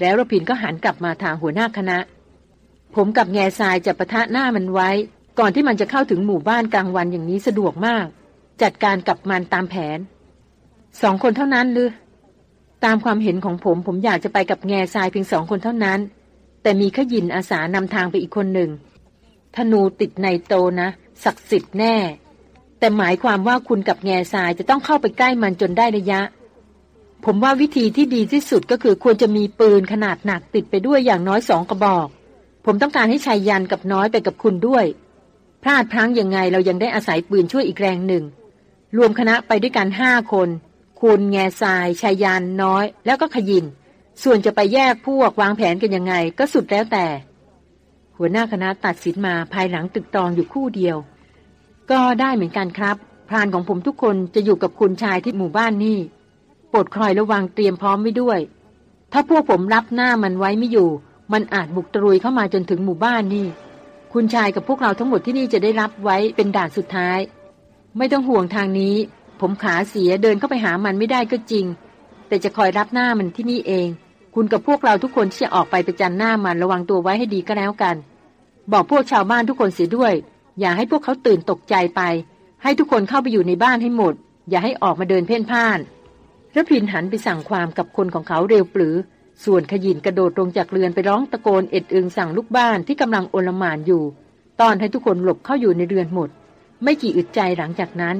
แล้วรพินก็หันกลับมาทางหัวหน้าคณะ ผมกับแง่ทรายจะประทะหน้ามันไว้ ก่อนที่มันจะเข้าถึงหมู่บ้านกลางวันอย่างนี้สะดวกมาก จัดการกับมันตามแผน สองคนเท่านั้นหรือตามความเห็นของผมผมอยากจะไปกับแง่ทรายเพียงสองคนเท่านั้น แต่มีขยินอาสานำทางไปอีกคนหนึ่งธนูติดในโตนะ ศักดิ์สิทธิ์แน่ แต่หมายความว่าคุณกับแง่ทรายจะต้องเข้าไปใกล้มันจนได้ระยะ ผมว่าวิธีที่ดีที่สุดก็คือควรจะมีปืนขนาดหนักติดไปด้วยอย่างน้อยสองกระบอก ผมต้องการให้ชายยันกับน้อยไปกับคุณด้วย พลาดพลั้งยังไงเรายังได้อาศัยปืนช่วยอีกแรงหนึ่ง รวมคณะไปด้วยกันห้าคน คุณแง่ทรายชายยันน้อย แล้วก็ขยิน ส่วนจะไปแยกพวกวางแผนกันยังไงก็สุดแล้วแต่ หัวหน้าคณะตัดสินมาภายหลังตึกตองอยู่คู่เดียว ก็ได้เหมือนกันครับ พรานของผมทุกคนจะอยู่กับคุณชายที่หมู่บ้านนี่ โปรดคอยระวังเตรียมพร้อมไว้ด้วย ถ้าพวกผมรับหน้ามันไว้ไม่อยู่ มันอาจบุกตรุยเข้ามาจนถึงหมู่บ้านนี่ คุณชายกับพวกเราทั้งหมดที่นี่จะได้รับไว้เป็นด่านสุดท้าย ไม่ต้องห่วงทางนี้ ผมขาเสียเดินเข้าไปหามันไม่ได้ก็จริง แต่จะคอยรับหน้ามันที่นี่เอง คุณกับพวกเราทุกคนที่จะออกไปประจันหน้ามันระวังตัวไว้ให้ดีก็แล้วกัน บอกพวกชาวบ้านทุกคนเสียด้วย อย่าให้พวกเขาตื่นตกใจไป ให้ทุกคนเข้าไปอยู่ในบ้านให้หมด อย่าให้ออกมาเดินเพ่นพ่าน ระพินหันไปสั่งความกับคนของเขาเร็วปรือ ส่วนขยินกระโดดลงจากเรือนไปร้องตะโกนเอ็ดอึงสั่งลูกบ้านที่กำลังโอลมานอยู่ ตอนให้ทุกคนหลบเข้าอยู่ในเรือนหมด ไม่กี่อึดใจหลังจากนั้น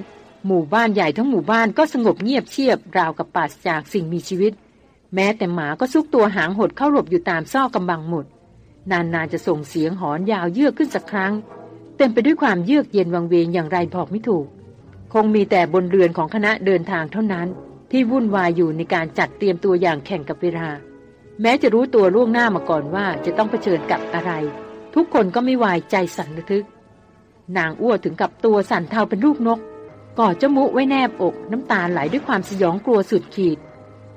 หมู่บ้านใหญ่ทั้งหมู่บ้านก็สงบเงียบเชียบราวกับปราศจากสิ่งมีชีวิต แม้แต่หมาก็ซุกตัวหางหดเข้าหลบอยู่ตามซอกกำบังหมด นานๆจะส่งเสียงหอนยาวเยือกขึ้นสักครั้ง เต็มไปด้วยความเยือกเย็นวังเวงอย่างไรบอกไม่ถูก คงมีแต่บนเรือนของคณะเดินทางเท่านั้น ที่วุ่นวายอยู่ในการจัดเตรียมตัวอย่างแข่งกับเวลา แม้จะรู้ตัวล่วงหน้ามาก่อนว่าจะต้องเผชิญกับอะไร ทุกคนก็ไม่วายใจสั่นระทึก นางอ้วถึงกับตัวสั่นเทาเป็นลูกนกกอดเจ้ามุไว้แนบอกน้ำตาไหลด้วยความสยองกลัวสุดขีด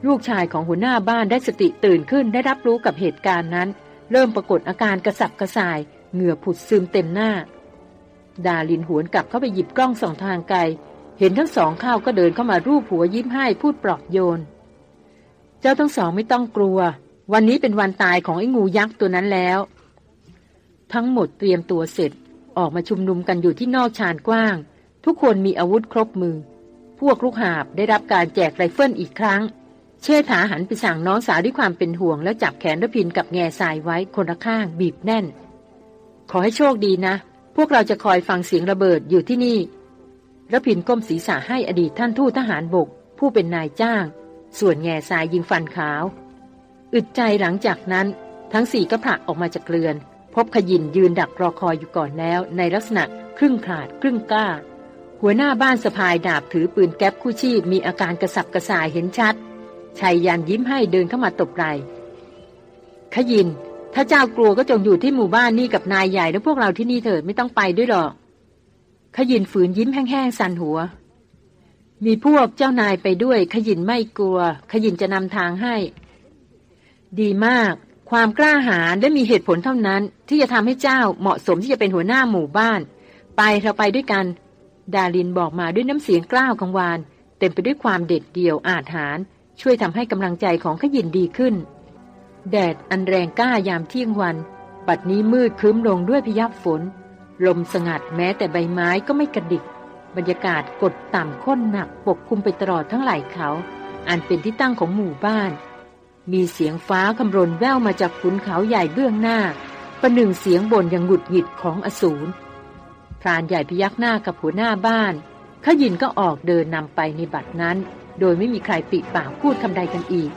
ลูกชายของหัวหน้าบ้านได้สติตื่นขึ้นได้รับรู้กับเหตุการณ์นั้น เริ่มปรากฏอาการกระสับกระส่าย เหงื่อผุดซึมเต็มหน้า ดาลินหวนกลับเข้าไปหยิบกล้องส่องทางไกล เห็นทั้งสองเข้าก็เดินเข้ามารูปหัวยิ้มให้พูดปลอบโยน เจ้าทั้งสองไม่ต้องกลัว วันนี้เป็นวันตายของไอ้งูยักษ์ตัวนั้นแล้ว ทั้งหมดเตรียมตัวเสร็จออกมาชุมนุมกันอยู่ที่นอกชานกว้าง ทุกคนมีอาวุธครบมือ พวกลูกหาบได้รับการแจกไรเฟิลอีกครั้ง เชษฐาหันไปสั่งน้องสาวด้วยความเป็นห่วง แล้วจับแขนรพินกับแง่ทรายไว้คนละข้างบีบแน่น ขอให้โชคดีนะ พวกเราจะคอยฟังเสียงระเบิดอยู่ที่นี่ ระพินก้มศีรษะให้อดีตท่านทูตทหารบก ผู้เป็นนายจ้าง ส่วนแง่ทรายยิงฟันขาว อึดใจหลังจากนั้น ทั้งสี่ก็ผลักออกมาจากเรือน พบขยินยืนดักรอคอยอยู่ก่อนแล้ว ในลักษณะครึ่งขาดครึ่งกล้า หัวหน้าบ้านสะพายดาบถือปืนแก๊ปคู่ชีพมีอาการกระสับกระส่ายเห็นชัดชายยันยิ้มให้เดินเข้ามาตบไหลขยิน ถ้าเจ้ากลัวก็จงอยู่ที่หมู่บ้านนี่กับนายใหญ่แล้วพวกเราที่นี่เถิดไม่ต้องไปด้วยหรอก ขยินฝืนยิ้มแห้งๆสันหัว มีพวกเจ้านายไปด้วย ขยินไม่กลัว ขยินจะนำทางให้ ดีมาก ความกล้าหาญและมีเหตุผลเท่านั้น ที่จะทำให้เจ้าเหมาะสมที่จะเป็นหัวหน้าหมู่บ้าน ไปเราไปด้วยกัน ดาลินบอกมาด้วยน้ำเสียงกล้าวกังวาน เต็มไปด้วยความเด็ดเดี่ยวอาจหาร ช่วยทำให้กำลังใจของขยินดีขึ้น แดดอันแรงกล้ายามเที่ยงวัน บัดนี้มืดคืมลงด้วยพยับฝน ลมสงัดแม้แต่ใบไม้ก็ไม่กระดิก บรรยากาศกดต่ำข้นหนักปกคลุมไปตลอดทั้งไหล่เขา อันเป็นที่ตั้งของหมู่บ้าน มีเสียงฟ้าคำรนแว่วมาจากขุนเขาใหญ่เบื้องหน้า ประหนึ่งเสียงบ่นอย่างหงุดหงิดของอสูรพรานใหญ่พยักหน้ากับหัวหน้าบ้านขยินก็ออกเดินนำไปในบัดนั้น โดยไม่มีใครปิดปากพูดคำใดกันอีก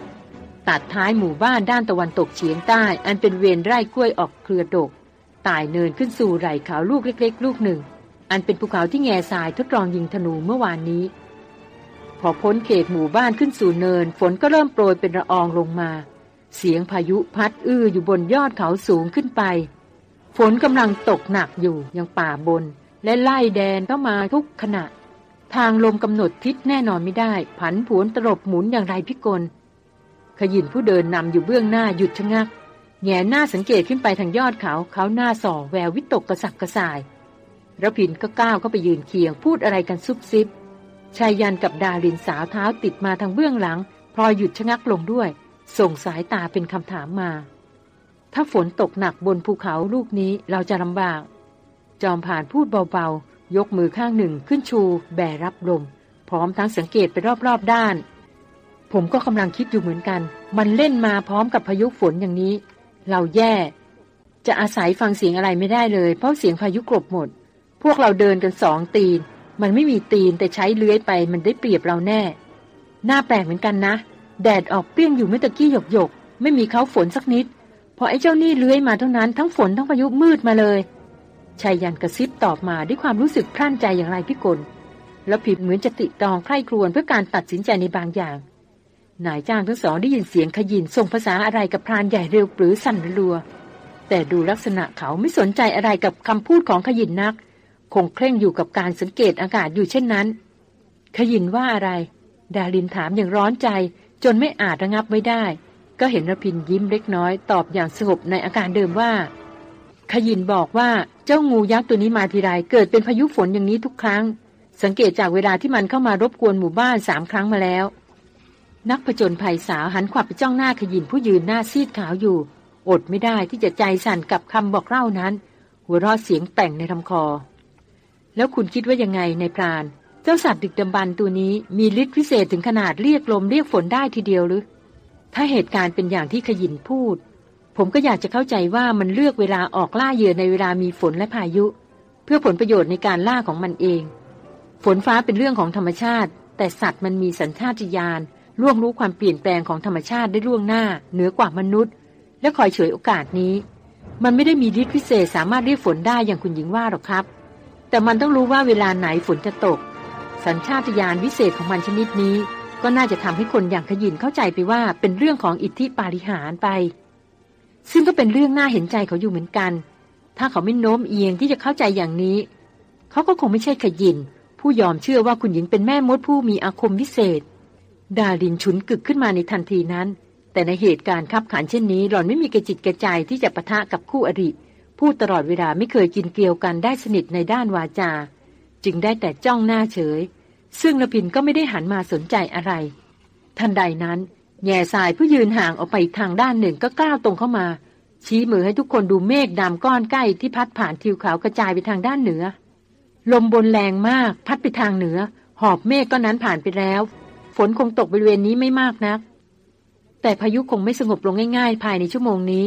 ตัดท้ายหมู่บ้านด้านตะวันตกเฉียงใต้ อันเป็นเวรไร่กล้วยออกเครือดก ไตายเนินขึ้นสู่ไหล่เขาลูกเล็ก ๆ ลูกหนึ่ง อันเป็นภูเขาที่แง่ทรายทดลองยิงธนูเมื่อวานนี้ พอพ้นเขตหมู่บ้านขึ้นสู่เนิน ฝนก็เริ่มโปรยเป็นระอองลงมา เสียงพายุพัดอื้ออยู่บนยอดเขาสูงขึ้นไป ฝนกำลังตกหนักอยู่ยังป่าบน และไล่แดนเข้ามาทุกขณะ ทางลมกำหนดทิศแน่นอนไม่ได้ ผันผวนตลบหมุนอย่างไรพิกลขยินผู้เดินนำอยู่เบื้องหน้าหยุดชะงัก แง่หน้าสังเกตขึ้นไปทางยอดเขา เขาหน้าส่อแวววิตกกระสับกระส่ายระพินก็ก้าวเข้าไปยืนเคียงพูดอะไรกันซุบซิบชายยันกับดารินสาวเท้าติดมาทางเบื้องหลัง พลอยหยุดชะงักลงด้วย ส่งสายตาเป็นคำถามมา ถ้าฝนตกหนักบนภูเขาลูกนี้เราจะลำบาก จอมผ่านพูดเบาๆ ยกมือข้างหนึ่งขึ้นชู แบรับลม พร้อมทั้งสังเกตไปรอบๆด้าน ผมก็กำลังคิดอยู่เหมือนกัน มันเล่นมาพร้อมกับพายุฝนอย่างนี้ เราแย่ จะอาศัยฟังเสียงอะไรไม่ได้เลย เพราะเสียงพายุกลบหมด พวกเราเดินกันสองตีน มันไม่มีตีนแต่ใช้เลื้อยไปมันได้เปรียบเราแน่ หน้าแปลกเหมือนกันนะ แดดออกเปรี้ยงอยู่เมื่อตะกี้หยกหยก ไม่มีเขาฝนสักนิด พอไอ้เจ้านี่เลื้อยมาเท่านั้นทั้งฝนทั้งพายุมืดมาเลยชายยันกระซิบตอบมาด้วยความรู้สึกพรั่นใจอย่างไรพิกลแล้วผิดเหมือนจะติตองใคร่ครวญเพื่อการตัดสินใจในบางอย่าง นายจ้างทั้งสองได้ยินเสียงขยินส่งภาษาอะไรกับพรานใหญ่เร็วปรือสั่นรัว แต่ดูลักษณะเขาไม่สนใจอะไรกับคำพูดของขยินนัก คงเคร่งอยู่กับการสังเกตอากาศอยู่เช่นนั้น ขยินว่าอะไร ดาลินถามอย่างร้อนใจ จนไม่อาจระงับไว้ได้ ก็เห็นระพินยิ้มเล็กน้อย ตอบอย่างสงบในอาการเดิมว่า ขยินบอกว่าเจ้างูยักษ์ตัวนี้มาทีไรเกิดเป็นพายุฝนอย่างนี้ทุกครั้ง สังเกตจากเวลาที่มันเข้ามารบกวนหมู่บ้านสามครั้งมาแล้ว นักผจญภัยสาวหันขวับไปจ้องหน้าขยินผู้ยืนหน้าซีดขาวอยู่ อดไม่ได้ที่จะใจสั่นกับคำบอกเล่านั้น หัวเราะเสียงแต่งในลำคอ แล้วคุณคิดว่ายังไงในพราน เจ้าสัตว์ดึกดำบรรตัวนี้มีฤทธิ์พิเศษถึงขนาดเรียกลมเรียกฝนได้ทีเดียวหรือ ถ้าเหตุการณ์เป็นอย่างที่ขยินพูด ผมก็อยากจะเข้าใจว่ามันเลือกเวลาออกล่าเหยื่อในเวลามีฝนและพายุ เพื่อผลประโยชน์ในการล่าของมันเอง ฝนฟ้าเป็นเรื่องของธรรมชาติ แต่สัตว์มันมีสัญชาตญาณ ล่วงรู้ความเปลี่ยนแปลงของธรรมชาติได้ล่วงหน้า เหนือกว่ามนุษย์ และคอยเฉยโอกาสนี้ มันไม่ได้มีฤทธิ์พิเศษสามารถเรียกฝนได้อย่างคุณหญิงว่าหรอกครับ แต่มันต้องรู้ว่าเวลาไหนฝนจะตก สัญชาตญาณวิเศษของมันชนิดนี้ ก็น่าจะทำให้คนอย่างขยินเข้าใจไปว่าเป็นเรื่องของอิทธิปาฏิหารไป ซึ่งก็เป็นเรื่องน่าเห็นใจเขาอยู่เหมือนกัน ถ้าเขาไม่โน้มเอียงที่จะเข้าใจอย่างนี้ เขาก็คงไม่ใช่ขยินผู้ยอมเชื่อว่าคุณหญิงเป็นแม่มดผู้มีอาคมวิเศษ ดารินฉุนกึกขึ้นมาในทันทีนั้น แต่ในเหตุการณ์ขับขันเช่นนี้ หล่อนไม่มีกระจิตกระใจที่จะปะทะกับคู่อริพูดตลอดเวลาไม่เคยกินเกลียวกันได้สนิทในด้านวาจา จึงได้แต่จ้องหน้าเฉย ซึ่งระพินก็ไม่ได้หันมาสนใจอะไร ทันใดนั้น แง่สายผู้ยืนห่างออกไปอีกทางด้านหนึ่งก็ก้าวตรงเข้ามา ชี้มือให้ทุกคนดูเมฆดำก้อนใกล้ที่พัดผ่านทิวเขากระจายไปทางด้านเหนือ ลมบนแรงมาก พัดไปทางเหนือ หอบเมฆก้อนนั้นผ่านไปแล้ว ฝนคงตกบริเวณนี้ไม่มากนัก แต่พายุคงไม่สงบลงง่าย ๆ ภายในชั่วโมงนี้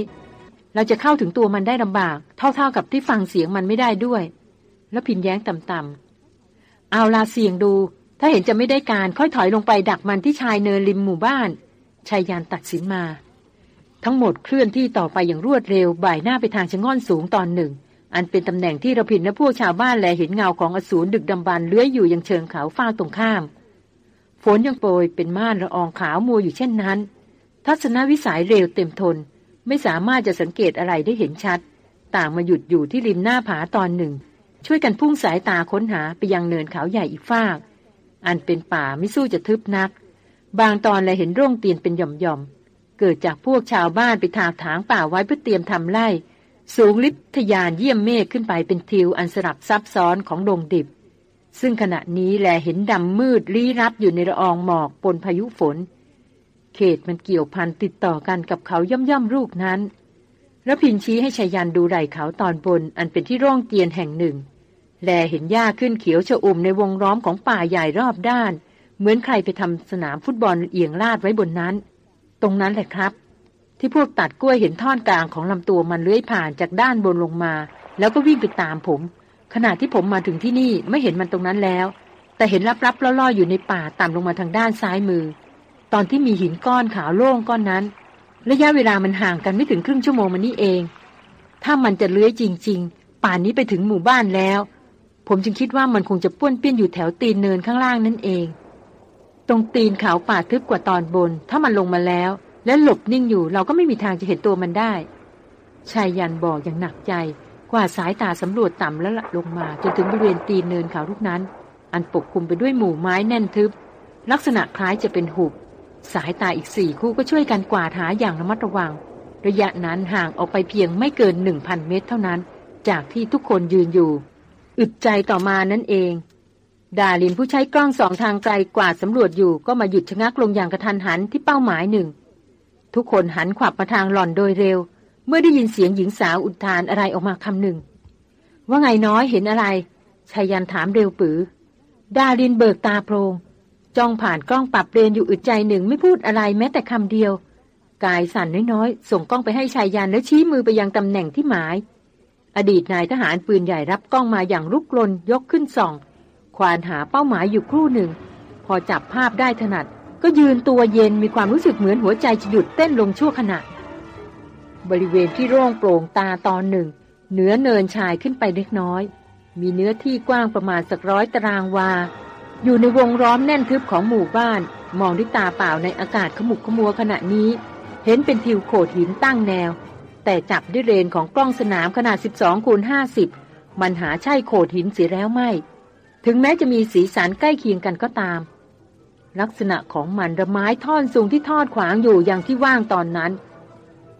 เราจะเข้าถึงตัวมันได้ลำบาก เท่าๆกับที่ฟังเสียงมันไม่ได้ด้วย แล้วพินแย้งต่ำๆเอาลาเสียงดู ถ้าเห็นจะไม่ได้การค่อยถอยลงไปดักมันที่ชายเนินริมหมู่บ้านชายยานตัดสินมา ทั้งหมดเคลื่อนที่ต่อไปอย่างรวดเร็ว บ่ายหน้าไปทางชะง่อนสูงตอนหนึ่ง อันเป็นตำแหน่งที่ระพินและพวกชาวบ้านแลเห็นเงาของอสูรดึกดำบรรเลื้อยอยู่ยังเชิงเขาฝ้าตรงข้าม ฝนยังโปรยเป็นม่านละอองขาวมัวอยู่เช่นนั้น ทัศนวิสัยเร็วเต็มทน ไม่สามารถจะสังเกตอะไรได้เห็นชัด ต่างมาหยุดอยู่ที่ริมหน้าผาตอนหนึ่ง ช่วยกันพุ่งสายตาค้นหาไปยังเนินเขาใหญ่อีกฟาก อันเป็นป่าไม่สู้จะทึบนัก บางตอนแลเห็นร่องเตียนเป็นหย่อมๆ เกิดจากพวกชาวบ้านไปถากถางป่าไว้เพื่อเตรียมทำไร่ สูงลิบทยานเยี่ยมเมฆขึ้นไปเป็นทิวอันสลับซับซ้อนของดงดิบ ซึ่งขณะนี้แลเห็นดำมืดลี้รับอยู่ในละอองหมอกปนพายุฝน เขตมันเกี่ยวพันติดต่อกันกับเขาย่อมย่อมๆลูกนั้นแล้วพินชี้ให้ชายันดูไหล่เขาตอนบนอันเป็นที่ร่องเตียนแห่งหนึ่ง แลเห็นหญ้าขึ้นเขียวชอุ่มในวงล้อมของป่าใหญ่รอบด้าน เหมือนใครไปทำสนามฟุตบอลเอียงลาดไว้บนนั้น ตรงนั้นแหละครับ ที่พวกตัดกล้วยเห็นท่อนกลางของลำตัวมันเลื้อยผ่านจากด้านบนลงมา แล้วก็วิ่งไปตามผม ขณะที่ผมมาถึงที่นี่ไม่เห็นมันตรงนั้นแล้ว แต่เห็นลับๆล่อๆอยู่ในป่าต่ำลงมาทางด้านซ้ายมือ ตอนที่มีหินก้อนขาวโล่งก้อนนั้น ระยะเวลามันห่างกันไม่ถึงครึ่งชั่วโมงมันนี่เอง ถ้ามันจะเลื้อยจริง ๆ ป่านนี้ไปถึงหมู่บ้านแล้ว ผมจึงคิดว่ามันคงจะป้วนเปี้ยนอยู่แถวตีนเนินข้างล่างนั่นเอง ตรงตีนเขาป่าทึบกว่าตอนบน ถ้ามันลงมาแล้ว และหลบนิ่งอยู่เราก็ไม่มีทางจะเห็นตัวมันได้ชายยันบอกอย่างหนักใจ กว่าสายตาสำรวจต่ำแล้วละลงมาจนถึงบริเวณตีนเนินเขาทุกนั้น อันปกคลุมไปด้วยหมู่ไม้แน่นทึบ ลักษณะคล้ายจะเป็นหุบ สายตาอีกสี่คู่ก็ช่วยกันกวาดหาอย่างระมัดระวัง ระยะนั้นห่างออกไปเพียงไม่เกินหนึ่งพันเมตรเท่านั้น จากที่ทุกคนยืนอยู่ อึดใจต่อมานั่นเอง ดาลินผู้ใช้กล้องสองทางไกลกวาดสำรวจอยู่ก็มาหยุดชะงักลงอย่างกระทันหันที่เป้าหมายหนึ่งทุกคนหันขวับมาทางหล่อนโดยเร็ว เมื่อได้ยินเสียงหญิงสาวอุทานอะไรออกมาคำหนึ่ง ว่าไงน้อยเห็นอะไรชายันถามเร็วปือ ดารินเบิกตาโพรงจ้องผ่านกล้องปรับเรนอยู่อึดใจหนึ่งไม่พูดอะไรแม้แต่คำเดียว กายสั่นน้อยๆ ส่งกล้องไปให้ชายยันแล้วชี้มือไปยังตำแหน่งที่หมาย อดีตนายทหารปืนใหญ่รับกล้องมาอย่างลุกลนยกขึ้นส่อง ควานหาเป้าหมายอยู่ครู่หนึ่ง พอจับภาพได้ถนัด ก็ยืนตัวเย็นมีความรู้สึกเหมือนหัวใจจะหยุดเต้นลงชั่วขณะ บริเวณที่โร่งโปร่งตาตอนหนึ่ง เหนือเนินชายขึ้นไปเล็กน้อย มีเนื้อที่กว้างประมาณสักร้อยตารางวา อยู่ในวงล้อมแน่นทึบของหมู่บ้าน มองด้วยตาเปล่าในอากาศขมุกขมัวขณะนี้ เห็นเป็นทิวโขดหินตั้งแนว แต่จับด้วยเรนของกล้องสนามขนาด 12คูณ50 มันหาใช่โขดหินเสียแล้วไม่ ถึงแม้จะมีสีสันใกล้เคียงกันก็ตามลักษณะของมันระไม้ท่อนสูงที่ทอดขวางอยู่อย่างที่ว่างตอนนั้น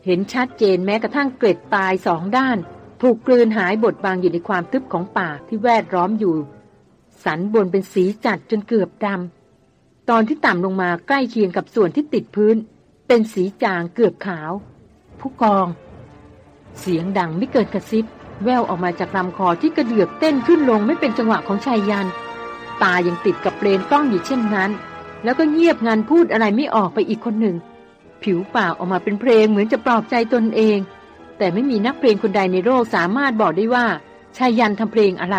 เห็นชัดเจนแม้กระทั่งเกล็ดปลายสองด้าน ถูกกลืนหายบทบางอยู่ในความทึบของป่าที่แวดล้อมอยู่ สันบนเป็นสีจัดจนเกือบดำตอนที่ต่ำลงมาใกล้เคียงกับส่วนที่ติดพื้น เป็นสีจางเกือบขาว ผู้กอง เสียงดังไม่เกินกระซิบ แววออกมาจากลำคอที่กระเดือกเต้นขึ้นลงไม่เป็นจังหวะของชายยัน ตายังติดกับเปลนกล้องอยู่เช่นนั้น แล้วก็เงียบงันพูดอะไรไม่ออกไปอีกคนหนึ่ง ผิวปากออกมาเป็นเพลงเหมือนจะปลอบใจตนเอง แต่ไม่มีนักเพลงคนใดในโลกสามารถบอกได้ว่าชายยันทำเพลงอะไร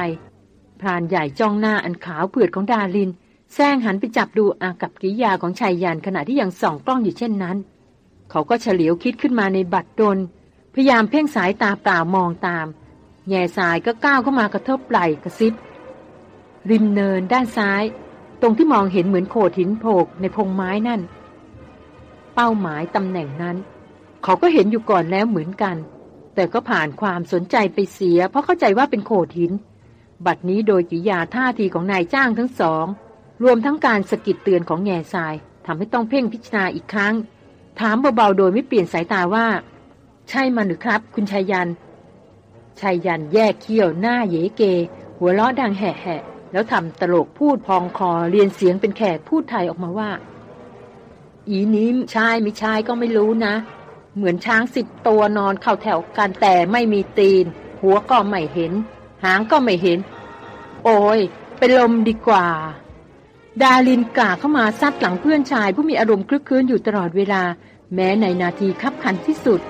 พรานใหญ่จ้องหน้าอันขาวเผือดของดาลินแซงหันไปจับดูอากับกิยาของชายยันขณะที่ยังส่องกล้องอยู่เช่นนั้น เขาก็เฉลียวคิดขึ้นมาในบัตรดนพยายามเพ่งสายตาเปล่ามองตามแง่สายก็ก้าวเข้ามากระทบไหล่กระซิบ ริมเนินด้านซ้าย ตรงที่มองเห็นเหมือนโขดหินโผกในพงไม้นั่น เป้าหมายตำแหน่งนั้น เขาก็เห็นอยู่ก่อนแล้วเหมือนกัน แต่ก็ผ่านความสนใจไปเสีย เพราะเข้าใจว่าเป็นโขดหิน บัดนี้โดยกิยาท่าทีของนายจ้างทั้งสอง รวมทั้งการสกิดเตือนของแง่ทรายทำให้ต้องเพ่งพิจารณาอีกครั้ง ถามเบาๆโดยไม่เปลี่ยนสายตาว่า ใช่มันหรือครับ คุณชายยันชายยันแยกเขี้ยวหน้าเยเก หัวล้อดังแห่ๆแล้วทำตลกพูดพองคอเรียนเสียงเป็นแขกพูดไทยออกมาว่า อีนี้ใชายไม่ใชายก็ไม่รู้นะ เหมือนช้างสิบตัวนอนเข้าแถวกันแต่ไม่มีตีน หัวก็ไม่เห็น หางก็ไม่เห็น โอ้ยเป็นลมดีกว่า ดาลินกล่าเข้ามาซัดหลังเพื่อนชายผู้มีอารมณ์คลึกคืนอยู่ตลอดเวลา แม้ในนาทีคับขันที่สุด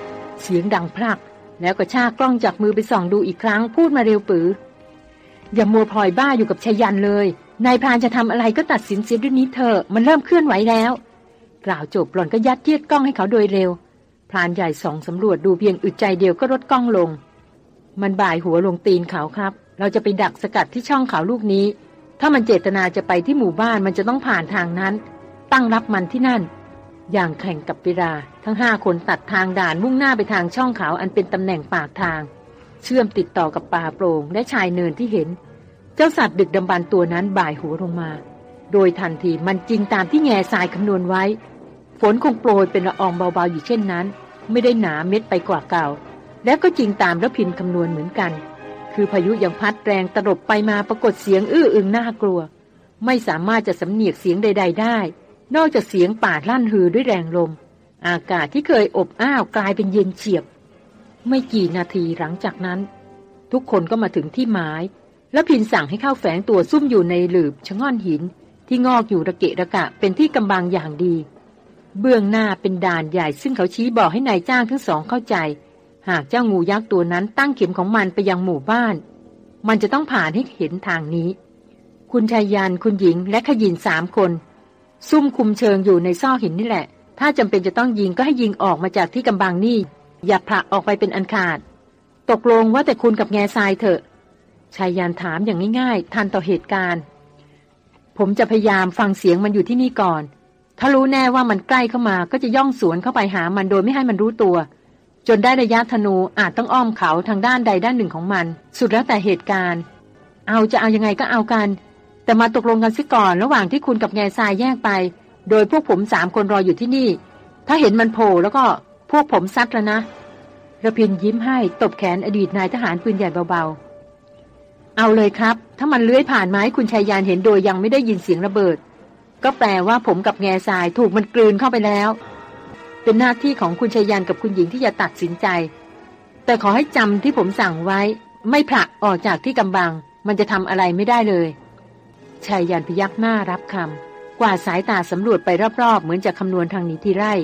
เสียงดังพลัก แล้วก็ชากกล้องจากมือไปส่องดูอีกครั้งพูดมาเร็วปืออย่ามัวพลอยบ้าอยู่กับชายันเลย นายพรานจะทำอะไรก็ตัดสินเสียด้วยนี้เถอะ มันเริ่มเคลื่อนไหวแล้ว กล่าวจบหล่อนก็ยัดเยียดกล้องให้เขาโดยเร็ว พรานใหญ่ส่องสำรวจดูเพียงอึดใจเดียวก็ลดกล้องลง มันบ่ายหัวลงตีนเขาครับ เราจะไปดักสกัดที่ช่องเขาลูกนี้ ถ้ามันเจตนาจะไปที่หมู่บ้านมันจะต้องผ่านทางนั้น ตั้งรับมันที่นั่น อย่างแข่งกับเวลาทั้งห้าคนตัดทางด่านมุ่งหน้าไปทางช่องเขาอันเป็นตำแหน่งปากทาง เชื่อมติดต่อกับป่าโปร่งและชายเนินที่เห็น เจ้าสัตว์ดึกดำบรรตัวนั้นบ่ายหัวลงมา โดยทันทีมันจริงตามที่แง่ทรายคำนวณไว้ ฝนคงโปรยเป็นละอองเบาๆอยู่เช่นนั้น ไม่ได้หนาเม็ดไปกว่าเก่า และก็จริงตามระพินคำนวณเหมือนกัน คือพายุยังพัดแรงตลบไปมาปรากฏเสียงอื้ออึงน่ากลัว ไม่สามารถจะสำเนียกเสียงใด ๆ ได้ นอกจากเสียงป่าลั่นฮือด้วยแรงลม อากาศที่เคยอบอ้าวกลายเป็นเย็นเฉียบ ไม่กี่นาทีหลังจากนั้น ทุกคนก็มาถึงที่หมาย แล้วพินสั่งให้เข้าแฝงตัวซุ่มอยู่ในหลืบชะง่อนหิน ที่งอกอยู่ระเกะระกะเป็นที่กำบังอย่างดี เบื้องหน้าเป็นด่านใหญ่ซึ่งเขาชี้บอกให้ในายจ้างทั้งสองเข้าใจ หากเจ้างูยักษ์ตัวนั้นตั้งเข็มของมันไปยังหมู่บ้าน มันจะต้องผ่านให้เห็นทางนี้ คุณชายยันคุณหญิงและขยินสามคน ซุ่มคุมเชิงอยู่ในซอกหินนี่แหละ ถ้าจำเป็นจะต้องยิงก็ให้ยิงออกมาจากที่กำบังนี่ อย่าผลักออกไปเป็นอันขาด ตกลงว่าแต่คุณกับแง่ทรายเถอะชายยันถามอย่างง่ายๆ ทันต่อเหตุการณ์ ผมจะพยายามฟังเสียงมันอยู่ที่นี่ก่อน ถ้ารู้แน่ว่ามันใกล้เข้ามาก็จะย่องสวนเข้าไปหามันโดยไม่ให้มันรู้ตัว จนได้ระยะธนูอาจต้องอ้อมเขาทางด้านใดด้านหนึ่งของมัน สุดแล้วแต่เหตุการณ์ เอาจะเอายังไงก็เอากัน แต่มาตกลงกันซิก่อน ระหว่างที่คุณกับแง่ทรายแยกไป โดยพวกผมสามคนรออยู่ที่นี่ ถ้าเห็นมันโผล่แล้วก็พวกผมซัดแล้วนะระพินยิ้มให้ตบแขนอดีตนายทหารปืนใหญ่เบาๆ เอาเลยครับ ถ้ามันเลื้อยผ่านไม้คุณชายยานเห็นโดยยังไม่ได้ยินเสียงระเบิด ก็แปลว่าผมกับแง่ทรายถูกมันกลืนเข้าไปแล้ว เป็นหน้าที่ของคุณชายันกับคุณหญิงที่จะตัดสินใจ แต่ขอให้จำที่ผมสั่งไว้ ไม่ผละออกจากที่กำบัง มันจะทำอะไรไม่ได้เลยชายยันพยักหน้ารับคำกว่าสายตาสำรวจไปรอบๆ เหมือนจะคำนวณทางนี้ที่ไร่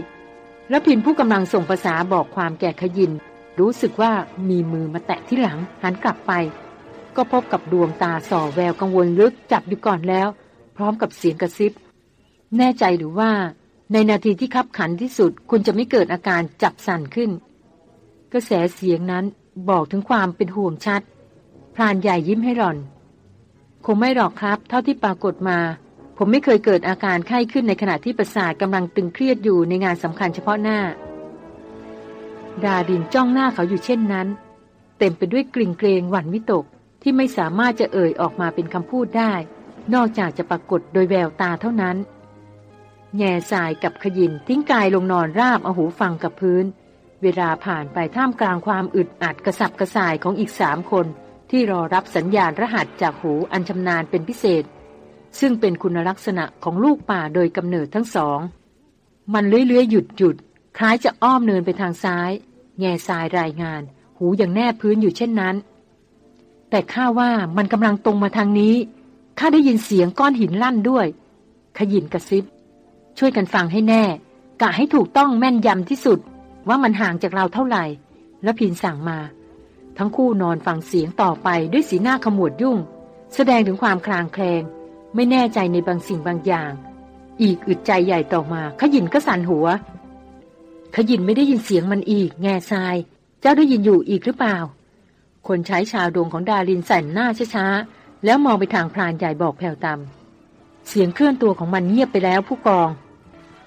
แล้วพินผู้กำลังส่งภาษาบอกความแก่ขยิน รู้สึกว่ามีมือมาแตะที่หลังหันกลับไป ก็พบกับดวงตาส่อแววกังวลลึกจับอยู่ก่อนแล้ว พร้อมกับเสียงกระซิบ แน่ใจหรือว่า ในนาทีที่ขับขันที่สุด คุณจะไม่เกิดอาการจับสั่นขึ้น กระแสเสียงนั้นบอกถึงความเป็นห่วงชัด พรานใหญ่ยิ้มให้หล่อน คงไม่หรอกครับ เท่าที่ปรากฏมา ผมไม่เคยเกิดอาการไข้ขึ้นในขณะที่ประสาทกำลังตึงเครียดอยู่ในงานสำคัญเฉพาะหน้า ดาดินจ้องหน้าเขาอยู่เช่นนั้น เต็มไปด้วยกลิ่งเกรงหวั่นวิตก ที่ไม่สามารถจะเอ่ยออกมาเป็นคำพูดได้ นอกจากจะปรากฏโดยแววตาเท่านั้น แง่สายกับขยินทิ้งกายลงนอนราบเอาหูฟังกับพื้น เวลาผ่านไปท่ามกลางความอึดอัดกระสับกระส่ายของอีกสามคน ที่รอรับสัญญาณรหัสจากหูอันชำนาญเป็นพิเศษ ซึ่งเป็นคุณลักษณะของลูกป่าโดยกำเนิดทั้งสอง มันเลื้อยๆหยุดหยุดคล้ายจะอ้อมเนินไปทางซ้าย แง่ทรายรายงาน หูอย่างแนบพื้นอยู่เช่นนั้น แต่ข้าว่ามันกำลังตรงมาทางนี้ ข้าได้ยินเสียงก้อนหินลั่นด้วย ขยินกระซิบ ช่วยกันฟังให้แน่ กะให้ถูกต้องแม่นยำที่สุด ว่ามันห่างจากเราเท่าไหร่ แล้วพินสั่งมา ทั้งคู่นอนฟังเสียงต่อไปด้วยสีหน้าขมวดยุ่ง แสดงถึงความคลางแคลง ไม่แน่ใจในบางสิ่งบางอย่าง อีกอึดใจใหญ่ต่อมาขยินก็สั่นหัว ขยินไม่ได้ยินเสียงมันอีก แง่ทราย เจ้าได้ยินอยู่อีกหรือเปล่า คนใช้ชาวดวงของดารินสั่นหน้าช้าๆ แล้วมองไปทางพรานใหญ่บอกแผ่วต่ำเสียงเคลื่อนตัวของมันเงียบไปแล้วผู้กอง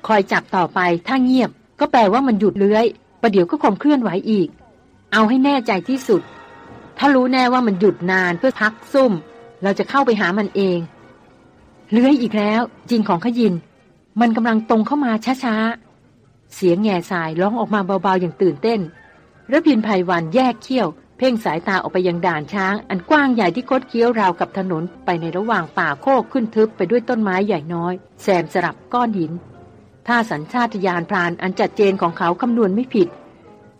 คอยจับต่อไปถ้าเงียบ ก็แปลว่ามันหยุดเลื้อยประเดี๋ยวก็คงเคลื่อนไหวอีก เอาให้แน่ใจที่สุด ถ้ารู้แน่ว่ามันหยุดนานเพื่อพักซุ่ม เราจะเข้าไปหามันเอง เลื้อยอีกแล้ว จริงของขยิน มันกำลังตรงเข้ามาช้าๆเสียงแง่สายร้องออกมาเบาๆอย่างตื่นเต้นระพินภัยวันแยกเขี้ยว เพ่งสายตาออกไปยังด่านช้าง อันกว้างใหญ่ที่คดเคี้ยวราวกับถนนไปในระหว่างป่าโคกขึ้นทึบไปด้วยต้นไม้ใหญ่น้อย แซมสลับก้อนหิน ถ้าสัญชาตญาณพรานอันจัดเจนของเขาคำนวณไม่ผิด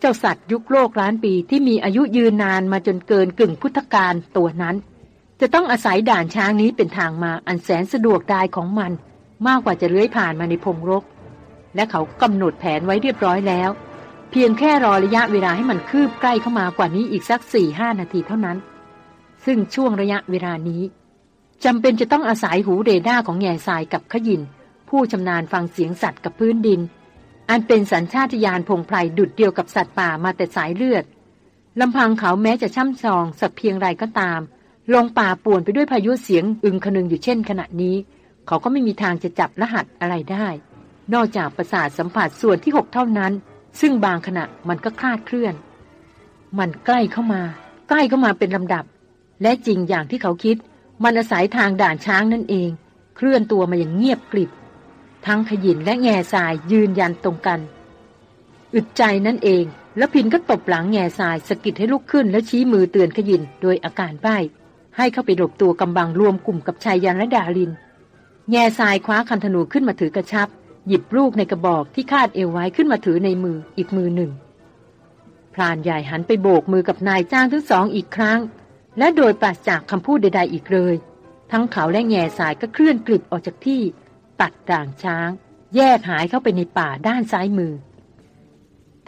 เจ้าสัตว์ยุคโลกล้านปีที่มีอายุยืนนานมาจนเกินกึ่งพุทธกาลตัวนั้น จะต้องอาศัยด่านช้างนี้เป็นทางมาอันแสนสะดวกดายของมัน มากกว่าจะเลื้อยผ่านมาในพงรก และเขากำหนดแผนไว้เรียบร้อยแล้ว เพียงแค่รอระยะเวลาให้มันคืบใกล้เข้ามากว่านี้อีกสักสี่ห้านาทีเท่านั้น ซึ่งช่วงระยะเวลานี้จำเป็นจะต้องอาศัยหูเรดาร์ของแง่ทรายกับขยิน ผู้ชำนาญฟังเสียงสัตว์กับพื้นดิน อันเป็นสัญชาตญาณพงไพรดุดเดียวกับสัตว์ป่ามาแต่สายเลือดลำพังเขาแม้จะช่ำชอง สักเพียงไรก็ตาม ลงป่าป่วนไปด้วยพายุเสียงอึงคนึงอยู่เช่นขณะนี้ เขาก็ไม่มีทางจะจับรหัสอะไรได้ นอกจากประสาทสัมผัสส่วนที่หกเท่านั้น ซึ่งบางขณะมันก็คลาดเคลื่อน มันใกล้เข้ามา ใกล้เข้ามาเป็นลำดับ และจริงอย่างที่เขาคิด มันอาศัยทางด่านช้างนั่นเอง เคลื่อนตัวมาอย่างเงียบกริบ ทั้งขยินและแง่ทรายยืนยันตรงกัน อึดใจนั่นเอง แล้วพินก็ตบหลังแง่ทรายสะกิดให้ลุกขึ้นแล้วชี้มือเตือนขยินโดยอาการใบ้ให้เข้าไปหลบตัวกำบังรวมกลุ่มกับชายยันและดาริน แง่ทรายคว้าคันธนูขึ้นมาถือกระชับ หยิบลูกในกระบอกที่คาดเอวไว้ขึ้นมาถือในมืออีกมือหนึ่ง พรานใหญ่หันไปโบกมือกับนายจ้างทั้งสองอีกครั้ง และโดยปราศจากคำพูดใดๆอีกเลย ทั้งเขาและแง่สายก็เคลื่อนกลิบออกจากที่ ตัดด่างช้าง แยกหายเข้าไปในป่าด้านซ้ายมือ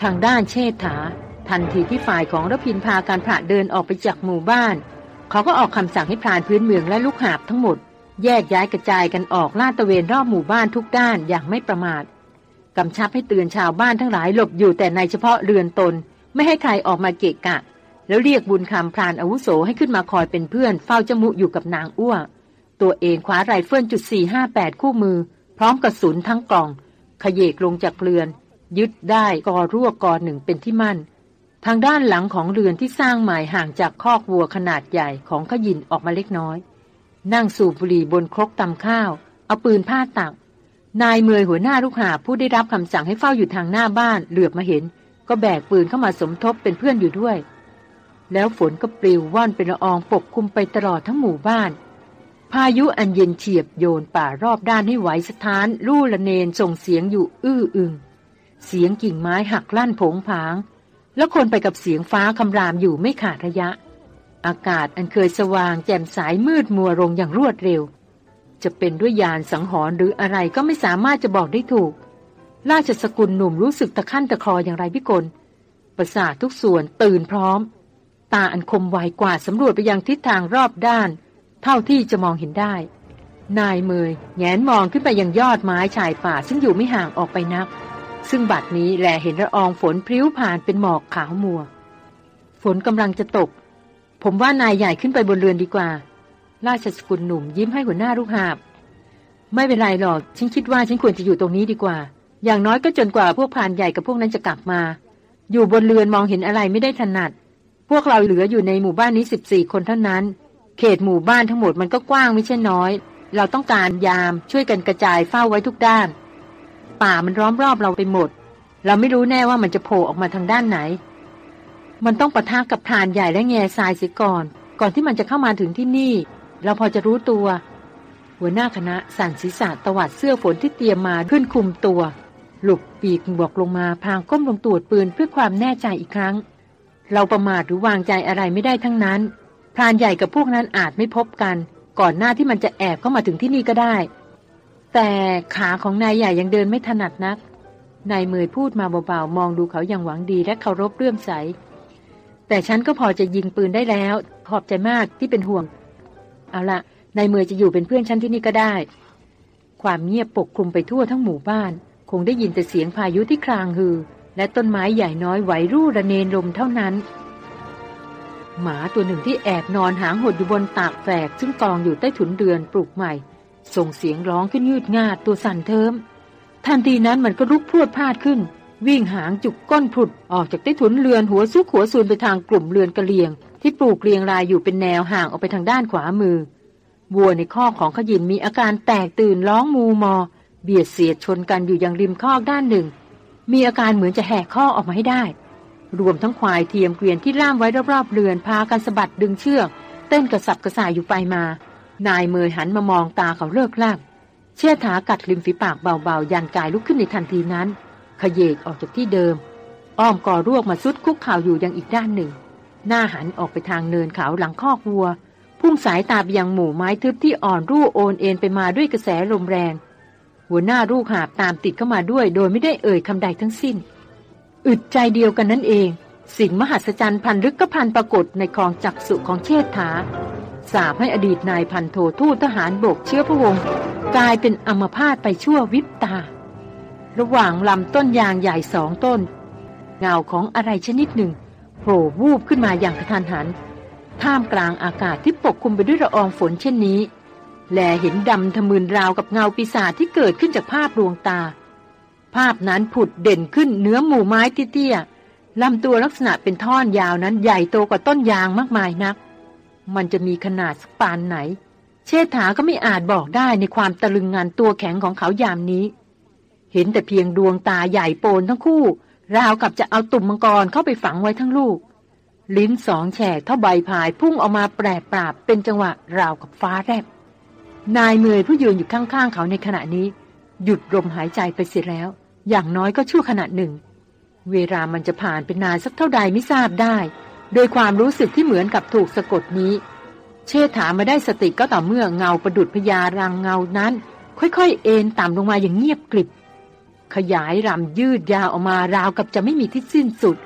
ทางด้านเชษฐา ทันทีที่ฝ่ายของรพินพาการพระเดินออกไปจากหมู่บ้าน เขาก็ออกคำสั่งให้พรานพื้นเมืองและลูกหาบทั้งหมด แยกย้ายกระจายกันออกลาดตระเวนรอบหมู่บ้านทุกด้านอย่างไม่ประมาทกำชับให้เตือนชาวบ้านทั้งหลายหลบอยู่แต่ในเฉพาะเรือนตน ไม่ให้ใครออกมาเกะกะ แล้วเรียกบุญคำพรานอาวุโสให้ขึ้นมาคอยเป็นเพื่อนเฝ้าจมุอยู่กับนางอ้วตัวเองคว้าไรเฟิลจุดสี่ห้าแปดคู่มือ พร้อมกระสุนทั้งกล่อง เขยกลงจากเรือน ยึดได้กอรวกกอหนึ่งเป็นที่มั่น ทางด้านหลังของเรือนที่สร้างใหม่ห่างจากคอกวัวขนาดใหญ่ของขยินออกมาเล็กน้อย นั่งสูบบุหรี่บนครกตำข้าว เอาปืนพาดตัก นายเมยหัวหน้าลูกหาบผู้ได้รับคำสั่งให้เฝ้าอยู่ทางหน้าบ้านเหลือบมาเห็น ก็แบกปืนเข้ามาสมทบเป็นเพื่อนอยู่ด้วย แล้วฝนก็ปลิวว่อนเป็นละอองปกคลุมไปตลอดทั้งหมู่บ้าน พายุอันเย็นเฉียบโยนป่ารอบด้านให้ไหวสถานลู่ละเนนส่งเสียงอยู่อื้ออึง เสียงกิ่งไม้หักลั่นผงผาง แล้วคนไปกับเสียงฟ้าคำรามอยู่ไม่ขาดระยะ อากาศอันเคยสว่างแจ่มใสยมืดมัวลงอย่างรวดเร็ว จะเป็นด้วยยานสังหรณ์หรืออะไรก็ไม่สามารถจะบอกได้ถูก ราชสกุลหนุ่มรู้สึกตะขั้นตะคลออย่างไรพิกลประสาททุกส่วนตื่นพร้อม ตาอันคมไวกว่าสำรวจไปยังทิศทางรอบด้าน เท่าที่จะมองเห็นได้ นายเมยแงนมองขึ้นไปยังยอดไม้ชายป่าซึ่งอยู่ไม่ห่างออกไปนัก ซึ่งบัดนี้แลเห็นระอองฝนพลิ้วผ่านเป็นหมอกขาวมัว ฝนกำลังจะตก ผมว่านายใหญ่ขึ้นไปบนเรือนดีกว่า ราชสกุลหนุ่มยิ้มให้หัวหน้าลูกหาบ ไม่เป็นไรหรอก ฉันคิดว่าฉันควรจะอยู่ตรงนี้ดีกว่า อย่างน้อยก็จนกว่าพวกพานใหญ่กับพวกนั้นจะกลับมา อยู่บนเรือนมองเห็นอะไรไม่ได้ถนัด พวกเราเหลืออยู่ในหมู่บ้านนี้สิบสี่คนเท่านั้น เขตหมู่บ้านทั้งหมดมันก็กว้างไม่ใช่น้อย เราต้องการยามช่วยกันกระจายเฝ้าไว้ทุกด้าน ป่ามันร้อมรอบเราไปหมด เราไม่รู้แน่ว่ามันจะโผล่ออกมาทางด้านไหน มันต้องปะทะกับพรานใหญ่และแง่ทรายเสียก่อน ก่อนที่มันจะเข้ามาถึงที่นี่ เราพอจะรู้ตัว หัวหน้าคณะสั่นศีรษะตวัดเสื้อฝนที่เตรียมมาขึ้นคุมตัว หลุกปีกบวกลงมาพางก้มลงตรวจปืนเพื่อความแน่ใจอีกครั้ง เราประมาทหรือวางใจอะไรไม่ได้ทั้งนั้น พรานใหญ่กับพวกนั้นอาจไม่พบกัน ก่อนหน้าที่มันจะแอบเข้ามาถึงที่นี่ก็ได้ แต่ขาของนายใหญ่ยังเดินไม่ถนัดนักนายเมยพูดมาเบาๆ มองดูเขาอย่างหวังดีและเคารพเรื่อมใส แต่ฉันก็พอจะยิงปืนได้แล้ว ขอบใจมากที่เป็นห่วง เอาละนายเมยจะอยู่เป็นเพื่อนฉันที่นี่ก็ได้ ความเงียบปกคลุมไปทั่วทั้งหมู่บ้าน คงได้ยินแต่เสียงพายุที่คลางฮือ และต้นไม้ใหญ่น้อยไหวรู่ระเนนลมเท่านั้น หมาตัวหนึ่งที่แอบนอนหางหดอยู่บนตากแฝก ซึ่งกองอยู่ใต้ถุนเรือนปลูกใหม่ ส่งเสียงร้องขึ้นยืดงาดตัวสั่นเทิมทันทีนั้นมันก็ลุกพรวดพลาดขึ้น วิ่งหางจุกก้นผุดออกจากใต้ถุนเรือนหัวซุกหัวซูนไปทางกลุ่มเรือนกระเลียง ที่ปลูกเรียงรายอยู่เป็นแนวห่างออกไปทางด้านขวามือวัวในคอของขยินมีอาการแตกตื่นร้องมูมอ เบียดเสียดชนกันอยู่ยังริมคอกด้านหนึ่ง มีอาการเหมือนจะแหกข้อออกมาให้ได้ รวมทั้งควายเทียมเกวียนที่ล่ามไว้รอบๆเรือนพากันสะบัดดึงเชือก เต้นกระสับกระส่ายอยู่ไปมา นายเมยหันมามองตาเขาเลิกลากเชี่ยถากัดริมฝีปากเบาๆ ยันกายลุกขึ้นในทันทีนั้น ขยเยกออกจากที่เดิม อ้อมก่อรวกมาซุดคุกเข่าอยู่ยังอีกด้านหนึ่ง หน้าหันออกไปทางเนินเขาหลังคอกวัว พุ่งสายตาไปยังหมู่ไม้ทึบที่อ่อนรูโอนเอ็นไปมาด้วยกระแสลมแรง หัวหน้าลูกหาบตามติดเข้ามาด้วย โดยไม่ได้เอ่ยคำใดทั้งสิ้น อึดใจเดียวกันนั่นเอง สิ่งมหัศจรรย์พันลึกกพันปรากฏในคลองจักสุของเชษฐาสาบให้อดีตนายพันโททูตทหารโบกเชื้อพระวงศ์กลายเป็นอัมพาตไปชั่ววิบตา ระหว่างลำต้นยางใหญ่สองต้น เงาของอะไรชนิดหนึ่งโผล่วูบขึ้นมาอย่างกระทันหัน ท่ามกลางอากาศที่ปกคลุมไปด้วยละอองฝนเช่นนี้ แลเห็นดำทะมึนราวกับเงาปีศาจที่เกิดขึ้นจากภาพดวงตา ภาพนั้นผุดเด่นขึ้นเนื้อหมู่ไม้เตี้ยๆลำตัวลักษณะเป็นท่อนยาวนั้นใหญ่โตกว่าต้นยางมากมายนัก มันจะมีขนาดสักปานไหน เชษฐาก็ไม่อาจบอกได้ในความตะลึงงานตัวแข็งของเขายามนี้ เห็นแต่เพียงดวงตาใหญ่โปนทั้งคู่ ราวกับจะเอาตุ่มมังกรเข้าไปฝังไว้ทั้งลูก ลิ้นสองแฉกเท่าใบพายพุ่งออกมาแปรปราบเป็นจังหวะราวกับฟ้าแลบนายเมยผู้ยืนอยู่ข้างๆเขาในขณะนี้ หยุดลมหายใจไปเสียแล้ว อย่างน้อยก็ชั่วขณะหนึ่ง เวลามันจะผ่านเป็นนานสักเท่าใดไม่ทราบได้ โดยความรู้สึกที่เหมือนกับถูกสะกดนี้ เชษฐามาได้สติก็ต่อเมื่อเงาประดุดพญารังเงานั้น ค่อยๆ เอ็นต่ำลงมาอย่างเงียบกริบ ขยายรำยืดยาวออกมาราวกับจะไม่มีที่สิ้นสุด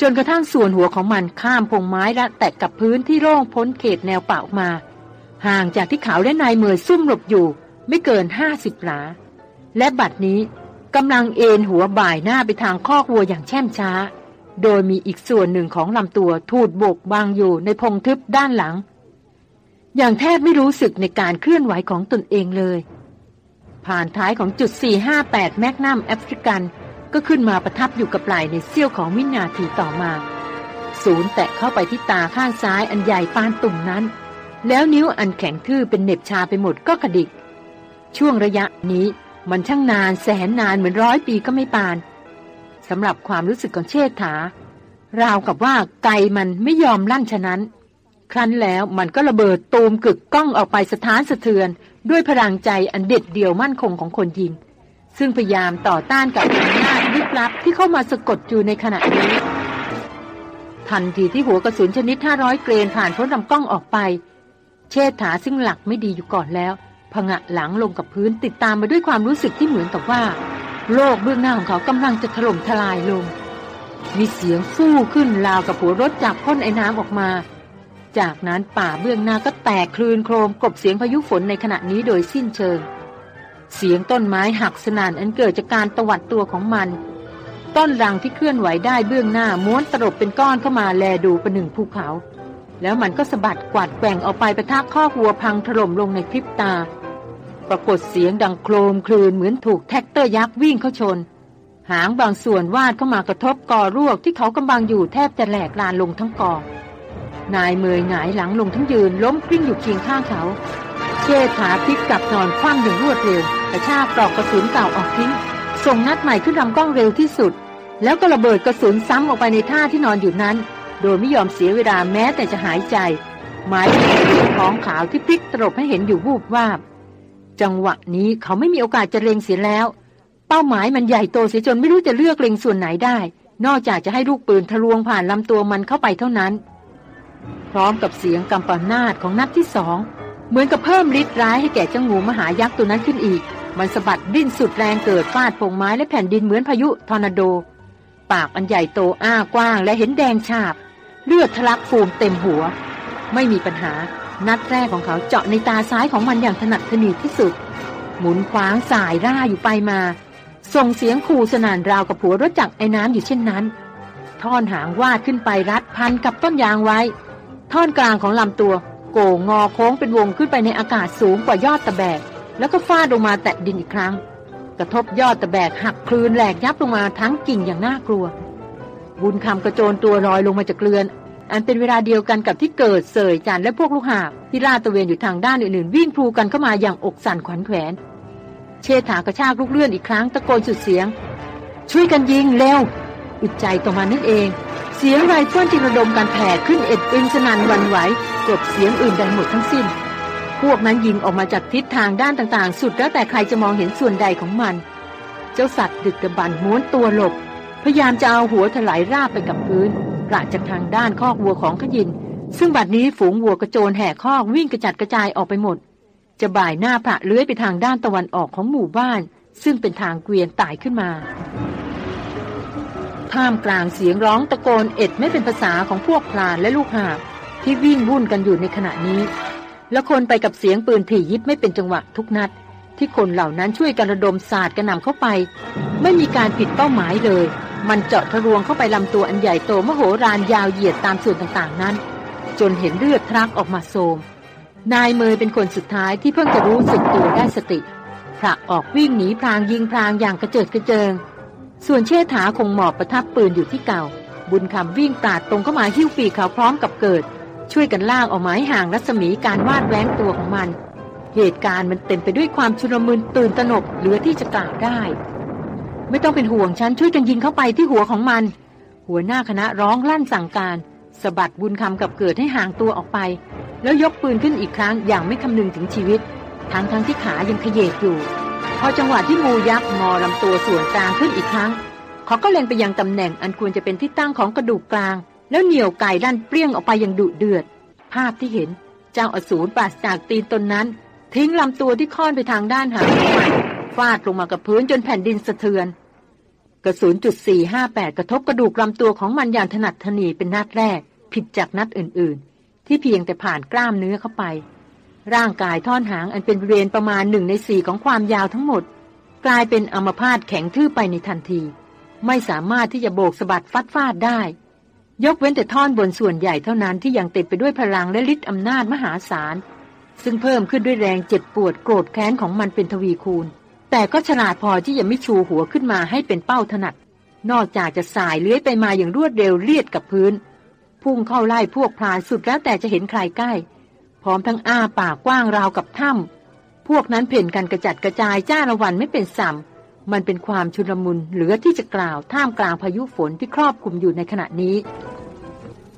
จนกระทั่งส่วนหัวของมันข้ามพงไม้และแตะกับพื้นที่โล่งพ้นเขตแนวป่าออกมา ห่างจากที่เขาและนายเมยซุ่มหลบอยู่ ไม่เกินห้าสิบหลา และบัดนี้กำลังเอ็นหัวบ่ายหน้าไปทางคอกวัวอย่างแช่มช้า โดยมีอีกส่วนหนึ่งของลำตัวทูดโบกบางอยู่ในพงทึบด้านหลัง อย่างแทบไม่รู้สึกในการเคลื่อนไหวของตนเองเลย ผ่านท้ายของจุด 458 แมกนัมแอฟริกัน ก็ขึ้นมาประทับอยู่กับไหล่ในเสี้ยวของวินาทีต่อมา ศูนย์แตะเข้าไปที่ตาข้างซ้ายอันใหญ่ปานตุ่มนั้น แล้วนิ้วอันแข็งทื่อเป็นเหน็บชาไปหมดก็กระดิก ช่วงระยะนี้มันช่างนานแสนนานเหมือนร้อยปีก็ไม่ปานสำหรับความรู้สึกของเชษฐาราวกับว่าไกมันไม่ยอมลั่นฉะนั้น ครั้นแล้วมันก็ระเบิดตูมกึกก้องออกไปสถานสะเทือน ด้วยพลังใจอันเด็ดเดี่ยวมั่นคงของคนยิง ซึ่งพยายามต่อต้านกับอำนาจที่พลับที่เข้ามาสะกดอยู่ในขณะนี้ ทันทีที่หัวกระสุนชนิด 500 เกรนผ่านพ้นลำกล้องออกไป เชษฐาซึ่งหลักไม่ดีอยู่ก่อนแล้วผงะหลังลงกับพื้นติดตามมาด้วยความรู้สึกที่เหมือนกับว่า โลกเบื้องหน้าของเขากำลังจะถล่มทลายลง มีเสียงฟู่ขึ้นราวกับหัวรถจับพ่นไอ้น้ำออกมา จากนั้นป่าเบื้องหน้าก็แตกคลืนโครมกลบเสียงพายุฝนในขณะนี้โดยสิ้นเชิง เสียงต้นไม้หักสนานอันเกิดจากการตวัดตัวของมัน ต้นรังที่เคลื่อนไหวได้เบื้องหน้าม้วนตลบเป็นก้อนเข้ามาแลดูประหนึ่งภูเขา แล้วมันก็สะบัดกวาดแกว่งออกไปประทักข้อหัวพังถล่มลงในพริบตา ปรากฏเสียงดังโครมคลืนเหมือนถูกแทรกเตอร์ยักษ์วิ่งเข้าชน หางบางส่วนวาดเข้ามากระทบกอรวกที่เขากำลังอยู่แทบจะแหลกลานลงทั้งกอง นายเมยหงายหลังลงทั้งยืนล้มกลิ้งอยู่เคียงข้างเขา เชษฐาพลิกกลับนอนคว่ำอย่างรวดเร็วกระชากปลอกกระสุนเก่าออกทิ้ง ส่งนัดใหม่ขึ้นลำกล้องเร็วที่สุด แล้วก็ระเบิดกระสุนซ้ำออกไปในท่าที่นอนอยู่นั้น โดยไม่ยอมเสียเวลาแม้แต่จะหายใจ หมายถึงท้องขาวที่พลิกตลบให้เห็นอยู่วูบวาบ จังหวะนี้เขาไม่มีโอกาสจะเล็งเสียแล้ว เป้าหมายมันใหญ่โตเสียจนไม่รู้จะเลือกเล็งส่วนไหนได้ นอกจากจะให้ลูกปืนทะลวงผ่านลำตัวมันเข้าไปเท่านั้น พร้อมกับเสียงกัมปนาทของนัดที่สองเหมือนกับเพิ่มฤทธิ์ร้ายให้แก่เจ้างูมหายักษ์ตัวนั้นขึ้นอีก มันสะบัดดิ้นสุดแรงเกิดฟาดพงไม้และแผ่นดินเหมือนพายุทอร์นาโด ปากอันใหญ่โตอ้ากว้างและเห็นแดงฉาน เลือดทะลักฟูมเต็มหัว ไม่มีปัญหา นัดแรกของเขาเจาะในตาซ้ายของมันอย่างถนัดถนีที่สุด หมุนคว้างสายร่าอยู่ไปมา ส่งเสียงขู่สนานราวกับผัวรถจักรไอ้น้ำอยู่เช่นนั้น ท่อนหางวาดขึ้นไปรัดพันกับต้นยางไว้ ท่อนกลางของลำตัว โก่งงอโค้งเป็นวงขึ้นไปในอากาศสูงกว่ายอดตะแบก แล้วก็ฟาดลงมาแตะดินอีกครั้ง กระทบยอดตะแบกหักคลืนแหลกยับลงมาทั้งกิ่งอย่างน่ากลัว บุญคำกระโจนตัวลอยลงมาจากเรือน อันเป็นเวลาเดียวกันกับที่เกิดเสยจันและพวกลูกหาบที่ลาดตะเวนอยู่ทางด้านอื่นๆวิ่งพลูกันเข้ามาอย่างอกสั่นขวัญแขวน เชษฐากระชากลูกเลื่อนอีกครั้งตะโกนสุดเสียง ช่วยกันยิงเร็วอึดใจต่อมานั่นเอง เสียงไรเฟิลที่ระดมการแผ่ขึ้นเอ็ดอึงสนันวันไหวกบเสียงอื่นใดหมดทั้งสิ้น พวกนั้นยิงออกมาจากทิศทางด้านต่างๆ สุดแล้วแต่ใครจะมองเห็นส่วนใดของมัน เจ้าสัตว์ดึกดำบันม้วนตัวหลบ พยายามจะเอาหัวถลายราบไปกับพื้นกระจากทางด้านคอกวัวของขยิน ซึ่งบัดนี้ฝูงวัวกระโจนแห่คอกวิ่งกระจัดกระจายออกไปหมด จะบ่ายหน้าผะเลื้อยไปทางด้านตะวันออกของหมู่บ้าน ซึ่งเป็นทางเกวียนตายขึ้นมา ท่ามกลางเสียงร้องตะโกนเอ็ดไม่เป็นภาษาของพวกพลานและลูกหาบที่วิ่งวุ่นกันอยู่ในขณะนี้ และคนไปกับเสียงปืนถี่ยิบไม่เป็นจังหวะทุกนัด ที่คนเหล่านั้นช่วยกันระดมศาสตร์กระหน่ำเข้าไป ไม่มีการผิดเป้าหมายเลย มันเจาะทะลวงเข้าไปลำตัวอันใหญ่โตมโหฬารยาวเหยียดตามส่วนต่างๆ นั้น จนเห็นเลือดทรักออกมาโซมนายเมยเป็นคนสุดท้ายที่เพิ่งจะรู้สึกตัวได้สติพระออกวิ่งหนีพรางยิงพรางอย่างกระเจิดกระเจิง ส่วนเชษฐาคงหมอบประทับปืนอยู่ที่เก่า บุญคำวิ่งปาดตรงเข้ามาหิ้วปีกเขาพร้อมกับเกิด ช่วยกันลากออกมาให้ห่างรัศมีการวาดแว้งตัวของมัน เหตุการณ์มันเต็มไปด้วยความชุลมุนตื่นตระหนกเหลือที่จะกล่าวได้ ไม่ต้องเป็นห่วงฉันช่วยกันยิงเข้าไปที่หัวของมัน หัวหน้าคณะร้องลั่นสั่งการสะบัดบุญคำกับเกิดให้ห่างตัวออกไป แล้วยกปืนขึ้นอีกครั้งอย่างไม่คำนึงถึงชีวิต ทั้งทั้งที่ขายังขยเยกอยู่ พอจังหวะที่งูยักษ์งอลำตัวส่วนกลางขึ้นอีกครั้ง เขาก็เล็งไปยังตำแหน่งอันควรจะเป็นที่ตั้งของกระดูกกลาง แล้วเหนี่ยวไก่ลั่นเปรี้ยงออกไปอย่างดุเดือด ภาพที่เห็น เจ้าอสูรปราศจากตีนตนนั้น ทิ้งลำตัวที่ค่อนไปทางด้านหางของมันฟาดลงมากับพื้นจนแผ่นดินสะเทือน กระสุนจุด458 กระทบกระดูกลำตัวของมันอย่างถนัดถนีเป็นนัดแรก ผิดจากนัดอื่นๆ ที่เพียงแต่ผ่านกล้ามเนื้อเข้าไป ร่างกายท่อนหางอันเป็นบริเวณประมาณหนึ่งในสี่ของความยาวทั้งหมด กลายเป็นอัมพาตแข็งทื่อไปในทันที ไม่สามารถที่จะโบกสะบัดฟัดฟาดได้ ยกเว้นแต่ท่อนบนส่วนใหญ่เท่านั้นที่ยังเต็มไปด้วยพลังและฤทธิ์อำนาจมหาศาล ซึ่งเพิ่มขึ้นด้วยแรงเจ็บปวดโกรธแค้นของมันเป็นทวีคูณ แต่ก็ฉลาดพอที่จะไม่ชูหัวขึ้นมาให้เป็นเป้าถนัด นอกจากจะสายเลื้อยไปมาอย่างรวดเร็วเลียดกับพื้น พุ่งเข้าไล่พวกพรานสุดแล้วแต่จะเห็นใครใกล้ พร้อมทั้งอ้าปากกว้างราวกับถ้ำพวกนั้นเพ่นกันกระจัดกระจายจ้าละวันไม่เป็นสัมมันเป็นความชุลมุนเหลือที่จะกล่าวท่ามกลางพายุฝนที่ครอบคลุมอยู่ในขณะนี้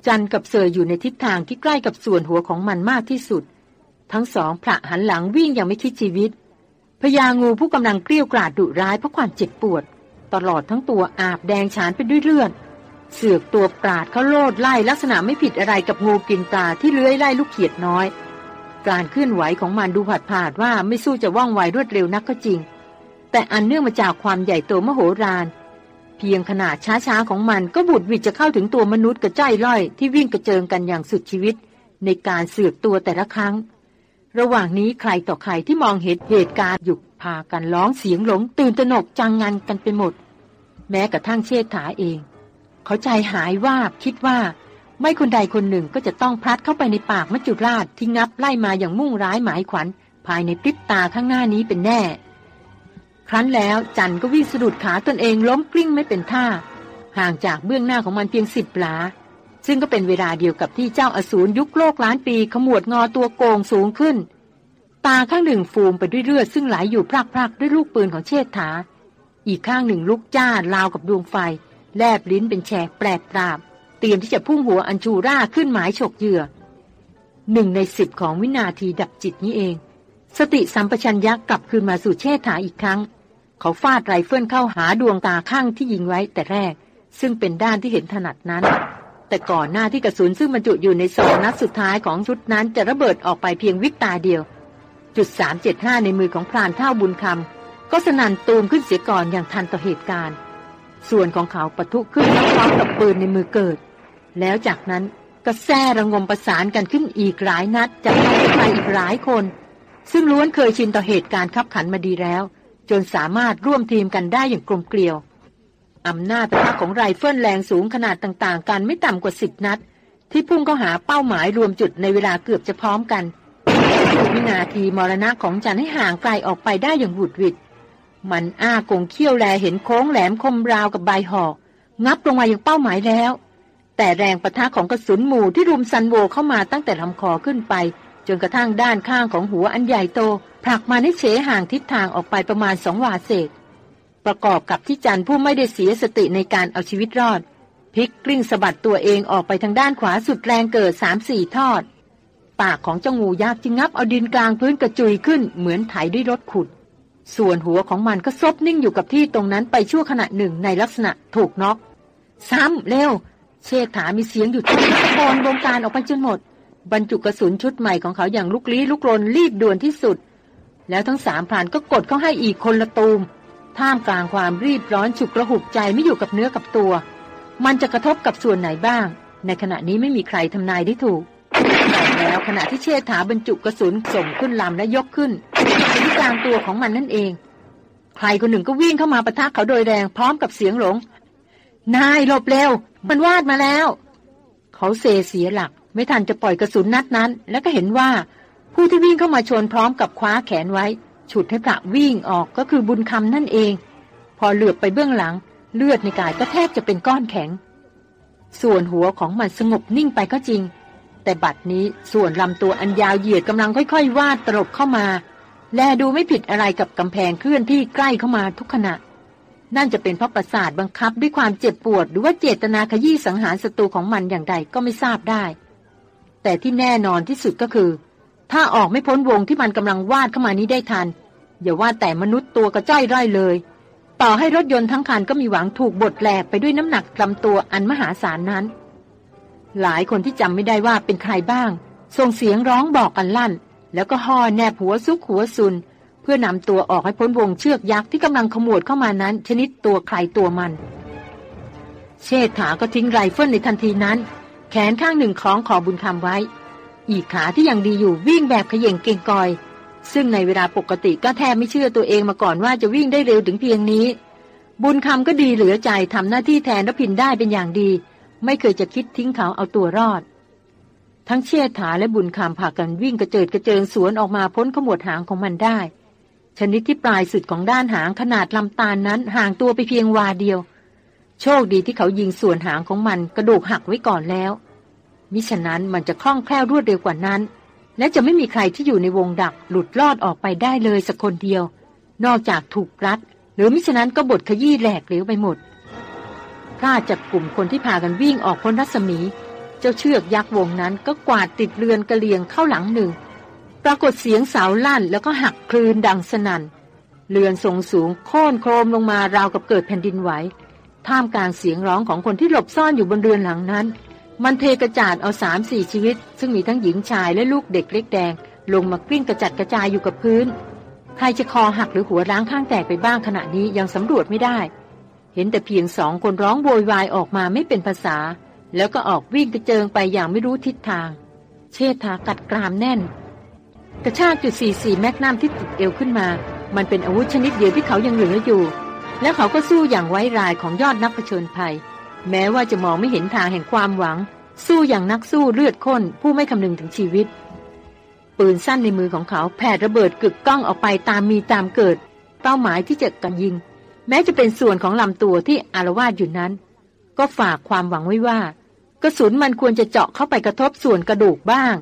จันกับเสยอยู่ในทิศทางที่ใกล้กับส่วนหัวของมันมากที่สุด ทั้งสองพระหันหลังวิ่งอย่างไม่คิดชีวิตพญางูผู้กำลังเกลี้ยวกราดดุร้ายเพราะความเจ็บปวด ตลอดทั้งตัวอาบแดงฉานไปด้วยเลือด เสือกตัวปราดเขาโลดไล่ลักษณะไม่ผิดอะไรกับงูกินตาที่เลื้อยไล่ลูกเขียดน้อย การเคลื่อนไหวของมันดูผัดผาดว่าไม่สู้จะว่องไวรวดเร็วนักก็จริง แต่อันเนื่องมาจากความใหญ่โตมโหฬารเพียงขนาดช้าๆของมันก็บุดวิดจะเข้าถึงตัวมนุษย์กระจ้อยล่อยที่วิ่งกระเจิงกันอย่างสุดชีวิต ในการเสือกตัวแต่ละครั้ง ระหว่างนี้ใครต่อใครที่มองเห็นเหตุการณ์หยุดพากันร้องเสียงหลงตื่นตระหนกจังงันกันไปหมด แม้กระทั่งเชษฐาเอง เขาใจหายว่าคิดว่า ไม่คนใดคนหนึ่งก็จะต้องพลัดเข้าไปในปากมัจจุราชที่งับไล่มาอย่างมุ่งร้ายหมายขวัญ ภายในพริบตาข้างหน้านี้เป็นแน่ ครั้นแล้วจันก็วิ่งสะดุดขาตนเองล้มกลิ้งไม่เป็นท่า ห่างจากเบื้องหน้าของมันเพียงสิบหลา ซึ่งก็เป็นเวลาเดียวกับที่เจ้าอสูรยุคโลกล้านปีขมวดงอตัวโกงสูงขึ้น ตาข้างหนึ่งฟูมไปด้วยเลือดซึ่งไหลยอยู่พรากๆด้วยลูกปืนของเชษฐาอีกข้างหนึ่งลุกจ้าราวกับดวงไฟ แลบลิ้นเป็นแฉกแปลกปราบ เตรียมที่จะพุ่งหัวอัญชูร่าขึ้นหมายฉกเหยื่อหนึ่งในสิบของวินาทีดับจิตนี้เอง สติสัมปชัญญะกลับคืนมาสู่เชษฐาอีกครั้ง เขาฟาดไรเฟิลเข้าหาดวงตาข้างที่ยิงไว้แต่แรก ซึ่งเป็นด้านที่เห็นถนัดนั้น แต่ก่อนหน้าที่กระสุนซึ่งบรรจุอยู่ในซองนัดสุดท้ายของชุดนั้นจะระเบิดออกไปเพียงวิบตาเดียว จุด375ในมือของพรานเฒ่าบุญคำก็สนั่นตูมขึ้นเสียก่อนอย่างทันต่อเหตุการณ์ ส่วนของเขาปะทุขึ้นพร้อมกับปืนในมือเกิด แล้วจากนั้นก็แซ่ระงมประสานกันขึ้นอีกหลายนัดจากใครอีกหลายคน ซึ่งล้วนเคยชินต่อเหตุการณ์คับขันมาดีแล้ว จนสามารถร่วมทีมกันได้อย่างกลมเกลียวอำนาจปะทะของไรเฟิลแรงสูงขนาดต่างๆ กันไม่ต่ำกว่าสิบนัด ที่พุ่งเข้าหาเป้าหมายรวมจุดในเวลาเกือบจะพร้อมกันวินาทีมรณะของจันให้ห่างไกลออกไปได้อย่างหวุดหวิด มันอ้ากงเขี้ยวแลเห็นโค้งแหลมคมราวกับใบหอก งับลงมาอย่างเป้าหมายแล้ว แต่แรงประทะของกระสุนหมู่ที่รุมซันโวเข้ามาตั้งแต่ลำคอขึ้นไป จนกระทั่งด้านข้างของหัวอันใหญ่โตผลักมันให้เฉห่างทิศทางออกไปประมาณสองวาเศษ ประกอบกับที่จันผู้ไม่ได้เสียสติในการเอาชีวิตรอดพลิกกลิ้งสะบัดตัวเองออกไปทางด้านขวาสุดแรงเกิดสามสี่ทอด ปากของเจ้างูยักษ์จึงงับเอาดินกลางพื้นกระจุยขึ้นเหมือนไถด้วยรถขุด ส่วนหัวของมันก็ซบนิ่งอยู่กับที่ตรงนั้นไปชั่วขณะหนึ่งในลักษณะถูกน็อก ซ้ำเร็ว เชษฐามีเสียงอยู่ที่ตะโกนวงการออกไปจนหมด บรรจุกระสุนชุดใหม่ของเขาอย่างลุกลี้ลุกลนรีบด่วนที่สุด แล้วทั้งสามพรานก็กดเข้าให้อีกคนละตูม ท่ามกลางความรีบร้อนฉุกกระหุกใจไม่อยู่กับเนื้อกับตัว มันจะกระทบกับส่วนไหนบ้าง ในขณะนี้ไม่มีใครทำนายได้ถูกแต่แล้วขณะที่เชษฐาบรรจุกระสุนส่งขึ้นลำและยกขึ้น ไปที่กลางตัวของมันนั่นเอง ใครคนหนึ่งก็วิ่งเข้ามาปะทะเขาโดยแรงพร้อมกับเสียงหลง นายหลบเร็ว มันวาดมาแล้ว เขาเซเสียหลัก ไม่ทันจะปล่อยกระสุนนัดนั้น แล้วก็เห็นว่า ผู้ที่วิ่งเข้ามาชนพร้อมกับคว้าแขนไว้ ฉุดให้พระวิ่งออกก็คือบุญคำนั่นเอง พอเหลือบไปเบื้องหลัง เลือดในกายก็แทบจะเป็นก้อนแข็ง ส่วนหัวของมันสงบนิ่งไปก็จริงแต่บัดนี้ส่วนลำตัวอันยาวเหยียดกำลังค่อย ๆ วาดตลบเข้ามา แลดูไม่ผิดอะไรกับกำแพงเคลื่อนที่ใกล้เข้ามาทุกขณะ นั่นจะเป็นเพราะประสาทบังคับด้วยความเจ็บปวด หรือว่าเจตนาขยี้สังหารศัตรูของมันอย่างใดก็ไม่ทราบได้ แต่ที่แน่นอนที่สุดก็คือ ถ้าออกไม่พ้นวงที่มันกำลังวาดเข้ามานี้ได้ทันอย่าว่าแต่มนุษย์ตัวกระจ้อยร่อยเลย ต่อให้รถยนต์ทั้งคันก็มีหวังถูกบดแหลกไปด้วยน้ำหนักลำตัวอันมหาศาลนั้น หลายคนที่จำไม่ได้ว่าเป็นใครบ้างส่งเสียงร้องบอกกันลั่น แล้วก็ห้อแน่บหัวซุกหัวซุน เพื่อนำตัวออกให้พ้นวงเชือกยักษ์ที่กำลังขมวดเข้ามานั้น ชนิดตัวใครตัวมัน เชษฐาก็ทิ้งไรเฟิลในทันทีนั้น แขนข้างหนึ่งคล้องคอบุญคำไว้ อีกขาที่ยังดีอยู่วิ่งแบบเขย่งเก็งกอย ซึ่งในเวลาปกติก็แทบไม่เชื่อตัวเองมาก่อนว่าจะวิ่งได้เร็วถึงเพียงนี้ บุญคำก็ดีเหลือใจทำหน้าที่แทนรพินทร์ได้เป็นอย่างดี ไม่เคยจะคิดทิ้งเขาเอาตัวรอด ทั้งเชษฐาและบุญคำพากันวิ่งกระเจิดกระเจิงสวนออกมาพ้นขมวดหางของมันได้ ชนิดที่ปลายสุดของด้านหางขนาดลำตาลนั้นห่างตัวไปเพียงวาเดียว โชคดีที่เขายิงส่วนหางของมันกระดูกหักไว้ก่อนแล้วมิฉะนั้นมันจะคล่องแคล่วรวดเร็วกว่านั้น และจะไม่มีใครที่อยู่ในวงดักหลุดรอดออกไปได้เลยสักคนเดียว นอกจากถูกรัด หรือมิฉะนั้นก็บดขยี้แหลกเหลวไปหมดกล้าจับกลุ่มคนที่พากันวิ่งออกพ้นรัศมี จ้าเชือกยักษ์วงนั้นก็กวาดติดเรือนกระเลียงเข้าหลังหนึ่ง ปรากฏเสียงเสาลั่นแล้วก็หักคลืนดังสนัน่น เรือนทรงสูงโค่นโครมลงมาราวกับเกิดแผ่นดินไหว ท่ามกลางเสียงร้องของคนที่หลบซ่อนอยู่บนเรือนหลังนั้น มันเทกระจาดเอาสามสี่ชีวิต ซึ่งมีทั้งหญิงชายและลูกเด็กเล็กแดง ลงมากลิ้งกระจัดกระจายอยู่กับพื้น ใครจะคอหักหรือหัวร้างข้างแตกไปบ้างขณะนี้ยังสำรวจไม่ได้ เห็นแต่เพียงสองคนร้องโวยวายออกมาไม่เป็นภาษา แล้วก็ออกวิ่งกระเจิงไปอย่างไม่รู้ทิศทาง เชษฐากัดกรามแน่น กระชากจุด44แมกนัมที่ติดเอวขึ้นมา มันเป็นอาวุธชนิดเดียวที่เขายังเหลืออยู่ และเขาก็สู้อย่างไว้รายของยอดนักเผชิญภัย แม้ว่าจะมองไม่เห็นทางแห่งความหวัง สู้อย่างนักสู้เลือดข้นผู้ไม่คำนึงถึงชีวิต ปืนสั้นในมือของเขาแผดระเบิดกึกก้องออกไปตามมีตามเกิด เป้าหมายที่จะกันยิง แม้จะเป็นส่วนของลำตัวที่อารวาสอยู่นั้น ก็ฝากความหวังไว้ว่า ระสุนมันควรจะเจาะเข้าไปกระทบส่วนกระดูกบ้าง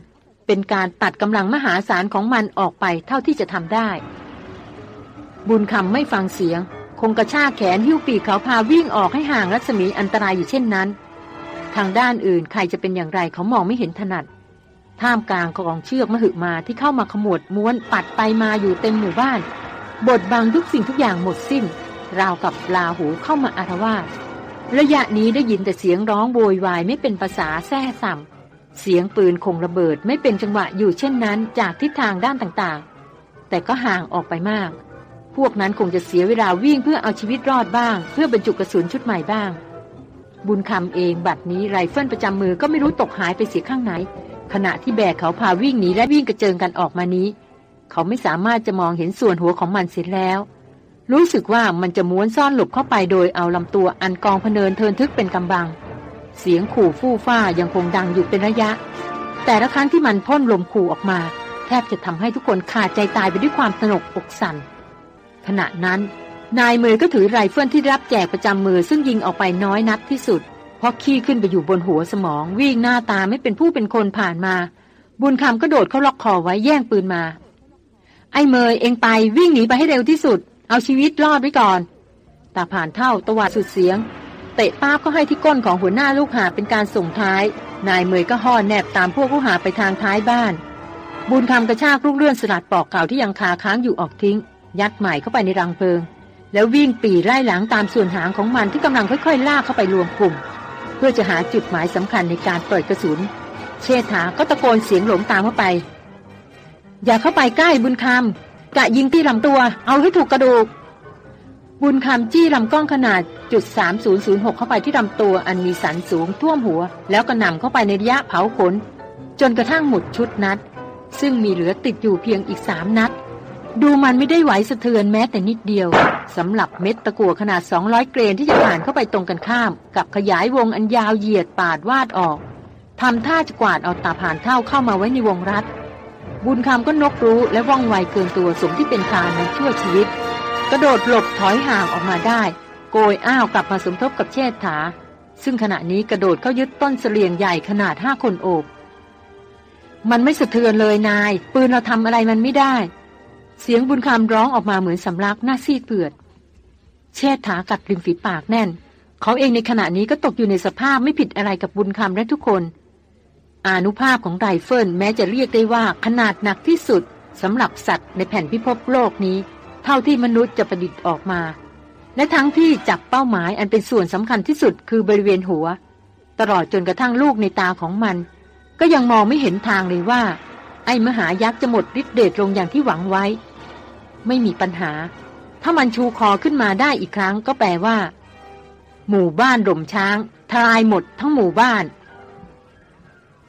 เป็นการตัดกำลังมหาศาลของมันออกไปเท่าที่จะทำได้ บุญคำไม่ฟังเสียง คงกระชากแขนหิ้วปีกเขาพาวิ่งออกให้ห่างรัศมีอันตรายอยู่เช่นนั้น ทางด้านอื่นใครจะเป็นอย่างไรเขามองไม่เห็นถนัดท่ามกลางกองเชือกมหึมาที่เข้ามาขมวดม้วนปัดไปมาอยู่เต็มหมู่บ้าน บทบังทุกสิ่งทุกอย่างหมดสิ้น ราวกับลาหูเข้ามาอารวาส ระยะนี้ได้ยินแต่เสียงร้องโวยวายไม่เป็นภาษาแซ่สัมเสียงปืนคงระเบิดไม่เป็นจังหวะอยู่เช่นนั้นจากทิศทางด้านต่างๆ แต่ก็ห่างออกไปมาก พวกนั้นคงจะเสียเวลาวิ่งเพื่อเอาชีวิตรอดบ้าง เพื่อบรรจุกระสุนชุดใหม่บ้าง บุญคำเองบัดนี้ไรเฟิลประจำมือก็ไม่รู้ตกหายไปเสียข้างไหน ขณะที่แบกเขาพาวิ่งหนีและวิ่งกระเจิงกันออกมานี้ เขาไม่สามารถจะมองเห็นส่วนหัวของมันเสร็จแล้ว รู้สึกว่ามันจะม้วนซ่อนหลบเข้าไปโดยเอาลำตัวอันกองพเนินเทินทึกเป็นกำบัง เสียงขู่ฟู่ฟ้ายังคงดังอยู่เป็นระยะ แต่ละครั้งที่มันพ่นลมขู่ออกมา แทบจะทำให้ทุกคนขาดใจตายไปด้วยความสนกอกสั่นขณะนั้น นายเมยก็ถือไรเฟิลที่รับแจกประจำมือซึ่งยิงออกไปน้อยนัดที่สุดเพราะขี้ขึ้นไปอยู่บนหัวสมองวิ่งหน้าตาไม่เป็นผู้เป็นคนผ่านมา บุญคำก็โดดเข้าล็อกคอไว้แย่งปืนมา ไอ้เมยเอ็งไปวิ่งหนีไปให้เร็วที่สุด เอาชีวิตรอดไว้ก่อนตาพรานเฒ่าตวาดสุดเสียง เตะป้าบก็ให้ที่ก้นของหัวหน้าลูกหาบเป็นการส่งท้าย นายเมยก็ห้อแน่บตามพวกลูกหาบไปทางท้ายบ้าน บุญคำกระชากลูกเลื่อนสลัดปลอกเก่าที่ยังคาค้างอยู่ออกทิ้ง ยัดใหม่เข้าไปในรังเพลิง แล้ววิ่งปีไล่หลังตามส่วนหางของมันที่กำลังค่อยๆลากเข้าไปรวมกลุ่ม เพื่อจะหาจุดหมายสำคัญในการปล่อยกระสุน เชษฐาก็ตะโกนเสียงหลงตามเข้าไป อย่าเข้าไปใกล้บุญคำ กะยิงที่ลำตัว เอาให้ถูกกระดูก บุญคำจี้ลำกล้องขนาดจุด3006 เข้าไปที่ลำตัวอันมีสันสูงท่วมหัว แล้วก็นำเข้าไปในระยะเผาขน จนกระทั่งหมดชุดนัด ซึ่งมีเหลือติดอยู่เพียงอีกสามนัด ดูมันไม่ได้ไหวสะเทือนแม้แต่นิดเดียวสำหรับเม็ดตะกั่วขนาด 200 เกรนที่จะผ่านเข้าไปตรงกันข้าม กับขยายวงอันยาวเหยียดปาดวาดออกทำท่าจะกวาดเอาตาผ่านเท่าเข้ามาไว้ในวงรัด บุญคำก็นกรู้และว่องไวเกินตัวสมที่เป็นทานในชั่วชีวิต กระโดดหลบถอยห่างออกมาได้ โกยอ้าวกลับมาสมทบกับเชษฐา ซึ่งขณะนี้กระโดดเข้ายึดต้นเสลียงใหญ่ขนาดห้าคนโอบ มันไม่สะเทือนเลยนาย ปืนเราทำอะไรมันไม่ได้ เสียงบุญคำร้องออกมาเหมือนสำลักหน้าซีดเผือด เชษฐากัดริมฝีปากแน่น เขาเองในขณะนี้ก็ตกอยู่ในสภาพไม่ผิดอะไรกับบุญคำและทุกคน อานุภาพของไรเฟิลแม้จะเรียกได้ว่าขนาดหนักที่สุดสำหรับสัตว์ในแผ่นพิภพโลกนี้ เท่าที่มนุษย์จะประดิษฐ์ออกมา และทั้งที่จับเป้าหมายอันเป็นส่วนสำคัญที่สุดคือบริเวณหัว ตลอดจนกระทั่งลูกในตาของมัน ก็ยังมองไม่เห็นทางเลยว่า ไอ้มหายักษ์จะหมดฤทธิ์เดชลงอย่างที่หวังไว้ ไม่มีปัญหา ถ้ามันชูคอขึ้นมาได้อีกครั้งก็แปลว่า หมู่บ้านร่มช้างทลายหมดทั้งหมู่บ้าน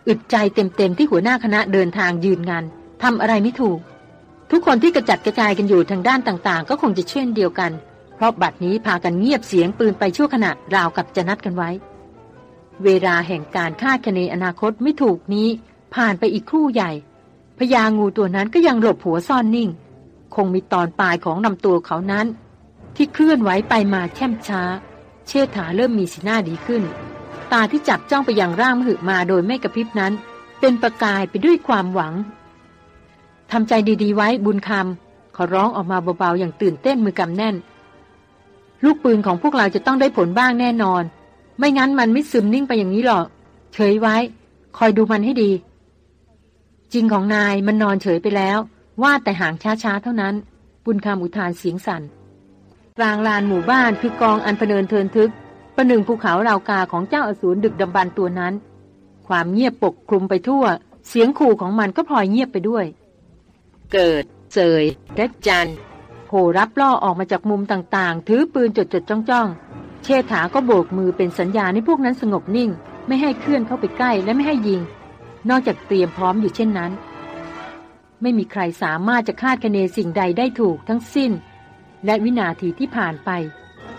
อึดใจเต็มๆที่หัวหน้าคณะเดินทางยืนงานทำอะไรไม่ถูก ทุกคนที่กระจัดกระจายกันอยู่ทางด้านต่างๆ ก็คงจะเช่นเดียวกัน เพราะบัดนี้พากันเงียบเสียงปืนไปชั่วขณะราวกับจะนัดกันไว้ เวลาแห่งการคาดคะเนอนาคตไม่ถูกนี้ ผ่านไปอีกครู่ใหญ่พญางูตัวนั้นก็ยังหลบหัวซ่อนนิ่ง คงมีตอนปลายของลำตัวเขานั้น ที่เคลื่อนไหวไปมาแช่มช้า เชษฐาเริ่มมีสีหน้าดีขึ้น ตาที่จับจ้องไปยังร่างมหึมาโดยไม่กระพริบนั้น เป็นประกายไปด้วยความหวังทำใจดีๆไว้บุญคำขอร้องออกมาเบาๆอย่างตื่นเต้นมือกำแน่น ลูกปืนของพวกเราจะต้องได้ผลบ้างแน่นอน ไม่งั้นมันไม่ซึมนิ่งไปอย่างนี้หรอก เฉยไว้ คอยดูมันให้ดี จริงของนายมันนอนเฉยไปแล้ว ว่าแต่หางช้าๆเท่านั้น บุญคำอุทานเสียงสัน่นกลางลานหมู่บ้านคือกองอันพเนินเทินทึก ประหนึ่งภูเขาราวกาของเจ้าอสูรดึกดำบรรตัวนั้น ความเงียบปกคลุมไปทั่ว เสียงขู่ของมันก็พลอยเงียบไปด้วย เกิดเสยและจันโผรับล่อออกมาจากมุมต่างๆ ถือปืนจดจดจ้องจ้องเชษฐาก็โบกมือเป็นสัญญาให้พวกนั้นสงบนิ่ง ไม่ให้เคลื่อนเข้าไปใกล้และไม่ให้ยิง นอกจากเตรียมพร้อมอยู่เช่นนั้น ไม่มีใครสามารถจะคาดคะเนสิ่งใดได้ถูกทั้งสิ้น และวินาทีที่ผ่านไป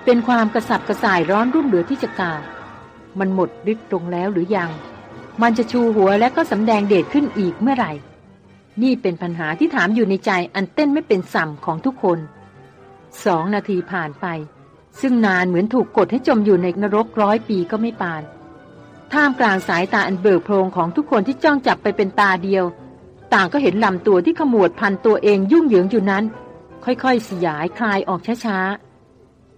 เป็นความกระสับกระส่ายร้อนรุ่มเหลือที่จะกล่าว มันหมดฤทธิ์ลงแล้วหรือยัง มันจะชูหัวและก็สำแดงเดชขึ้นอีกเมื่อไหร่ นี่เป็นปัญหาที่ถามอยู่ในใจอันเต้นไม่เป็นสัมของทุกคนสองนาทีผ่านไป ซึ่งนานเหมือนถูกกดให้จมอยู่ในนรกร้อยปีก็ไม่ปาน ท่ามกลางสายตาอันเบิกโพรงของทุกคนที่จ้องจับไปเป็นตาเดียว ต่างก็เห็นลำตัวที่ขมวดพันตัวเองยุ่งเหยิงอยู่นั้น ค่อยๆสยายคลายออกช้าๆ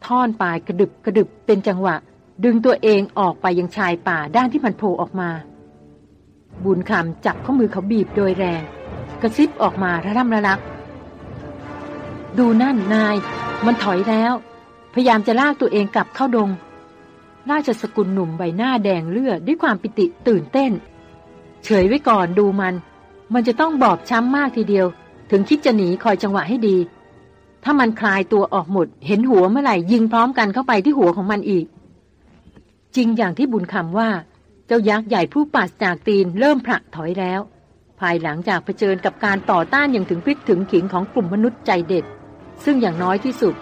ท่อนปลายกระดึบกระดึบเป็นจังหวะ ดึงตัวเองออกไปยังชายป่าด้านที่มันโผล่ออกมา บุญคำจับข้อมือเขาบีบโดยแรง กระซิบออกมาระร่ำระลัก ดูนั่นนาย มันถอยแล้ว พยายามจะลากตัวเองกลับเข้าดง ราชสกุลหนุ่มใบหน้าแดงเลือดด้วยความปิติตื่นเต้น เฉยไว้ก่อนดูมัน มันจะต้องบอบช้ำมากทีเดียว ถึงคิดจะหนีคอยจังหวะให้ดี ถ้ามันคลายตัวออกหมด เห็นหัวเมื่อไหร่ยิงพร้อมกันเข้าไปที่หัวของมันอีก จริงอย่างที่บุญคำว่า เจ้ายักษ์ใหญ่ผู้ปัสจากตีนเริ่มผลักถอยแล้ว ภายหลังจากเผชิญกับการต่อต้านอย่างถึงพริกถึงขิงของกลุ่มมนุษย์ใจเด็ด ซึ่งอย่างน้อยที่สุด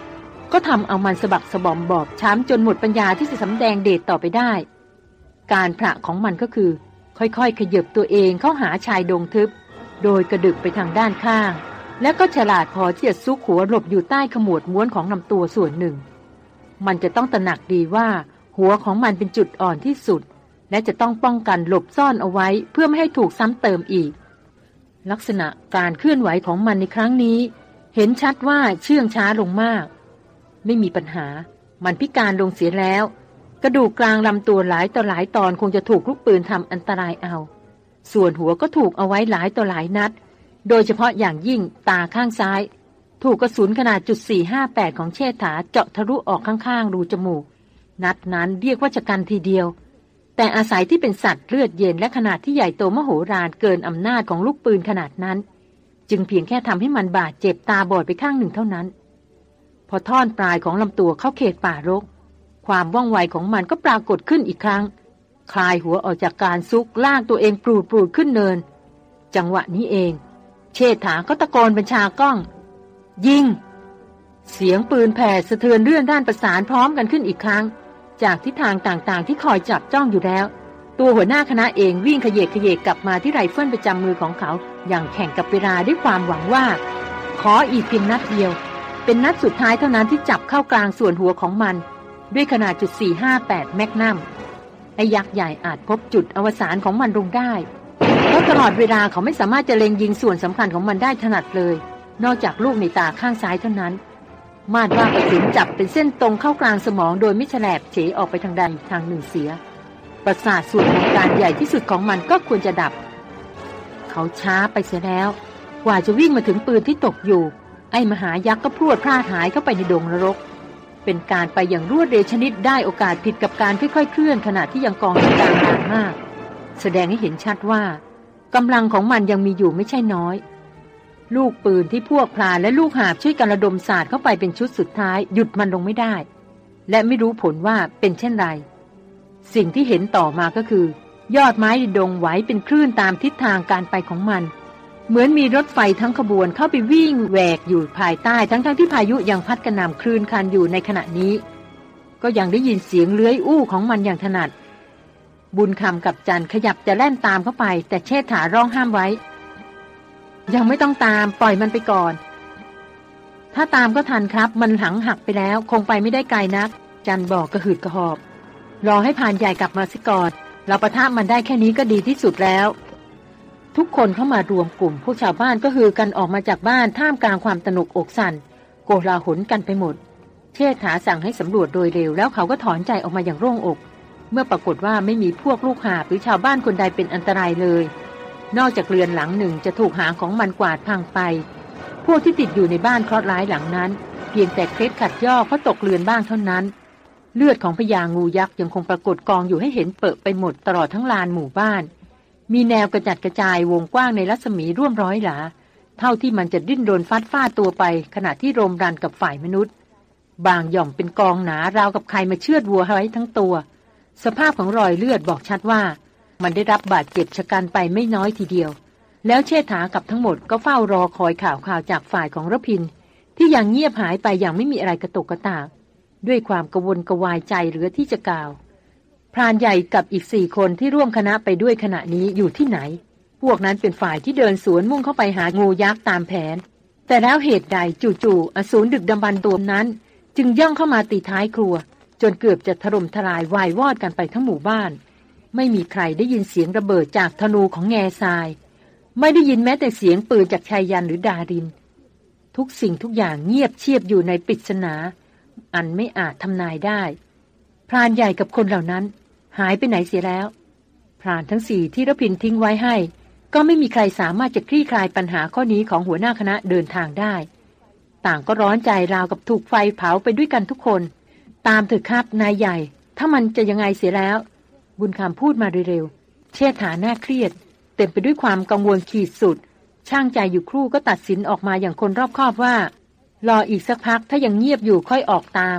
ก็ทำเอามันสะบักสะบอมบอบช้ำจนหมดปัญญาที่จะสำแดงเดชต่อไปได้ การพระของมันก็คือ ค่อยๆ ขยับตัวเองเข้าหาชายดงทึบ โดยกระดึกไปทางด้านข้าง และก็ฉลาดพอที่จะซุกหัวหลบอยู่ใต้ขมวดม้วนของลำตัวส่วนหนึ่ง มันจะต้องตระหนักดีว่า หัวของมันเป็นจุดอ่อนที่สุด และจะต้องป้องกันหลบซ่อนเอาไว้เพื่อไม่ให้ถูกซ้ำเติมอีก ลักษณะการเคลื่อนไหวของมันในครั้งนี้ เห็นชัดว่าเชื่องช้าลงมาก ไม่มีปัญหา มันพิการลงเสียแล้ว กระดูกกลางลำตัวหลายต่อหลายตอนคงจะถูกลูกปืนทำอันตรายเอา ส่วนหัวก็ถูกเอาไว้หลายต่อหลายนัด โดยเฉพาะอย่างยิ่งตาข้างซ้าย ถูกกระสุนขนาดจุด458 ของเชษฐาเจาะทะลุออกข้างๆ รูจมูก นัดนั้นเรียกว่าจะกันทีเดียว แต่อาศัยที่เป็นสัตว์เลือดเย็นและขนาดที่ใหญ่โตมโหฬารเกินอำนาจของลูกปืนขนาดนั้น จึงเพียงแค่ทำให้มันบาดเจ็บตาบอดไปข้างหนึ่งเท่านั้น พอท่อนปลายของลำตัวเข้าเขตป่ารก ความว่องไวของมันก็ปรากฏขึ้นอีกครั้ง คลายหัวออกจากการซุกลากตัวเองปรูดปรูดขึ้นเนิน จังหวะนี้เอง เชษฐาก็ตะโกนบัญชาก้อง ยิง เสียงปืนแผดสะเทือนเลื่อนลั่นประสานพร้อมกันขึ้นอีกครั้ง จากทิศทางต่างๆ ที่คอยจับจ้องอยู่แล้ว ตัวหัวหน้าคณะเองวิ่งขยเยกขยเยกกลับมาที่ไรเฟิลประจำมือของเขา อย่างแข่งกับเวลาด้วยความหวังว่า ขออีกเพียงนัดเดียว เป็นนัดสุดท้ายเท่านั้นที่จับเข้ากลางส่วนหัวของมัน ด้วยขนาดจุด458แมกนัมไอ้ยักษ์ใหญ่อาจพบจุดอวสานของมันลงได้ เพราะตลอดเวลาเขาไม่สามารถจะเล็งยิงส่วนสำคัญของมันได้ถนัดเลย นอกจากลูกในตาข้างซ้ายเท่านั้น มาดว่ากระสุนจับเป็นเส้นตรงเข้ากลางสมองโดยไม่แฉลบเฉออกไปทางใดทางหนึ่งเสีย ประสาทส่วนของการใหญ่ที่สุดของมันก็ควรจะดับ เขาช้าไปเสียแล้ว กว่าจะวิ่งมาถึงปืนที่ตกอยู่ ไอ้มหายักษ์ก็พรวดพลาดหายเข้าไปในดงนรกเป็นการไปอย่างรวดเร็วชนิดได้โอกาสผิดกับการค่อยๆเคลื่อนขณะที่ยังกองกลางนานมาก แสดงให้เห็นชัดว่ากำลังของมันยังมีอยู่ไม่ใช่น้อย ลูกปืนที่พวกพลาและลูกหาบช่วยกันระดมศาสตร์เข้าไปเป็นชุดสุดท้าย หยุดมันลงไม่ได้ และไม่รู้ผลว่าเป็นเช่นไร สิ่งที่เห็นต่อมาก็คือ ยอดไม้ดงไหวเป็นคลื่นตามทิศทางการไปของมัน เหมือนมีรถไฟทั้งขบวนเข้าไปวิ่งแหวกอยู่ภายใต้ ทั้งๆทที่พายุยังพัดกระหน่ำคลื่นคันอยู่ในขณะนี้ ก็ยังได้ยินเสียงเลื้อยอู้ของมันอย่างถนัด บุญคำกับจันขยับจะแล่นตามเข้าไป แต่เชษฐาร้องห้ามไว้ ยังไม่ต้องตามปล่อยมันไปก่อน ถ้าตามก็ทันครับมันหลังหักไปแล้ว คงไปไม่ได้ไกลนัก จันบอกกระหืดกระหอบ รอให้ผ่านใหญ่กลับมาสิก่อน เราประทะมันได้แค่นี้ก็ดีที่สุดแล้ว ทุกคนเข้ามารวมกลุ่มผู้ชาวบ้านก็คือกันออกมาจากบ้านท่ามกลางความตนกอกสั่นโกลาหลกันไปหมด เชษฐาสั่งให้สำรวจโดยเร็วแล้วเขาก็ถอนใจออกมาอย่างโล่งอก เมื่อปรากฏว่าไม่มีพวกลูกหาหรือชาวบ้านคนใดเป็นอันตรายเลย นอกจากเรือนหลังหนึ่งจะถูกหางของมันกวาดพังไป พวกที่ติดอยู่ในบ้านเคราะห์ร้ายหลังนั้น เพียงแต่เคล็ดขัดย่อเพราะตกเรือนบ้างเท่านั้น เลือดของพญางูยักษ์ยังคงปรากฏกองอยู่ให้เห็นเปิดไปหมดตลอดทั้งลานหมู่บ้าน มีแนวกระจัดกระจายวงกว้างในรัศมีร่วมร้อยหลา เท่าที่มันจะดิ้นโดนฟัดฟาดตัวไป ขณะที่โรมรันกับฝ่ายมนุษย์ บางหย่อมเป็นกองหนาราวกับใครมาเชือดวัวไว้ทั้งตัว สภาพของรอยเลือดบอกชัดว่า มันได้รับบาดเจ็บชะกันไปไม่น้อยทีเดียว แล้วเชษฐากับทั้งหมดก็เฝ้ารอคอยข่าวข่าวจากฝ่ายของรพิน ที่ยังเงียบหายไปอย่างไม่มีอะไรกระตกกระตาก ด้วยความกระวนกระวายใจเหลือที่จะกล่าวพรานใหญ่กับอีกสี่คนที่ร่วมคณะไปด้วยขณะนี้อยู่ที่ไหน พวกนั้นเป็นฝ่ายที่เดินสวนมุ่งเข้าไปหางูยักษ์ตามแผน แต่แล้วเหตุใดจู่ๆอสูรดึกดำบรรตัวนั้น จึงย่องเข้ามาตีท้ายครัว จนเกือบจะถล่มทลายวายวอดกันไปทั้งหมู่บ้าน ไม่มีใครได้ยินเสียงระเบิดจากธนูของแง่ทราย ไม่ได้ยินแม้แต่เสียงปืนจากชายยันหรือดาริน ทุกสิ่งทุกอย่างเงียบเชียบอยู่ในปริศนา อันไม่อาจทำนายได้ พรานใหญ่กับคนเหล่านั้น หายไปไหนเสียแล้ว พรานทั้งสี่ที่รพินทิ้งไว้ให้ ก็ไม่มีใครสามารถจะคลี่คลายปัญหาข้อนี้ของหัวหน้าคณะเดินทางได้ ต่างก็ร้อนใจราวกับถูกไฟเผาไปด้วยกันทุกคน ตามเถอะครับนายใหญ่ ถ้ามันจะยังไงเสียแล้ว บุญคำพูดมาเร็วๆเชษฐาหน้าเครียด เต็มไปด้วยความกังวลขีดสุด ช่างใจอยู่ครู่ก็ตัดสินออกมาอย่างคนรอบคอบว่า รออีกสักพักถ้ายังเงียบอยู่ค่อยออกตาม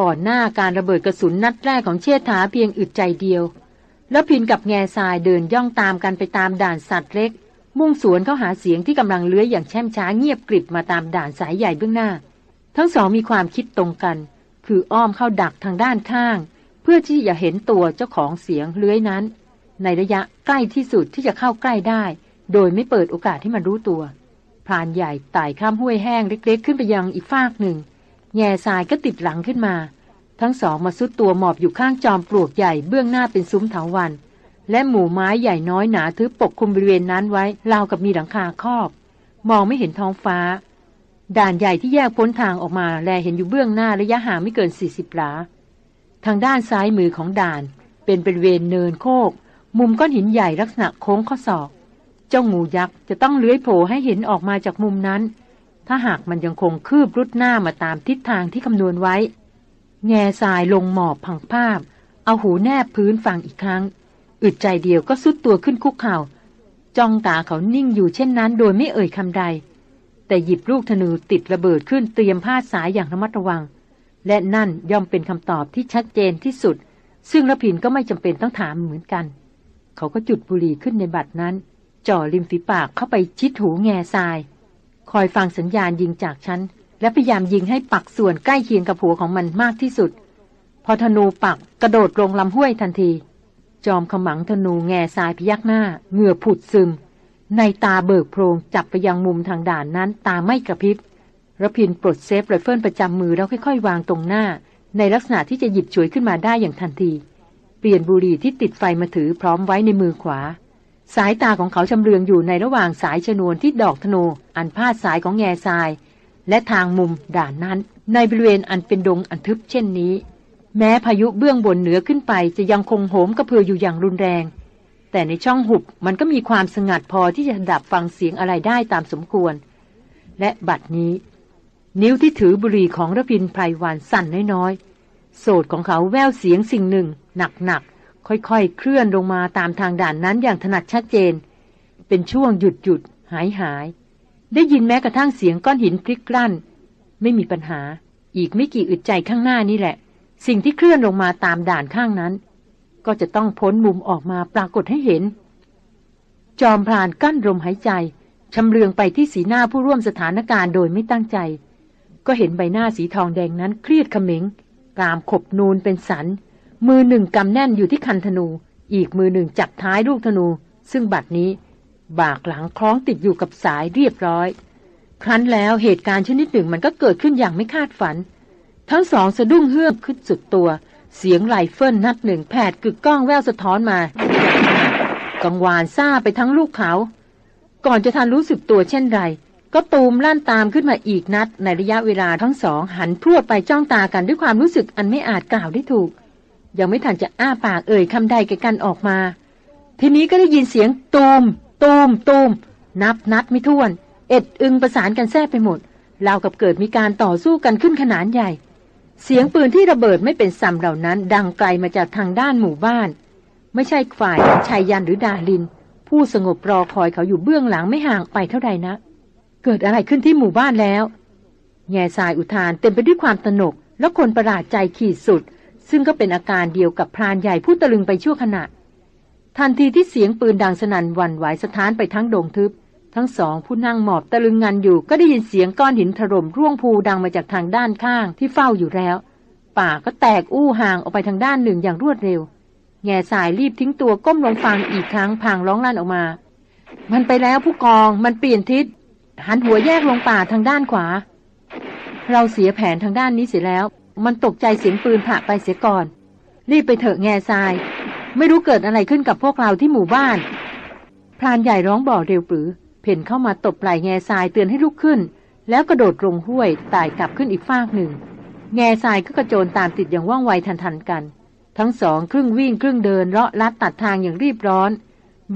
ก่อนหน้าการระเบิดกระสุนนัดแรกของเชษฐาเพียงอึดใจเดียว แล้วพินกับแง่ทรายเดินย่องตามกันไปตามด่านสัตว์เล็ก มุ่งสวนเข้าหาเสียงที่กำลังเลื้อยอย่างแช่มช้าเงียบกริบมาตามด่านสายใหญ่เบื้องหน้า ทั้งสองมีความคิดตรงกัน คืออ้อมเข้าดักทางด้านข้าง เพื่อที่จะเห็นตัวเจ้าของเสียงเลื้อยนั้น ในระยะใกล้ที่สุดที่จะเข้าใกล้ได้ โดยไม่เปิดโอกาสให้มันรู้ตัวพรานใหญ่ไต่ข้ามห้วยแห้งเล็ก ๆ ขึ้นไปยังอีกฟากหนึ่ง แง่ทรายก็ติดหลังขึ้นมา ทั้งสองมาซุดตัวหมอบอยู่ข้างจอมปลวกใหญ่เบื้องหน้าเป็นซุ้มเถาวัน และหมู่ไม้ใหญ่น้อยหนาทึบปกคลุมบริเวณนั้นไว้ราวกับมีหลังคาครอบ มองไม่เห็นท้องฟ้า ด่านใหญ่ที่แยกพ้นทางออกมา แลเห็นอยู่เบื้องหน้าระยะห่างไม่เกิน40หลา ทางด้านซ้ายมือของด่าน เป็นบริเวณเนินโคก มุมก้อนหินใหญ่ลักษณะโค้งข้อศอก เจ้างูยักษ์จะต้องเลื้อยโผล่ให้เห็นออกมาจากมุมนั้น ถ้าหากมันยังคงคืบรุดหน้ามาตามทิศทางที่คำนวณไว้ แง่ทรายลงหมอบพังภาพ เอาหูแนบพื้นฟังอีกครั้ง อึดใจเดียวก็สุดตัวขึ้นคุกเข่าจ้องตาเขานิ่งอยู่เช่นนั้น โดยไม่เอ่ยคำใด แต่หยิบลูกธนูติดระเบิดขึ้นเตรียมพาสายอย่างระมัดระวัง และนั่นย่อมเป็นคำตอบที่ชัดเจนที่สุด ซึ่งระพินก็ไม่จำเป็นต้องถามเหมือนกัน เขาก็จุดบุหรี่ขึ้นในบัตรนั้น จ่อริมฝีปากเข้าไปชิดหูแง่ทราย คอยฟังสัญญาณยิงจากฉัน และพยายามยิงให้ปักส่วนใกล้เคียงกับหัวของมันมากที่สุด พอธนูปักกระโดดลงลำห้วยทันที จอมขมังธนูแง่ทรายพยักหน้าเหงื่อผุดซึม ในตาเบิกโพรงจับไปยังมุมทางด่านนั้นตาไม่กระพริบรพินทร์ปลดเซฟไรเฟิลประจำมือแล้วค่อยๆ วางตรงหน้า ในลักษณะที่จะหยิบฉวยขึ้นมาได้อย่างทันที เปลี่ยนบุหรี่ที่ติดไฟมาถือพร้อมไว้ในมือขวา สายตาของเขาชำเลืองอยู่ในระหว่างสายชนวนที่ดอกธนูอันพาดสายของแง่ทราย และทางมุมด่านนั้น ในบริเวณอันเป็นดงอันทึบเช่นนี้ แม้พายุเบื้องบนเหนือขึ้นไปจะยังคงโหมกระเพืออยู่อย่างรุนแรง แต่ในช่องหุบมันก็มีความสงัดพอที่จะดับฟังเสียงอะไรได้ตามสมควร และบัดนี้ นิ้วที่ถือบุหรี่ของระพินไพรวันสั่นน้อยๆโสดของเขาแววเสียงสิ่งหนึ่ง หนักๆค่อยๆ เคลื่อนลงมาตามทางด่านนั้นอย่างถนัดชัดเจน เป็นช่วงหยุดหยุดหายหายได้ยินแม้กระทั่งเสียงก้อนหินพลิกลั่น ไม่มีปัญหา อีกไม่กี่อึดใจข้างหน้านี่แหละ สิ่งที่เคลื่อนลงมาตามด่านข้างนั้น ก็จะต้องพ้นมุมออกมาปรากฏให้เห็น จอมพรานกั้นลมหายใจชำเลืองไปที่สีหน้าผู้ร่วมสถานการณ์โดยไม่ตั้งใจ ก็เห็นใบหน้าสีทองแดงนั้นเครียดเขม็งกรามขบนูนเป็นสัน มือหนึ่งกำแน่นอยู่ที่คันธนู อีกมือหนึ่งจับท้ายลูกธนู ซึ่งบัดนี้ บากหลังคล้องติดอยู่กับสายเรียบร้อย ครั้นแล้วเหตุการณ์ชนิดหนึ่งมันก็เกิดขึ้นอย่างไม่คาดฝัน ทั้งสองสะดุ้งเฮือกขึ้นสุดตัว เสียงไหลเฟิลนัดหนึ่งแผดกึกก้องแววสะท้อนมา กังวานซ่าไปทั้งลูกเขา ก่อนจะทันรู้สึกตัวเช่นไร ก็ตูมลั่นตามขึ้นมาอีกนัด ในระยะเวลาทั้งสอง หันพรวดไปจ้องตากันด้วยความรู้สึกอันไม่อาจกล่าวได้ถูก ยังไม่ทันจะอ้าปากเอ่ยคำใดแกกันออกมา ทีนี้ก็ได้ยินเสียงตูม ตูม ตูม นับนัดไม่ถ้วน เอ็ดอึงประสานกันแทรกไปหมดราวกับเกิดมีการต่อสู้กันขึ้นขนาดใหญ่ เสียงปืนที่ระเบิดไม่เป็นซ้ำเหล่านั้น ดังไกลมาจากทางด้านหมู่บ้าน ไม่ใช่ฝ่ายชายยันหรือดาลิน ผู้สงบรอคอยเขาอยู่เบื้องหลังไม่ห่างไปเท่าใดนะ เกิดอะไรขึ้นที่หมู่บ้านแล้วแง่ทรายอุทานเต็มไปด้วยความตนก และคนประหลาดใจขีดสุด ซึ่งก็เป็นอาการเดียวกับพรานใหญ่ผู้ตะลึงไปชั่วขณะ ทันทีที่เสียงปืนดังสนั่นวันไหวสถานไปทั้งดงทึบ ทั้งสองผู้นั่งหมอบตะลึงงันอยู่ก็ได้ยินเสียงก้อนหินถล่มร่วงภูดังมาจากทางด้านข้างที่เฝ้าอยู่แล้ว ป่าก็แตกอู้ห่างออกไปทางด้านหนึ่งอย่างรวดเร็ว แง่สายรีบทิ้งตัวก้มลงฟังอีกครั้งพางร้องลั่นออกมา มันไปแล้วผู้กองมันเปลี่ยนทิศ หันหัวแยกลงป่าทางด้านขวา เราเสียแผนทางด้านนี้เสียแล้ว มันตกใจเสียงปืนผ่าไปเสียก่อน รีบไปเถอะแง่ทราย ไม่รู้เกิดอะไรขึ้นกับพวกเราที่หมู่บ้านพรานใหญ่ร้องบอกเร็วปรือ เพ่นเข้ามาตบไหล่แง่ทรายเตือนให้ลุกขึ้น แล้วกระโดดลงห้วยไต่กลับขึ้นอีกฟากหนึ่ง แง่ทรายก็กระโจนตามติดอย่างว่องไวทันๆกัน ทั้งสองครึ่งวิ่งครึ่งเดินเลาะลัดตัดทางอย่างรีบร้อน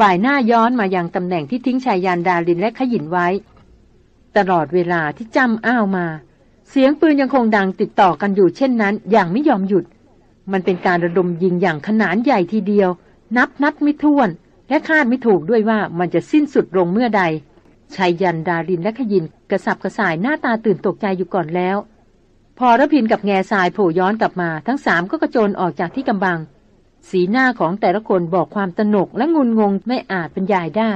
บ่ายหน้าย้อนมายังตำแหน่งที่ทิ้งชายยานดาลินและขยินไว้ ตลอดเวลาที่จำอ้าวมา เสียงปืนยังคงดังติดต่อกันอยู่เช่นนั้น อย่างไม่ยอมหยุด มันเป็นการระดมยิงอย่างขนาดใหญ่ทีเดียว นับนัดไม่ถ้วน และคาดไม่ถูกด้วยว่ามันจะสิ้นสุดลงเมื่อใดชายยันดารินและขยินกระสับกระส่ายหน้าตาตื่นตกใจอยู่ก่อนแล้ว พอระพินกับแง่ทรายโผล่ย้อนกลับมา ทั้งสามก็กระโจนออกจากที่กำบัง สีหน้าของแต่ละคนบอกความตนกและงุนงงไม่อาจบรรยายได้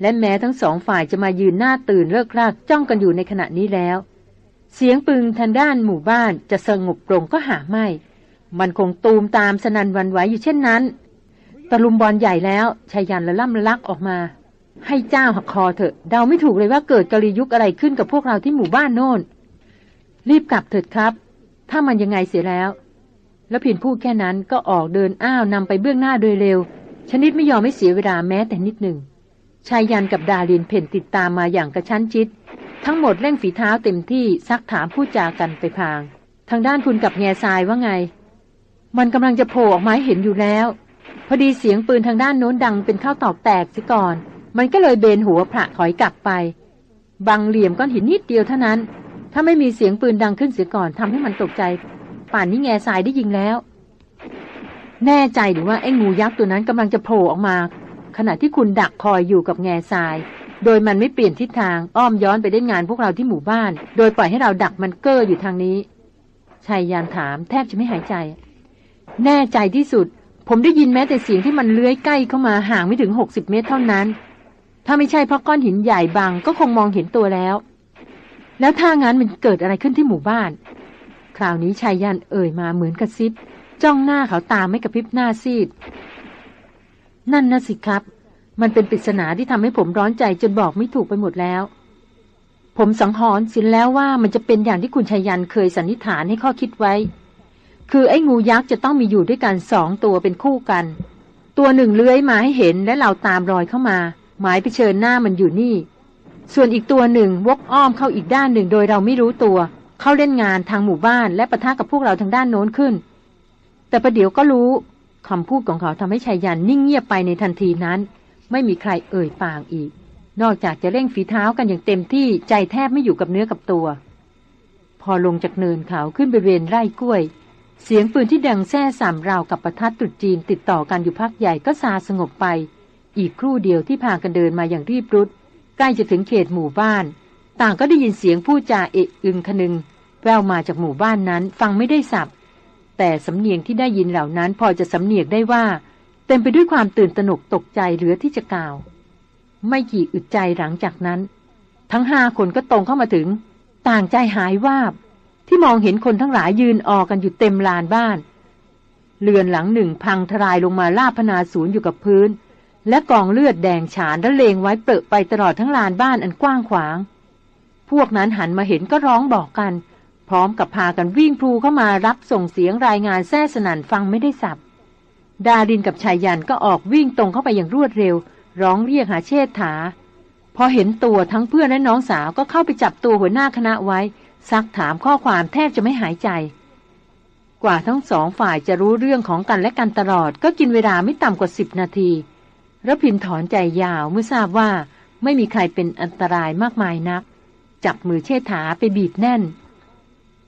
และแม้ทั้งสองฝ่ายจะมายืนหน้าตื่นเลิกลากจ้องกันอยู่ในขณะนี้แล้ว เสียงปืนทางด้านหมู่บ้านจะสงบลงก็หาไม่ มันคงตูมตามสนันวันไหวอยู่เช่นนั้น ตะลุมบอลใหญ่แล้วชายันละล่ำละลักออกมา ให้เจ้าหักคอเถอะ เดาไม่ถูกเลยว่าเกิดกะลียุคอะไรขึ้นกับพวกเราที่หมู่บ้านโน่น รีบกลับเถิดครับ ถ้ามันยังไงเสียแล้ว แล้วผินพูดแค่นั้นก็ออกเดินอ้าวนำไปเบื้องหน้าโดยเร็ว ชนิดไม่ยอมไม่เสียเวลาแม้แต่นิดหนึ่งชายยันกับดาลินเพ่นติดตามมาอย่างกระชั้นชิด ทั้งหมดเร่งฝีเท้าเต็มที่ซักถามพูดจากันไปพาง ทางด้านคุณกับแง่ทรายว่าไง มันกำลังจะโผล่ออกมาให้เห็นอยู่แล้ว พอดีเสียงปืนทางด้านโน้นดังเป็นข้าวตอกแตกซิก่อน มันก็เลยเบนหัวพระถอยกลับไปบังเหลี่ยมก้อนหินนิดเดียวเท่านั้น ถ้าไม่มีเสียงปืนดังขึ้นเสียก่อนทำให้มันตกใจ ป่านนี้แง่ทรายได้ยิงแล้ว แน่ใจหรือว่าไอ้งูยักษ์ตัวนั้นกำลังจะโผล่ออกมา ขณะที่คุณดักคอยอยู่กับแง่ทราย โดยมันไม่เปลี่ยนทิศทางอ้อมย้อนไปเล่นงานพวกเราที่หมู่บ้าน โดยปล่อยให้เราดักมันเก้ออยู่ทางนี้ชายยานถามแทบจะไม่หายใจ แน่ใจที่สุด ผมได้ยินแม้แต่เสียงที่มันเลื้อยใกล้เข้ามาห่างไม่ถึงหกสิบเมตรเท่านั้น ถ้าไม่ใช่เพราะก้อนหินใหญ่บางก็คงมองเห็นตัวแล้ว แล้วถ้างั้นมันเกิดอะไรขึ้นที่หมู่บ้าน คราวนี้ชายยันเอ่ยมาเหมือนกระซิบ จ้องหน้าเขาตามไม่กระพริบหน้าซีด นั่นนะสิครับ มันเป็นปริศนาที่ทำให้ผมร้อนใจจนบอกไม่ถูกไปหมดแล้ว ผมสังหรณ์สินแล้วว่ามันจะเป็นอย่างที่คุณชายันเคยสันนิษฐานให้ข้อคิดไว้ คือไอ้งูยักษ์จะต้องมีอยู่ด้วยกันสองตัวเป็นคู่กัน ตัวหนึ่งเลื้อยมาให้เห็นและเราตามรอยเข้ามา หมายไปเชิญหน้ามันอยู่นี่ ส่วนอีกตัวหนึ่งวกอ้อมเข้าอีกด้านหนึ่งโดยเราไม่รู้ตัว เข้าเล่นงานทางหมู่บ้านและประทะกับพวกเราทางด้านโน้นขึ้น แต่ประเดี๋ยวก็รู้คำพูดของเขาทำให้ชายยันนิ่งเงียบไปในทันทีนั้น ไม่มีใครเอ่ยปากอีก นอกจากจะเร่งฝีเท้ากันอย่างเต็มที่ใจแทบไม่อยู่กับเนื้อกับตัว พอลงจากเนินเขาขึ้นบริเวณไร่กล้วย เสียงปืนที่ดังแซ่สามราวกับประทัดตรุษจีนติดต่อกันอยู่พักใหญ่ก็ซาสงบไป อีกครู่เดียวที่พากันเดินมาอย่างรีบรุดใกล้จะถึงเขตหมู่บ้าน ต่างก็ได้ยินเสียงผู้จาเอะอึงคนึง แววมาจากหมู่บ้านนั้นฟังไม่ได้สับ แต่สำเนียงที่ได้ยินเหล่านั้นพอจะสำเนียกได้ว่า เต็มไปด้วยความตื่นตระหนกตกใจเหลือที่จะกล่าว ไม่กี่อึดใจหลังจากนั้น ทั้งห้าคนก็ตรงเข้ามาถึง ต่างใจหายวาบ ที่มองเห็นคนทั้งหลายยืนออกกันอยู่เต็มลานบ้าน เรือนหลังหนึ่งพังทลายลงมาลาบพนาศูนย์อยู่กับพื้น และกองเลือดแดงฉานและเลงไว้เปิดไปตลอดทั้งลานบ้านอันกว้างขวาง พวกนั้นหันมาเห็นก็ร้องบอกกัน พร้อมกับพากันวิ่งพลูเข้ามารับส่งเสียงรายงานแซ่สนันฟังไม่ได้สับ ดาดินกับชายยันก็ออกวิ่งตรงเข้าไปอย่างรวดเร็ว ร้องเรียกหาเชษฐาพอเห็นตัวทั้งเพื่อนและน้องสาวก็เข้าไปจับตัวหัวหน้าคณะไว้ ซักถามข้อความแทบจะไม่หายใจ กว่าทั้งสองฝ่ายจะรู้เรื่องของกันและกันตลอด ก็กินเวลาไม่ต่ำกว่าสิบนาทีระพินถอนใจยาวเมื่อทราบว่าไม่มีใครเป็นอันตรายมากมายนัก จับมือเชษฐาไปบีบแน่น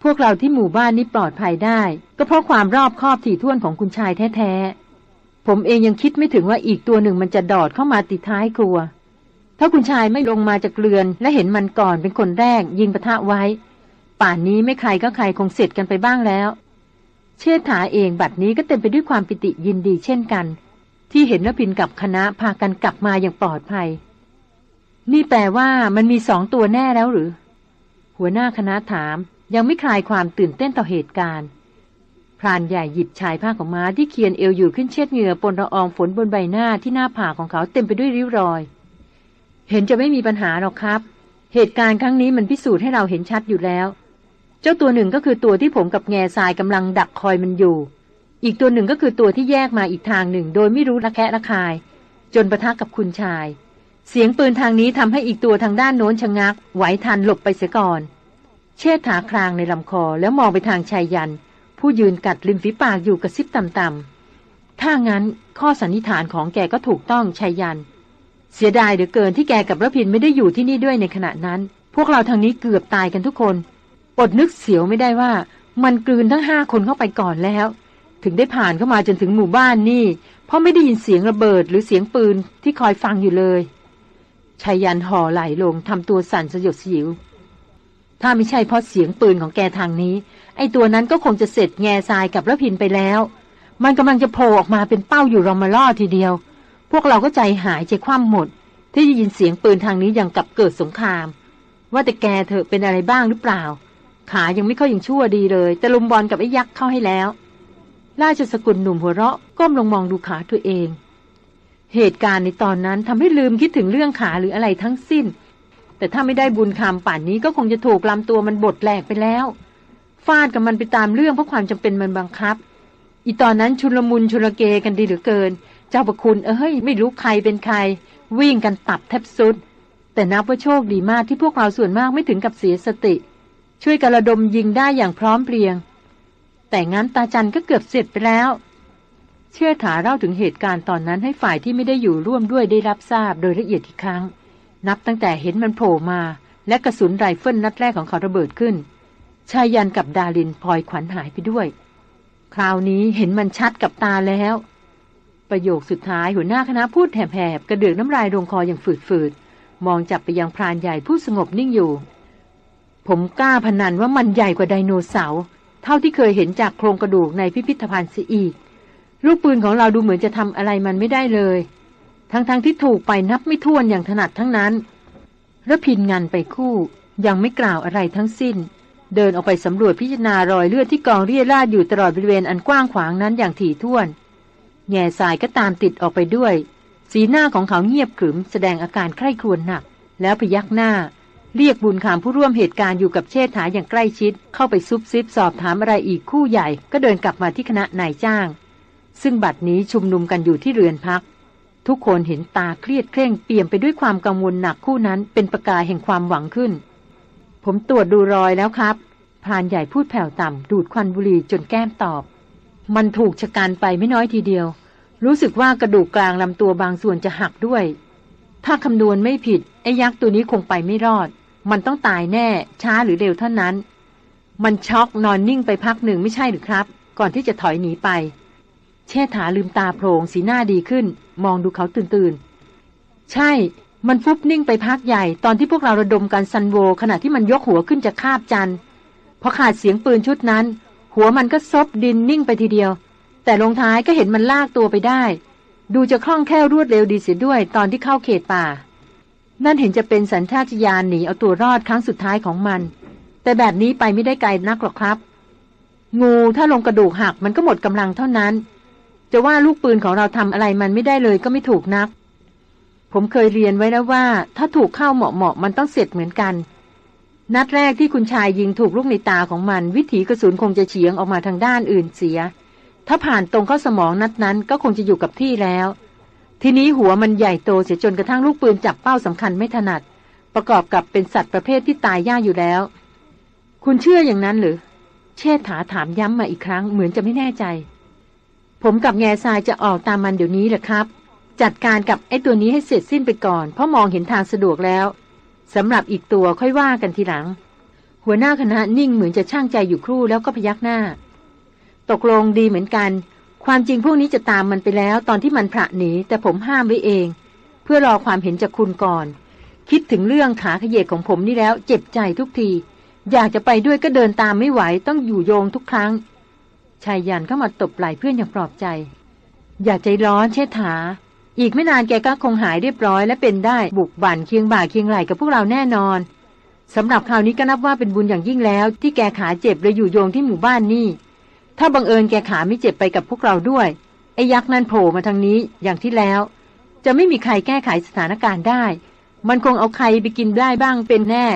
พวกเราที่หมู่บ้านนี้ปลอดภัยได้ ก็เพราะความรอบคอบถี่ถ้วนของคุณชายแท้ๆ ผมเองยังคิดไม่ถึงว่าอีกตัวหนึ่งมันจะดอดเข้ามาติดท้ายครัว ถ้าคุณชายไม่ลงมาจากเรือน และเห็นมันก่อนเป็นคนแรกยิงปะทะไว้ ป่านนี้ไม่ใครก็ใครคงเสร็จกันไปบ้างแล้ว เชษฐาเองบัดนี้ก็เต็มไปด้วยความปิติยินดีเช่นกัน ที่เห็นนพินกับคณะพากันกลับมาอย่างปลอดภัย นี่แปลว่ามันมีสองตัวแน่แล้วหรือ หัวหน้าคณะถามยังไม่คลายความตื่นเต้นต่อเหตุการณ์พรานใหญ่หยิบชายผ้าของม้าที่เคียนเอวอยู่ขึ้นเช็ดเหงื่อปนละอองฝนบนใบหน้าที่หน้าผากของเขาเต็มไปด้วยริ้วรอย เห็นจะไม่มีปัญหาหรอกครับ เหตุการณ์ครั้งนี้มันพิสูจน์ให้เราเห็นชัดอยู่แล้ว เจ้าตัวหนึ่งก็คือตัวที่ผมกับแง่ทรายกำลังดักคอยมันอยู่ อีกตัวหนึ่งก็คือตัวที่แยกมาอีกทางหนึ่ง โดยไม่รู้ระแคะระคาย จนประทะกับคุณชาย เสียงปืนทางนี้ทำให้อีกตัวทางด้านโน้นชะงัก ไหวทันหลบไปเสียก่อน เชิดถาครางในลำคอแล้วมองไปทางชายยัน ผู้ยืนกัดริมฝีปากอยู่กระซิบต่ำๆถ้างั้นข้อสันนิษฐานของแกก็ถูกต้องชายยัน เสียดายเหลือเกินที่แกกับระพินไม่ได้อยู่ที่นี่ด้วยในขณะนั้น พวกเราทางนี้เกือบตายกันทุกคน อดนึกเสียวไม่ได้ว่า มันกลืนทั้งห้าคนเข้าไปก่อนแล้ว ถึงได้ผ่านเข้ามาจนถึงหมู่บ้านนี่ เพราะไม่ได้ยินเสียงระเบิดหรือเสียงปืนที่คอยฟังอยู่เลยชายันห่อไหลลงทำตัวสั่นสยดสยิว ถ้าไม่ใช่เพราะเสียงปืนของแกทางนี้ ไอ้ตัวนั้นก็คงจะเสร็จแง่ทรายกับระพินไปแล้ว มันกำลังจะโผล่ออกมาเป็นเป้าอยู่รอมาล่อทีเดียว พวกเราก็ใจหายใจคว่ำหมด ที่ได้ยินเสียงปืนทางนี้อย่างกับเกิดสงคราม ว่าแต่แกเธอเป็นอะไรบ้างหรือเปล่า ขายังไม่ค่อยยังชั่วดีเลยแต่ลุมบอลกับไอ้ยักษ์เข้าให้แล้ว ราชสกุลหนุ่มหัวเราะก้มลงมองดูขาตัวเอง เหตุการณ์ในตอนนั้นทำให้ลืมคิดถึงเรื่องขาหรืออะไรทั้งสิ้น แต่ถ้าไม่ได้บุญคำป่านนี้ก็คงจะถูกลำตัวมันบดแหลกไปแล้วฟาดกับมันไปตามเรื่องเพราะความจำเป็นมันบังคับ อีตอนนั้นชุลมุนชุลเกกันดีเหลือเกิน เจ้าประคุณเอ้ยไม่รู้ใครเป็นใคร วิ่งกันตับแทบสุด แต่นับว่าโชคดีมากที่พวกเราส่วนมากไม่ถึงกับเสียสติ ช่วยกระดมยิงได้อย่างพร้อมเพรียง แต่งั้นตาจันก็เกือบเสร็จไปแล้ว เชื่อถาเล่าถึงเหตุการณ์ตอนนั้นให้ฝ่ายที่ไม่ได้อยู่ร่วมด้วยได้รับทราบโดยละเอียดอีกครั้ง นับตั้งแต่เห็นมันโผล่มา และกระสุนไรเฟิลนัดแรกของเขาระเบิดขึ้นไชยยันต์กับดารินพลอยขวัญหายไปด้วย คราวนี้เห็นมันชัดกับตาแล้ว ประโยคสุดท้ายหัวหน้าคณะพูดแหบๆกระเดือกน้ำลายลงคออย่างฝืดๆมองจับไปยังพรานใหญ่ผู้สงบนิ่งอยู่ ผมกล้าพนันว่ามันใหญ่กว่าไดโนเสาร์เท่าที่เคยเห็นจากโครงกระดูกในพิพิธภัณฑ์เสียอีก ลูกปืนของเราดูเหมือนจะทำอะไรมันไม่ได้เลย ทั้งๆทที่ถูกไปนับไม่ถ้วนอย่างถนัดทั้งนั้นระพินงานไปคู่ ยังไม่กล่าวอะไรทั้งสิ้น เดินออกไปสำรวจพิจารณารอยเลือดที่กองเรียราดอยู่ตลอดบริเวณอันกว้างขวางนั้นอย่างถี่ถ้วน แง่สายก็ตามติดออกไปด้วย สีหน้าของเขาเงียบขรึมแสดงอาการใคร่ครวญหนัก แล้วพยักหน้า เรียกบุญคำผู้ร่วมเหตุการณ์อยู่กับเชษฐาอย่างใกล้ชิด เข้าไปซุบซิบสอบถามอะไรอีกคู่ใหญ่ ก็เดินกลับมาที่คณะนายจ้าง ซึ่งบัดนี้ชุมนุมกันอยู่ที่เรือนพัก ทุกคนเห็นตาเครียดเคร่งเปี่ยมไปด้วยความกังวลหนักคู่นั้นเป็นประกายแห่งความหวังขึ้น ผมตรวจดูรอยแล้วครับพรานใหญ่พูดแผ่วต่ำดูดควันบุหรี่จนแก้มตอบ มันถูกชะกันไปไม่น้อยทีเดียว รู้สึกว่ากระดูกกลางลำตัวบางส่วนจะหักด้วย ถ้าคำนวณไม่ผิดไอ้ยักษ์ตัวนี้คงไปไม่รอด มันต้องตายแน่ ช้าหรือเร็วเท่านั้น มันช็อกนอนนิ่งไปพักหนึ่งไม่ใช่หรือครับ ก่อนที่จะถอยหนีไป เชษฐาลืมตาโพลงสีหน้าดีขึ้น มองดูเขาตื่นๆ ใช่ มันฟุบนิ่งไปพักใหญ่ ตอนที่พวกเราระดมกันซันโว ขณะที่มันยกหัวขึ้นจะคาบจันพอขาดเสียงปืนชุดนั้น หัวมันก็ซบดินนิ่งไปทีเดียว แต่ลงท้ายก็เห็นมันลากตัวไปได้ ดูจะคล่องแคล่วรวดเร็วดีเสียด้วย ตอนที่เข้าเขตป่า นั่นเห็นจะเป็นสัญชาตญาณหนีเอาตัวรอดครั้งสุดท้ายของมัน แต่แบบนี้ไปไม่ได้ไกลนักหรอกครับ งูถ้าลงกระดูกหักมันก็หมดกำลังเท่านั้น จะว่าลูกปืนของเราทำอะไรมันไม่ได้เลยก็ไม่ถูกนัก ผมเคยเรียนไว้แล้วว่า ถ้าถูกเข้าเหมาะๆมันต้องเสร็จเหมือนกัน นัดแรกที่คุณชายยิงถูกลูกในตาของมัน วิถีกระสุนคงจะเฉียงออกมาทางด้านอื่นเสีย ถ้าผ่านตรงเข้าสมองนัดนั้นก็คงจะอยู่กับที่แล้ว ทีนี้หัวมันใหญ่โตเสียจนกระทั่งลูกปืนจับเป้าสำคัญไม่ถนัด ประกอบกับเป็นสัตว์ประเภทที่ตายยากอยู่แล้ว คุณเชื่ออย่างนั้นหรือ เชษฐาถามย้ำมาอีกครั้งเหมือนจะไม่แน่ใจ ผมกับแง่ทรายจะออกตามมันเดี๋ยวนี้แหละครับ จัดการกับไอ้ตัวนี้ให้เสร็จสิ้นไปก่อน เพราะมองเห็นทางสะดวกแล้วสำหรับอีกตัวค่อยว่ากันทีหลัง หัวหน้าคณะนิ่งเหมือนจะช่างใจอยู่ครู่แล้วก็พยักหน้า ตกลงดีเหมือนกัน ความจริงพวกนี้จะตามมันไปแล้ว ตอนที่มันพระหนีแต่ผมห้ามไว้เอง เพื่อรอความเห็นจากคุณก่อน คิดถึงเรื่องขาขยเยกของผมนี่แล้ว เจ็บใจทุกที อยากจะไปด้วยก็เดินตามไม่ไหวต้องอยู่โยงทุกครั้งชายยันเข้ามาตบไหล่เพื่อนอย่างปลอบใจ อย่าใจร้อนเชษฐา อีกไม่นานแกก็คงหายเรียบร้อยและเป็นได้บุกบั่นเคียงบ่าเคียงไหลกับพวกเราแน่นอนสำหรับคราวนี้ก็นับว่าเป็นบุญอย่างยิ่งแล้ว ที่แกขาเจ็บเลยอยู่โยงที่หมู่บ้านนี่ ถ้าบังเอิญแกขาไม่เจ็บไปกับพวกเราด้วย ไอ้ยักษ์นั่นโผล่มาทางนี้อย่างที่แล้ว จะไม่มีใครแก้ไขสถานการณ์ได้ มันคงเอาใครไปกินได้บ้างเป็นแน่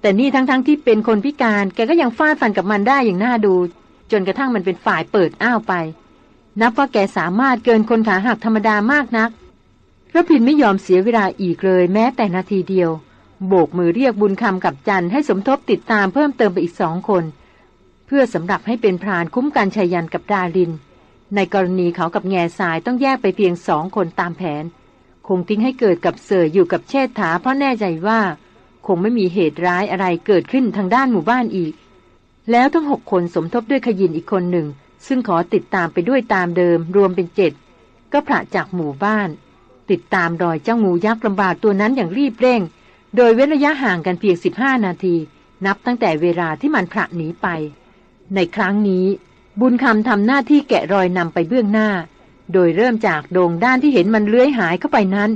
แต่นี่ทั้งๆทที่เป็นคนพิการแกก็ยังฟาดฟันกับมันได้อย่างน่าดู จนกระทั่งมันเป็นฝ่ายเปิดอ้าวไป นับว่าแกสามารถเกินคนขาหักธรรมดามากนักระพินไม่ยอมเสียเวลาอีกเลยแม้แต่นาทีเดียว โบกมือเรียกบุญคำกับจันให้สมทบติดตามเพิ่มเติมไปอีกสองคน พื่อสำหรับให้เป็นพรานคุ้มกันชายันกับดาลิน ในกรณีเขากับแง่สายต้องแยกไปเพียงสองคนตามแผน คงทิ้งให้เกิดกับเสืออยู่กับเชษฐาเพราะแน่ใจว่า คงไม่มีเหตุร้ายอะไรเกิดขึ้นทางด้านหมู่บ้านอีก แล้วทั้งหกคนสมทบด้วยขยินอีกคนหนึ่ง ซึ่งขอติดตามไปด้วยตามเดิมรวมเป็นเจ็ดก็ผละจากหมู่บ้าน ติดตามรอยเจ้างูยักษ์ลำบากตัวนั้นอย่างรีบเร่ง โดยเว้นระยะห่างกันเพียง 15 นาที นับตั้งแต่เวลาที่มันพระหนีไป ในครั้งนี้ บุญคำทำหน้าที่แกะรอยนำไปเบื้องหน้า โดยเริ่มจากโด่งด้านที่เห็นมันเลื้อยหายเข้าไปนั้น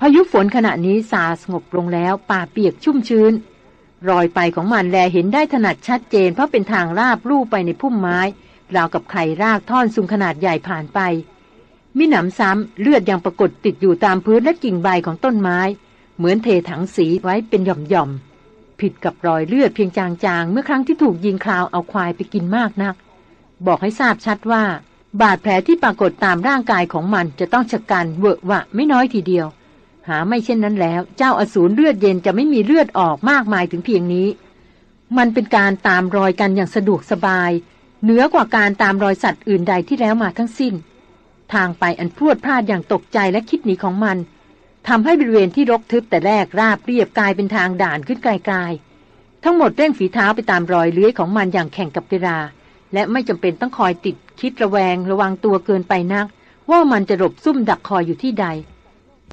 พายุฝนขณะนี้ซาสงบลงแล้วป่าเปียกชุ่มชื้น รอยไปของมันแลเห็นได้ถนัดชัดเจน เพราะเป็นทางราบลู่ไปในพุ่มไม้ราวกับไข่รากท่อนสูงขนาดใหญ่ผ่านไป มิหนำซ้ำเลือดยังปรากฏติดอยู่ตามพื้นและกิ่งใบของต้นไม้ เหมือนเทถังสีไว้เป็นหย่อมๆ ผิดกับรอยเลือดเพียงจางๆ เมื่อครั้งที่ถูกยิงคราวเอาควายไปกินมากนัก บอกให้ทราบชัดว่า บาดแผลที่ปรากฏตามร่างกายของมันจะต้องชะกันเวอะวะไม่น้อยทีเดียว หาไม่เช่นนั้นแล้ว เจ้าอสูรเลือดเย็นจะไม่มีเลือดออกมากมายถึงเพียงนี้ มันเป็นการตามรอยกันอย่างสะดวกสบาย เหนือกว่าการตามรอยสัตว์อื่นใดที่แล้วมาทั้งสิ้น ทางไปอันพรวดพลาดอย่างตกใจและคิดหนีของมัน ทำให้บริเวณที่รกทึบแต่แรกราบเรียบกลายเป็นทางด่านขึ้นไกลๆ ทั้งหมดเร่งฝีเท้าไปตามรอยเลื้อยของมันอย่างแข่งกับเวลา และไม่จำเป็นต้องคอยติดคิดระแวงระวังตัวเกินไปนัก ว่ามันจะหลบซุ่มดักคอยอยู่ที่ใด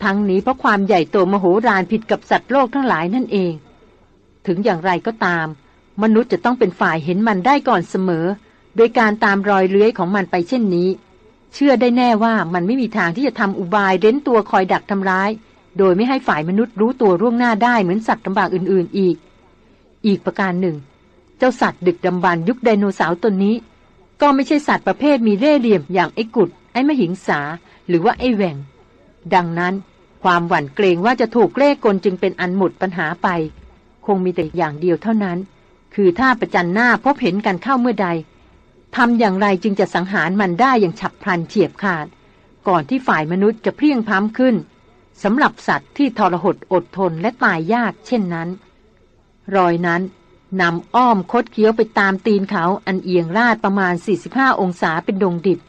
ทั้งนี้เพราะความใหญ่โตมโหฬารผิดกับสัตว์โลกทั้งหลายนั่นเอง ถึงอย่างไรก็ตาม มนุษย์จะต้องเป็นฝ่ายเห็นมันได้ก่อนเสมอ โดยการตามรอยเลื้อยของมันไปเช่นนี้ เชื่อได้แน่ว่ามันไม่มีทางที่จะทำอุบายเร้นตัวคอยดักทำร้าย โดยไม่ให้ฝ่ายมนุษย์รู้ตัวร่วงหน้าได้เหมือนสัตว์ลำบากอื่น ๆ อีก อีกประการหนึ่ง เจ้าสัตว์ดึกดำบรรยุคไดโนเสาร์ตนนี้ ก็ไม่ใช่สัตว์ประเภทมีเร่เหลี่ยมอย่างไอ้กุด ไอ้มหิงสา หรือว่าไอ้แหวงดังนั้น ความหวั่นเกรงว่าจะถูกเล่กลจึงเป็นอันหมดปัญหาไป คงมีแต่อย่างเดียวเท่านั้น คือถ้าประจันหน้าพบเห็นกันเข้าเมื่อใด ทำอย่างไรจึงจะสังหารมันได้อย่างฉับพลันเฉียบขาด ก่อนที่ฝ่ายมนุษย์จะเพียงพร้ำขึ้นสำหรับสัตว์ที่ทรหดอดทนและตายยากเช่นนั้น รอยนั้นนำอ้อมคดเคี้ยวไปตามตีนเขาอันเอียงราดประมาณ 45 องศาเป็นดงดิบ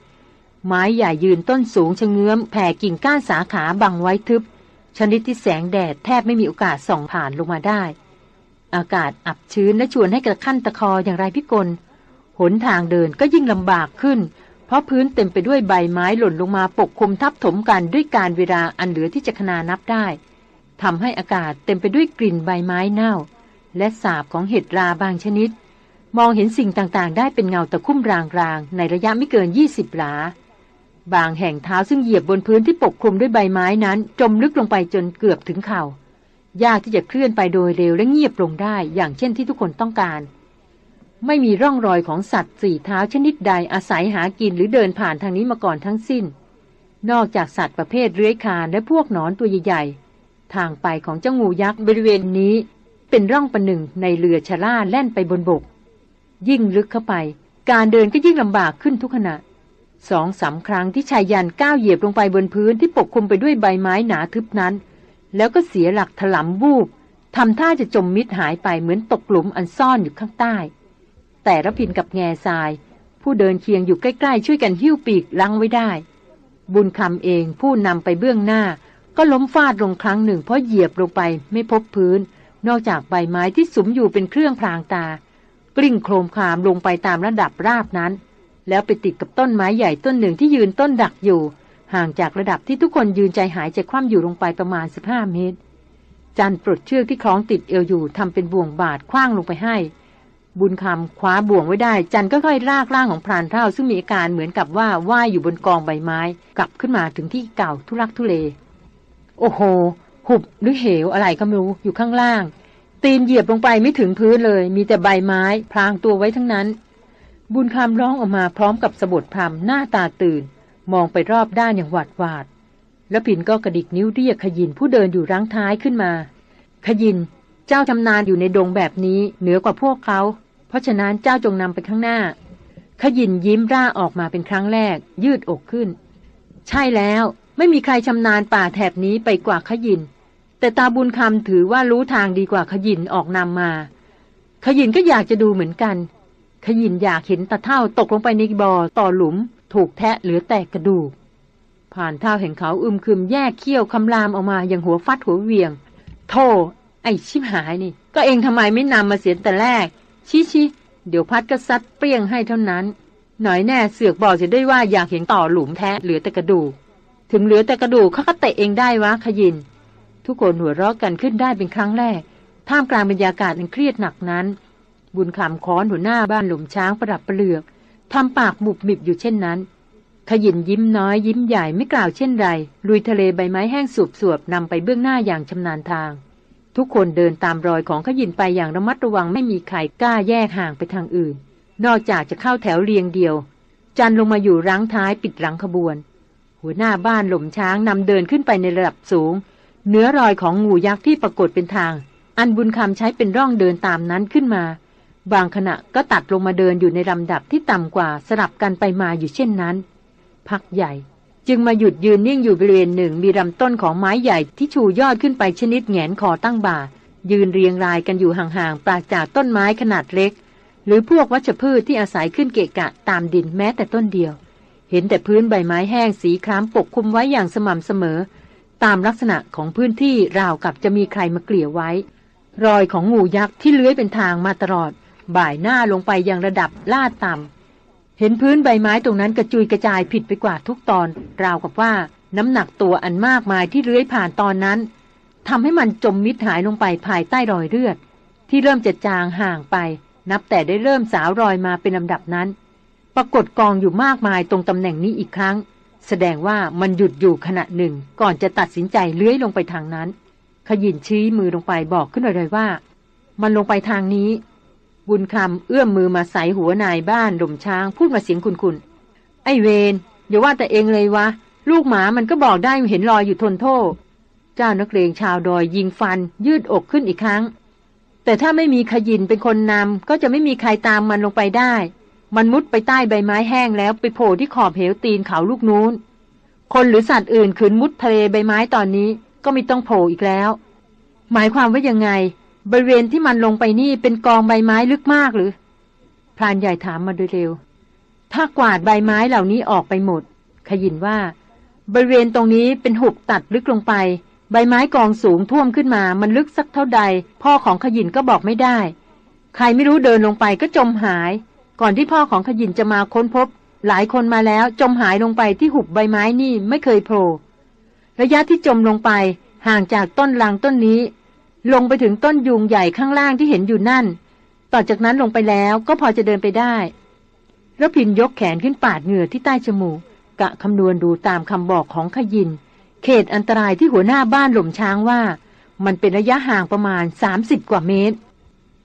ไม้ใหญ่ยืนต้นสูงชะเงื้อมแผ่กิ่งก้านสาขาบังไว้ทึบ ชนิดที่แสงแดดแทบไม่มีโอกาสส่องผ่านลงมาได้ อากาศอับชื้นและชวนให้กระขั้นตะคออย่างไรพิกล นทางเดินก็ยิ่งลำบากขึ้น เพราะพื้นเต็มไปด้วยใบไม้หล่นลงมาปกคลุมทับถมกันด้วยการเวลาอันเหลือที่จะขนานับได้ทำให้อากาศเต็มไปด้วยกลิ่นใบไม้เน่า และสาบของเห็ดราบางชนิด มองเห็นสิ่งต่างๆ ได้เป็นเงาตะคุ่มรางๆ ในระยะไม่เกิน 20 หลา บางแห่งเท้าซึ่งเหยียบบนพื้นที่ปกคลุมด้วยใบไม้นั้น จมลึกลงไปจนเกือบถึงเขา่ายากที่จะเคลื่อนไปโดยเร็วและเงียบลงได้ อย่างเช่นที่ทุกคนต้องการ ไม่มีร่องรอยของสัตว์สี่เท้าชนิดใดอาศัยหากินหรือเดินผ่านทางนี้มาก่อนทั้งสิ้น นอกจากสัตว์ประเภทเลื้อยคานและพวกหนอนตัวใหญ่ๆ ทางไปของเจ้างูยักษ์บริเวณนี้ เป็นร่องประหนึ่งในเรือชะล่าแล่นไปบนบก ยิ่งลึกเข้าไป การเดินก็ยิ่งลำบากขึ้นทุกขณะสองสาครั้งที่ชายยันก้าวเหยียบลงไปบนพื้นที่ปกคลุมไปด้วยใบไม้หนาทึบนั้น แล้วก็เสียหลักถลำวูบทำท่าจะจมมิดหายไปเหมือนตกหลุมอันซ่อนอยู่ข้างใต้ แต่ระพินกับแง่ทราย ผู้เดินเคียงอยู่ใกล้ๆ ช่วยกันหิ้วปีกลังไว้ได้ บุญคำเองผู้นำไปเบื้องหน้า ก็ล้มฟาดลงครั้งหนึ่งเพราะเหยียบลงไปไม่พบพื้น นอกจากใบไม้ที่สุมอยู่เป็นเครื่องพรางตา กลิ้งโครมคามลงไปตามระดับราบนั้น แล้วไปติดกับต้นไม้ใหญ่ต้นหนึ่งที่ยืนต้นดักอยู่ ห่างจากระดับที่ทุกคนยืนใจหายใจคว่ำอยู่ลงไปประมาณ15เมตรจันปลดเชือกที่คล้องติดเอวอยู่ทำเป็นบ่วงบาดคว้างลงไปให้ บุญคำคว้าบ่วงไว้ได้ จันก็ค่อยลากร่างของพรานเท่าซึ่งมีอาการเหมือนกับว่าว่ายอยู่บนกองใบไม้ กลับขึ้นมาถึงที่เก่าทุลักทุเล โอ้โห หุบหรือเหวอะไรก็ไม่รู้อยู่ข้างล่าง ตีนเหยียบลงไปไม่ถึงพื้นเลย มีแต่ใบไม้พรางตัวไว้ทั้งนั้น บุญคำร้องออกมาพร้อมกับสะบดพรำหน้าตาตื่น มองไปรอบด้านอย่างหวาดหวาด แล้วผินก็กระดิกนิ้วเรียกขยินผู้เดินอยู่รังท้ายขึ้นมา ขยิน เจ้าทำนานอยู่ในดงแบบนี้เหนือกว่าพวกเขา เพราะฉะนั้นเจ้าจงนำไปข้างหน้า ขยินยิ้มร่าออกมาเป็นครั้งแรก ยืดอกขึ้น ใช่แล้วไม่มีใครชำนาญป่าแถบนี้ไปกว่าขยิน แต่ตาบุญคำถือว่ารู้ทางดีกว่าขยินออกนำมา ขยินก็อยากจะดูเหมือนกัน ขยินอยากเห็นตาเท่าตกลงไปในบ่อต่อหลุม ถูกแทะเหลือแต่กระดูก ผ่านเท่าแห่งเขาอึมครึมแยกเขี้ยวคำรามออกมาอย่างหัวฟัดหัวเวียง โธ่ไอชิบหายนี่ ก็เองทำไมไม่นำมาเสียแต่แรก ชี้ชี้เดี๋ยวพัดก็ซัดเปรี้ยงให้เท่านั้น หน่อยแน่เสือกบอกจะได้ว่าอยากเห็นต่อหลุมแทะเหลือแต่กระดูกถึงเหลือแต่กระดูกเขาก็เตะเองได้วะขยิน ทุกคนหัวเราะกันขึ้นได้เป็นครั้งแรก ท่ามกลางบรรยากาศอันเครียดหนักนั้น บุญคำค้อนหัวหน้าบ้านหลุมช้างประดับเปลือกทำปากบุบมิบอยู่เช่นนั้น ขยินยิ้มน้อยยิ้มใหญ่ไม่กล่าวเช่นไรลุยทะเลใบไม้แห้งสูบสวบนำไปเบื้องหน้าอย่างชำนาญทาง ทุกคนเดินตามรอยของขยินไปอย่างระมัดระวังไม่มีใครกล้าแยกห่างไปทางอื่น นอกจากจะเข้าแถวเรียงเดียว จันลงมาอยู่รังท้ายปิดหลังขบวน หัวหน้าบ้านหล่มช้างนำเดินขึ้นไปในระดับสูง เนื้อรอยของงูยักษ์ที่ปรากฏเป็นทาง อันบุญคำใช้เป็นร่องเดินตามนั้นขึ้นมา บางขณะก็ตัดลงมาเดินอยู่ในลำดับที่ต่ำกว่าสลับกันไปมาอยู่เช่นนั้น พักใหญ่ จึงมาหยุดยืนนิ่งอยู่บริเวณหนึ่งมีลำต้นของไม้ใหญ่ที่ชูยอดขึ้นไปชนิดแงนคอตั้งบ่า ยืนเรียงรายกันอยู่ห่างๆปราศจากต้นไม้ขนาดเล็ก หรือพวกวัชพืชที่อาศัยขึ้นเกะกะตามดินแม้แต่ต้นเดียว เห็นแต่พื้นใบไม้แห้งสีคล้ำปกคลุมไว้อย่างสม่ำเสมอ ตามลักษณะของพื้นที่ราวกับจะมีใครมาเกลี่ยไว้ รอยของงูยักษ์ที่เลื้อยเป็นทางมาตลอด บ่ายหน้าลงไปยังระดับลาดต่ำ เห็นพื้นใบไม้ตรงนั้นกระจุยกระจายผิดไปกว่าทุกตอน ราวกับว่าน้ำหนักตัวอันมากมายที่เลื้อยผ่านตอนนั้นทำให้มันจมมิดหายลงไปภายใต้รอยเลือด ที่เริ่มจะจางห่างไป นับแต่ได้เริ่มสาวรอยมาเป็นลำดับนั้น ปรากฏกองอยู่มากมายตรงตำแหน่งนี้อีกครั้ง แสดงว่ามันหยุดอยู่ขณะหนึ่ง ก่อนจะตัดสินใจเลื้อยลงไปทางนั้น ขยินชี้มือลงไปบอกขึ้นเลยว่า มันลงไปทางนี้ บุญคำเอื้อมมือมาใส่หัวนายบ้านดมช้างพูดมาเสียงคุนๆไอเวนอย่าว่าแต่เองเลยวะ ลูกหมามันก็บอกได้เห็นรอยอยู่ทนโทษ เจ้านักเรียงชาวดอยยิงฟัน ยืดอกขึ้นอีกครั้ง แต่ถ้าไม่มีขยินเป็นคนนำก็จะไม่มีใครตามมันลงไปได้ มันมุดไปใต้ใบไม้แห้งแล้วไปโผล่ที่ขอบเหวตีนเขาลูกนู้น คนหรือสัตว์อื่นขืนมุดทะเลใบไม้ตอนนี้ก็ไม่ต้องโผล่อีกแล้ว หมายความว่ายังไง บริเวณที่มันลงไปนี่เป็นกองใบไม้ลึกมากหรือ พรานใหญ่ถามมาโดยเร็ว ถ้ากวาดใบไม้เหล่านี้ออกไปหมด ขยินว่า บริเวณตรงนี้เป็นหุบตัดลึกลงไป ใบไม้กองสูงท่วมขึ้นมา มันลึกสักเท่าใด พ่อของขยินก็บอกไม่ได้ ใครไม่รู้เดินลงไปก็จมหาย ก่อนที่พ่อของขยินจะมาค้นพบ หลายคนมาแล้วจมหายลงไปที่หุบใบไม้นี่ไม่เคยโผล่ ระยะที่จมลงไปห่างจากต้นลางต้นนี้ ลงไปถึงต้นยุงใหญ่ข้างล่างที่เห็นอยู่นั่น ต่อจากนั้นลงไปแล้วก็พอจะเดินไปได้แล้วพินยกแขนขึ้นปาดเหงื่อที่ใต้จมูก กะคำนวณดูตามคำบอกของขยิน เขตอันตรายที่หัวหน้าบ้านหล่มช้างว่า มันเป็นระยะห่างประมาณ 30 กว่าเมตร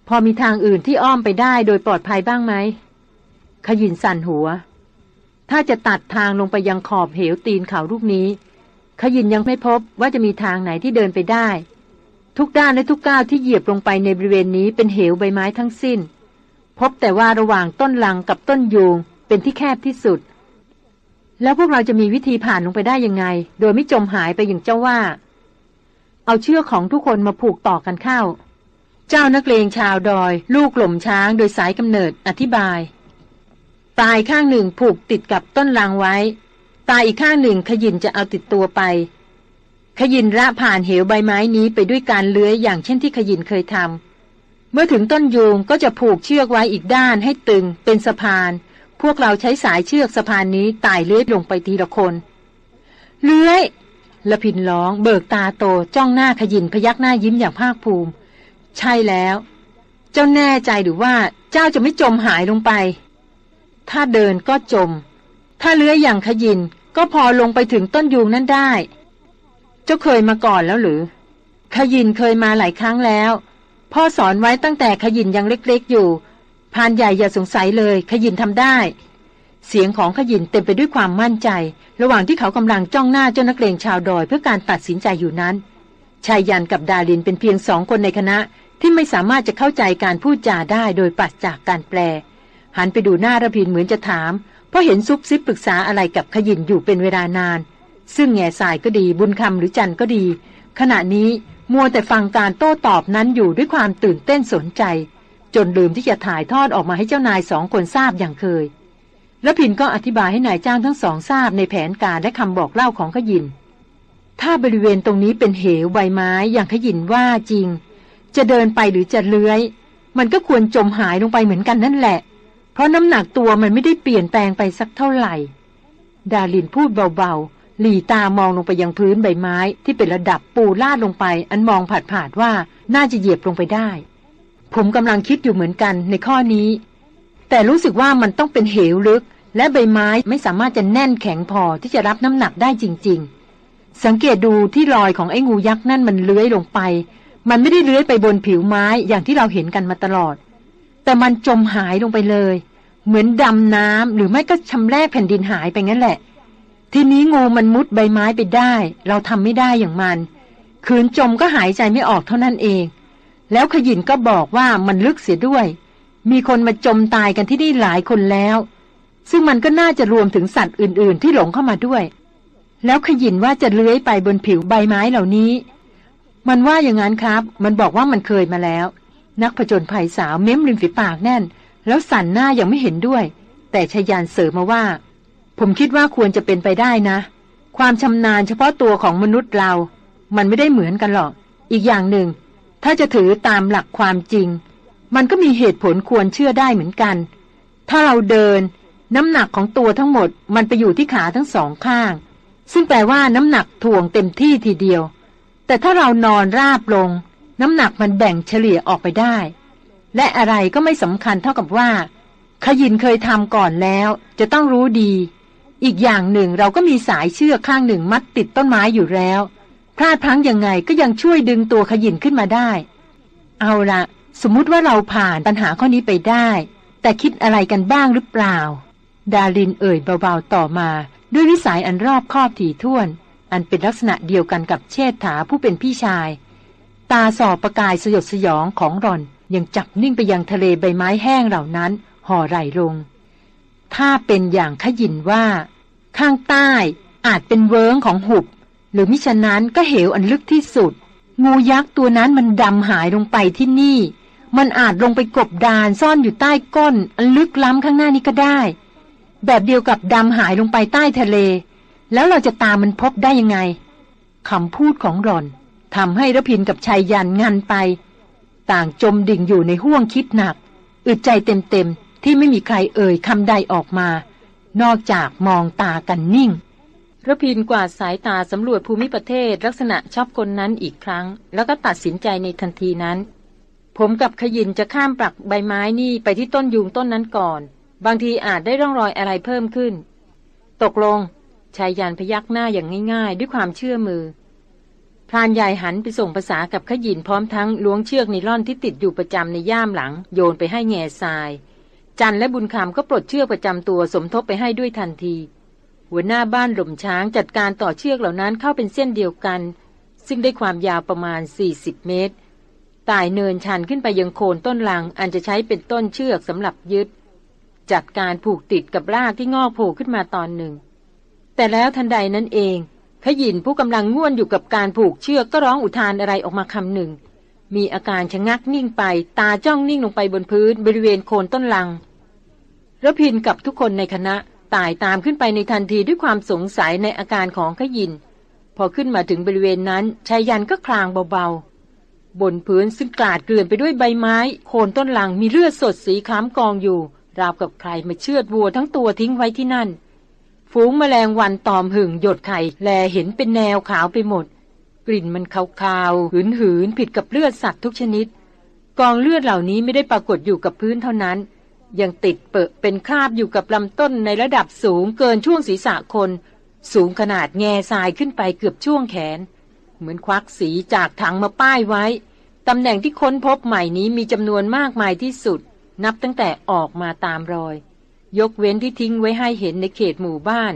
พอมีทางอื่นที่อ้อมไปได้โดยปลอดภัยบ้างไหมขยินสั่นหัว ถ้าจะตัดทางลงไปยังขอบเหวตีนเขาลูกนี้ ขยินยังไม่พบว่าจะมีทางไหนที่เดินไปได้ ทุกด้านและทุกก้าวที่เหยียบลงไปในบริเวณนี้เป็นเหวใบไม้ทั้งสิ้น พบแต่ว่าระหว่างต้นลังกับต้นยูงเป็นที่แคบที่สุด แล้วพวกเราจะมีวิธีผ่านลงไปได้ยังไง โดยไม่จมหายไปอย่างเจ้าว่า เอาเชือกของทุกคนมาผูกต่อกันเข้า เจ้านักเลงชาวดอย ลูกหล่มช้างโดยสายกำเนิดอธิบายปลายข้างหนึ่งผูกติดกับต้นลังไว้ ตาอีกข้างหนึ่งขยินจะเอาติดตัวไป ขยินระผ่านเหวใบไม้นี้ไปด้วยการเลื้อยอย่างเช่นที่ขยินเคยทำเมื่อถึงต้นยูงก็จะผูกเชือกไว้อีกด้านให้ตึงเป็นสะพาน พวกเราใช้สายเชือกสะพานนี้ไต่เลื้อยลงไปทีละคน เลื้อยละพินร้องเบิกตาโตจ้องหน้าขยินพยักหน้ายิ้มอย่างภาคภูมิ ใช่แล้ว เจ้าแน่ใจหรือว่าเจ้าจะไม่จมหายลงไป ถ้าเดินก็จม ถ้าเลื้อยอย่างขยินก็พอลงไปถึงต้นยูงนั้นได้ เจ้าเคยมาก่อนแล้วหรือ ขยินเคยมาหลายครั้งแล้ว พ่อสอนไว้ตั้งแต่ขยินยังเล็กๆอยู่พานใหญ่อย่าสงสัยเลย ขยินทำได้ เสียงของขยินเต็มไปด้วยความมั่นใจ ระหว่างที่เขากำลังจ้องหน้าเจ้านักเลงชาวดอยเพื่อการตัดสินใจอยู่นั้นชายยันกับดาลินเป็นเพียงสองคนในคณะที่ไม่สามารถจะเข้าใจการพูดจาได้โดยปัสจากการแปล หันไปดูหน้าระพินเหมือนจะถาม เพราะเห็นซุบซิบปรึกษาอะไรกับขยินอยู่เป็นเวลานาน ซึ่งแง่สายก็ดีบุญคำหรือจันก็ดี ขณะนี้มัวแต่ฟังการโต้ตอบนั้นอยู่ด้วยความตื่นเต้นสนใจ จนลืมที่จะถ่ายทอดออกมาให้เจ้านายสองคนทราบอย่างเคย แล้วพินก็อธิบายให้นายจ้างทั้งสองทราบในแผนการและคำบอกเล่าของขยิน ถ้าบริเวณตรงนี้เป็นเหวใบไม้อย่างขยินว่าจริง จะเดินไปหรือจะเลื้อย มันก็ควรจมหายลงไปเหมือนกันนั่นแหละ เพราะน้ำหนักตัวมันไม่ได้เปลี่ยนแปลงไปสักเท่าไหร่ ดาลินพูดเบาๆ หลีตามองลงไปยังพื้นใบไม้ที่เป็นระดับปูลาดลงไป อันมองผาดๆว่าน่าจะเหยียบลงไปได้ ผมกำลังคิดอยู่เหมือนกันในข้อนี้ แต่รู้สึกว่ามันต้องเป็นเหวลึก และใบไม้ไม่สามารถจะแน่นแข็งพอที่จะรับน้ำหนักได้จริง ๆ สังเกตดูที่รอยของไอ้งูยักษ์นั่นมันเลื้อยลงไป มันไม่ได้เลื้อยไปบนผิวไม้อย่างที่เราเห็นกันมาตลอด แต่มันจมหายลงไปเลย เหมือนดำน้ำหรือไม่ก็ชำแรกแผ่นดินหายไปงั้นแหละ ทีนี้งูมันมุดใบไม้ไปได้ เราทำไม่ได้อย่างมัน คืนจมก็หายใจไม่ออกเท่านั้นเอง แล้วขยินก็บอกว่ามันลึกเสียด้วย มีคนมาจมตายกันที่นี่หลายคนแล้ว ซึ่งมันก็น่าจะรวมถึงสัตว์อื่น ๆ ที่หลงเข้ามาด้วย แล้วขยินว่าจะเลื้อยไปบนผิวใบไม้เหล่านี้ มันว่าอย่างนั้นครับ มันบอกว่ามันเคยมาแล้ว นักผจญภัยสาวเม้มริมฝีปากแน่น แล้วสั่นหน้ายังไม่เห็นด้วย แต่ชยานเสริมมาว่า ผมคิดว่าควรจะเป็นไปได้นะ ความชำนาญเฉพาะตัวของมนุษย์เรา มันไม่ได้เหมือนกันหรอก อีกอย่างหนึ่ง ถ้าจะถือตามหลักความจริง มันก็มีเหตุผลควรเชื่อได้เหมือนกัน ถ้าเราเดิน น้ำหนักของตัวทั้งหมด มันไปอยู่ที่ขาทั้งสองข้าง ซึ่งแปลว่าน้ำหนักถ่วงเต็มที่ทีเดียว แต่ถ้าเรานอนราบลง น้ำหนักมันแบ่งเฉลี่ยออกไปได้ และอะไรก็ไม่สำคัญเท่ากับว่าขยินเคยทำก่อนแล้ว จะต้องรู้ดี อีกอย่างหนึ่งเราก็มีสายเชือกข้างหนึ่งมัดติดต้นไม้อยู่แล้ว พลาดพลั้งยังไงก็ยังช่วยดึงตัวขยินขึ้นมาได้ เอาละสมมุติว่าเราผ่านปัญหาข้อนี้ไปได้ แต่คิดอะไรกันบ้างหรือเปล่า ดารินเอ่ยเบาๆต่อมา ด้วยวิสัยอันรอบคอบถี่ถ้วน อันเป็นลักษณะเดียวกันกับเชษฐาผู้เป็นพี่ชาย ตาสอบประกายสยดสยองของรอนยังจับนิ่งไปยังทะเลใบไม้แห้งเหล่านั้น ห่อไหลลง ถ้าเป็นอย่างขยินว่า ข้างใต้อาจเป็นเวิงของหุบ หรือมิฉะนั้นก็เหวอันลึกที่สุด งูยักษ์ตัวนั้นมันดำหายลงไปที่นี่ มันอาจลงไปกบดานซ่อนอยู่ใต้ก้น อันลึกล้ำข้างหน้านี้ก็ได้ แบบเดียวกับดำหายลงไปใต้ทะเล แล้วเราจะตามมันพบได้ยังไงคำพูดของหล่อนทำให้ระพินกับชายยันงันไป ต่างจมดิ่งอยู่ในห้วงคิดหนัก อึดใจเต็มๆ ที่ไม่มีใครเอ่ยคำใดออกมา นอกจากมองตากันนิ่งระพินกวาดสายตาสำรวจภูมิประเทศลักษณะชอบคนนั้นอีกครั้ง แล้วก็ตัดสินใจในทันทีนั้น ผมกับขยินจะข้ามปลักใบไม้นี่ไปที่ต้นยูงต้นนั้นก่อน บางทีอาจได้ร่องรอยอะไรเพิ่มขึ้น ตกลงชายยันพยักหน้าอย่างง่ายๆ ด้วยความเชื่อมือพรานใหญ่หันไปส่งภาษากับขยินพร้อมทั้งล้วงเชือกไนล่อนที่ติดอยู่ประจำในย่ามหลัง โยนไปให้แง่ทราย จันและบุญคำก็ปลดเชือกประจำตัวสมทบไปให้ด้วยทันที หัวหน้าบ้านหล่มช้างจัดการต่อเชือกเหล่านั้นเข้าเป็นเส้นเดียวกัน ซึ่งได้ความยาวประมาณ 40 เมตรตายเนินชันขึ้นไปยังโคนต้นลัง อันจะใช้เป็นต้นเชือกสำหรับยึด จัดการผูกติดกับรากที่งอกโผล่ขึ้นมาตอนหนึ่ง แต่แล้วทันใดนั้นเองขยินผู้กำลังง่วนอยู่กับการผูกเชือกก็ร้องอุทานอะไรออกมาคำหนึ่ง มีอาการชะงักนิ่งไป ตาจ้องนิ่งลงไปบนพื้นบริเวณโคนต้นลังระพินกับทุกคนในคณะตายตามขึ้นไปในทันทีด้วยความสงสัยในอาการของขยิน พอขึ้นมาถึงบริเวณนั้นชายยันก็คลางเบาๆ บนพื้นซึ่งกลาดเกลื่อนไปด้วยใบไม้ โคนต้นลังมีเลือดสดสีคล้ำกองอยู่ ราวกับใครมาเชือดวัวทั้งตัวทิ้งไว้ที่นั่น ฝูงแมลงวันตอมหึ่งหยดไข่แลเห็นเป็นแนวขาวไปหมด กลิ่นมันคาวๆหืนหืนผิดกับเลือดสัตว์ทุกชนิด กองเลือดเหล่านี้ไม่ได้ปรากฏอยู่กับพื้นเท่านั้น ยังติดเปอะเป็นคราบอยู่กับลำต้นในระดับสูงเกินช่วงศีรษะคน สูงขนาดแง่ทรายขึ้นไปเกือบช่วงแขน เหมือนควักสีจากถังมาป้ายไว้ตำแหน่งที่ค้นพบใหม่นี้มีจำนวนมากมายที่สุด นับตั้งแต่ออกมาตามรอย ยกเว้นที่ทิ้งไว้ให้เห็นในเขตหมู่บ้าน